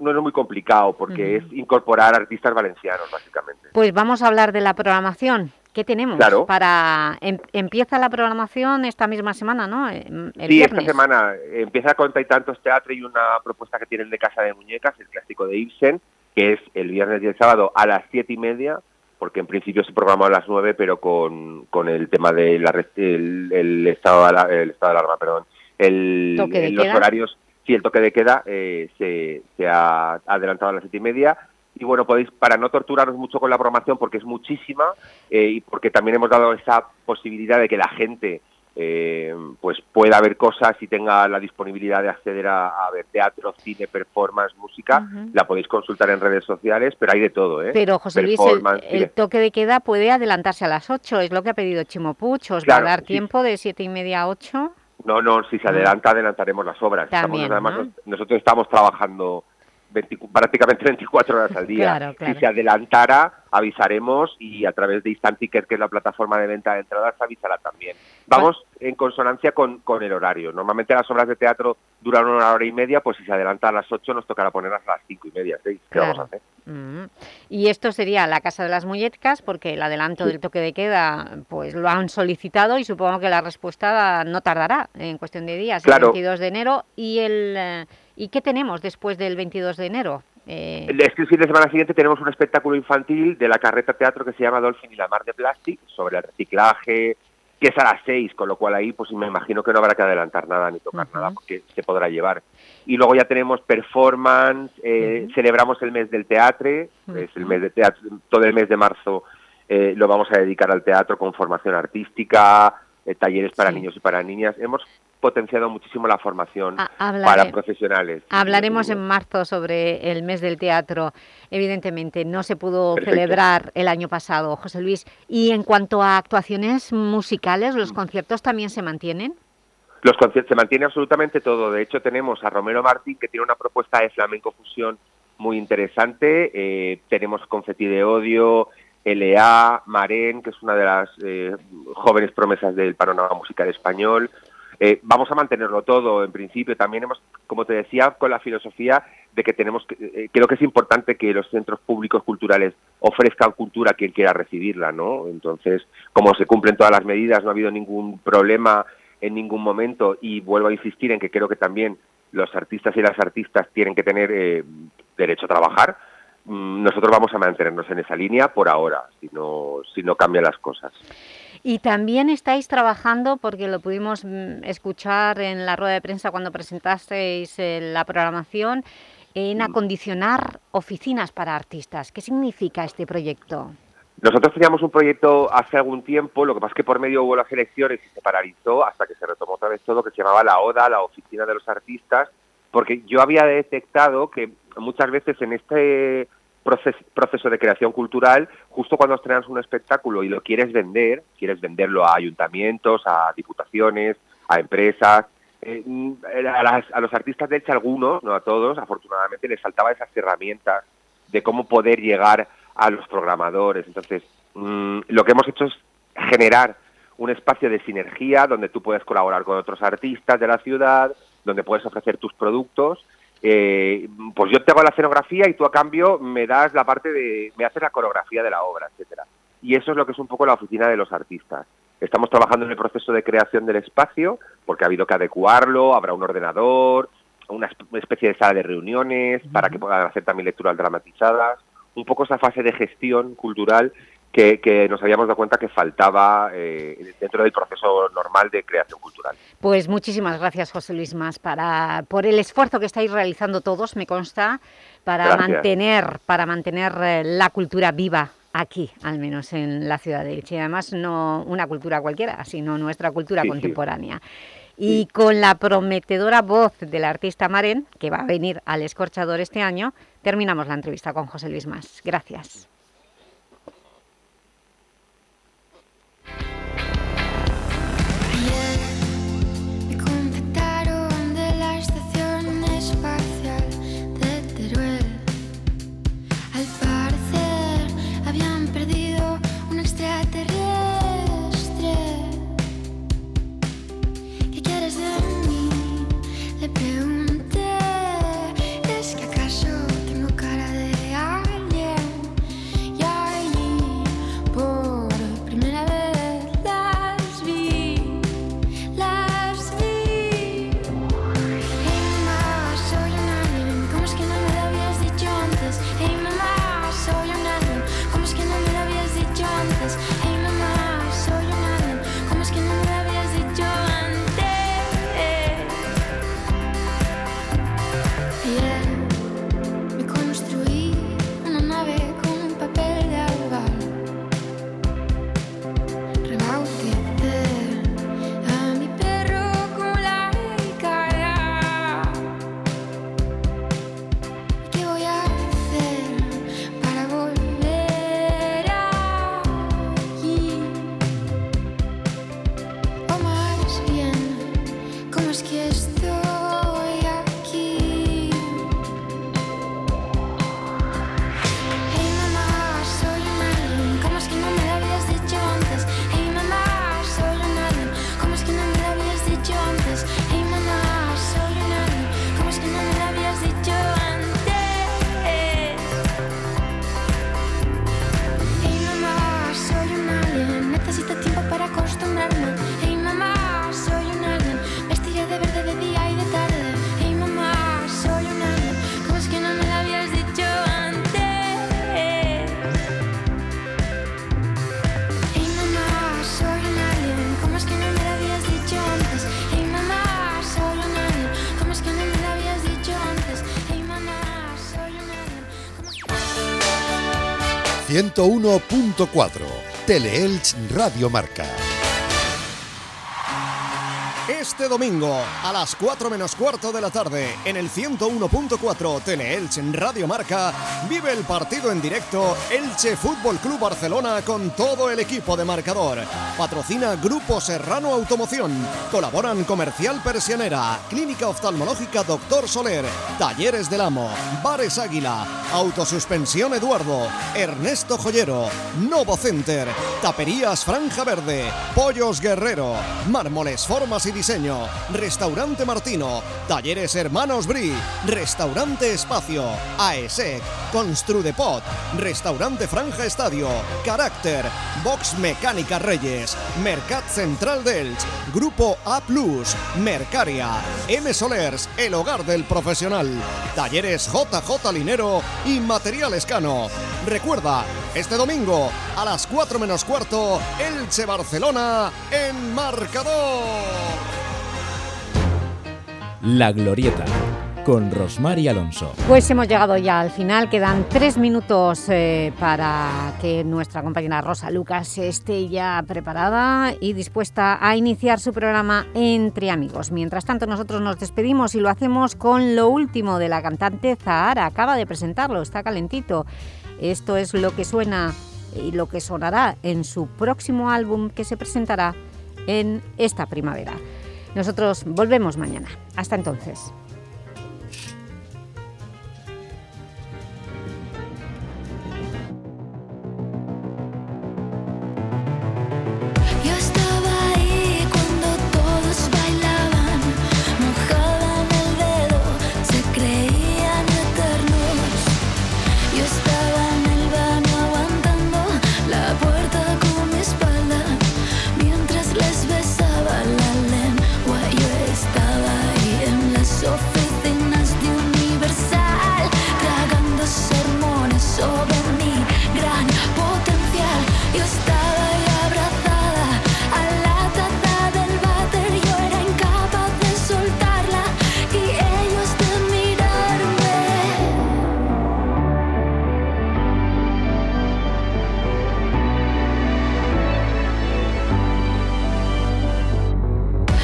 no, es muy complicado, porque es incorporar artistas valencianos, básicamente. pues vamos a hablar de la programación. ¿Qué tenemos? Claro. Para em- Empieza la programación esta misma semana, ¿no? Em, El sí, viernes. esta semana eh, empieza con Tantos Teatro y una propuesta que tienen de Casa de Muñecas, el clásico de Ibsen, que es el viernes y el sábado a las siete y media, porque en principio se programó a las nueve, pero con, con el tema del el, el estado, de el estado de alarma, perdón, el, ¿Toque de los horarios, sí, el toque de queda eh, se, se ha adelantado a las siete y media. Y bueno, podéis, para no torturaros mucho con la programación, porque es muchísima, eh, y porque también hemos dado esa posibilidad de que la gente eh, pues pueda ver cosas y tenga la disponibilidad de acceder a, a ver teatro, cine, performance, música, la podéis consultar en redes sociales, pero hay de todo, ¿eh? Pero, José Luis, el, toque de queda puede adelantarse a las 8, es lo que ha pedido Chimo Puch. ¿Os Claro, va a dar sí. tiempo de siete y media a 8? No, no, si se adelanta, adelantaremos las obras. Estamos- También, además, ¿no? nos- nosotros estamos trabajando 20 prácticamente 24 horas al día. Claro, claro. Si se adelantara, avisaremos y a través de Instant Ticket, que es la plataforma de venta de entradas, se avisará también. Vamos en consonancia con, con el horario. Normalmente las obras de teatro duran una hora y media, pues si se adelanta a las 8 nos tocará ponerlas a las 5 y media, 6. ¿Qué vamos a hacer? Mm. Y esto sería la Casa de las Muñecas, porque el adelanto Sí. del toque de queda pues lo han solicitado y supongo que la respuesta no tardará en cuestión de días, Claro. el 22 de enero. ¿Y, el, eh, ¿Y qué tenemos después del 22 de enero? Eh, El este fin de semana siguiente tenemos un espectáculo infantil de la carreta teatro que se llama Dolphin y la mar de plástico sobre el reciclaje, que es a las seis, con lo cual ahí pues me imagino que no habrá que adelantar nada ni tocar nada porque se podrá llevar. Y luego ya tenemos performance, eh, celebramos el mes del teatro, es el mes de teatro, todo el mes de marzo eh, lo vamos a dedicar al teatro con formación artística, eh, talleres para Sí. niños y para niñas. Hemos potenciado muchísimo la formación A- hablare- para profesionales. Hablaremos en marzo sobre el mes del teatro. Evidentemente, no se pudo Perfecto. celebrar el año pasado, José Luis. Y en cuanto a actuaciones musicales. ¿los conciertos también se mantienen? Los conciertos se mantiene absolutamente todo. De hecho, tenemos a Romero Martín que tiene una propuesta de flamenco fusión muy interesante. Eh, tenemos Confeti de Odio, LA, Marén, que es una de las eh, jóvenes promesas del panorama musical español. Eh, vamos a mantenerlo todo, en principio. También hemos, como te decía, con la filosofía de que tenemos, que, eh, creo que es importante que los centros públicos culturales ofrezcan cultura a quien quiera recibirla, ¿no? Entonces, como se cumplen todas las medidas, no ha habido ningún problema en ningún momento y vuelvo a insistir en que creo que también los artistas y las artistas tienen que tener eh, derecho a trabajar. Mm, Nosotros vamos a mantenernos en esa línea por ahora, si no, si no cambian las cosas. Y también estáis trabajando, porque lo pudimos mm, escuchar en la rueda de prensa cuando presentasteis eh, la programación, en acondicionar oficinas para artistas. ¿Qué significa este proyecto? Nosotros teníamos un proyecto hace algún tiempo, lo que pasa es que por medio hubo las elecciones y se paralizó hasta que se retomó otra vez todo, que se llamaba la ODA, la Oficina de los Artistas, porque yo había detectado que muchas veces en este proces- proceso de creación cultural, justo cuando estrenas un espectáculo y lo quieres vender, quieres venderlo a ayuntamientos, a diputaciones, a empresas, eh, mm, a, las- a los artistas de hecho algunos, no a todos, afortunadamente les faltaba esas herramientas de cómo poder llegar a los programadores. Entonces, mm, lo que hemos hecho es generar un espacio de sinergia donde tú puedes colaborar con otros artistas de la ciudad, donde puedes ofrecer tus productos. Eh, pues yo te hago la escenografía y tú a cambio me das la parte de, me haces la coreografía de la obra, etcétera. Y eso es lo que es un poco la oficina de los artistas. Estamos trabajando en el proceso de creación del espacio, porque ha habido que adecuarlo, habrá un ordenador, una esp- una especie de sala de reuniones para que puedan hacer también lecturas dramatizadas, un poco esa fase de gestión cultural que, que nos habíamos dado cuenta que faltaba eh, dentro del proceso normal de creación cultural. Pues muchísimas gracias, José Luis Más, para, por el esfuerzo que estáis realizando todos, me consta, para Gracias. mantener, para mantener eh, la cultura viva aquí, al menos en la ciudad de Elche. Y además, no una cultura cualquiera, sino nuestra cultura Sí, sí. contemporánea. Y con la prometedora voz del artista Maren, que va a venir al Escorchador este año, terminamos la entrevista con José Luis Más. Gracias. 101.4. Teleelch Radio Marca. Este domingo, a las 4 menos cuarto de la tarde, en el 101.4 Teleelch Radio Marca, vive el partido en directo Elche Fútbol Club Barcelona con todo el equipo de marcador. Patrocina Grupo Serrano Automoción. Colaboran Comercial Persianera, Clínica Oftalmológica Doctor Soler, Talleres del Amo, Bares Águila, Autosuspensión Eduardo, Ernesto Joyero, Novo Center, Taperías Franja Verde, Pollos Guerrero, Mármoles Formas y Diseño, Restaurante Martino, Talleres Hermanos Bri, Restaurante Espacio, AESEC, Construdepot, Restaurante Franja Estadio, Carácter, Box Mecánica Reyes, Mercat Central Delch, Grupo A Plus, Mercaria, M Solers, el hogar del profesional, Talleres JJ Linero y Material Escano. Recuerda, este domingo a las 4 menos cuarto, Elche Barcelona en marcador. La Glorieta, con Rosmar y Alonso. Pues hemos llegado ya al final, quedan tres minutos eh, para que nuestra compañera Rosa Lucas esté ya preparada y dispuesta a iniciar su programa Entre Amigos. Mientras tanto nosotros nos despedimos y lo hacemos con lo último de la cantante Zahara, acaba de presentarlo, está calentito. Esto es lo que suena y lo que sonará en su próximo álbum que se presentará en esta primavera. Nosotros volvemos mañana. Hasta entonces.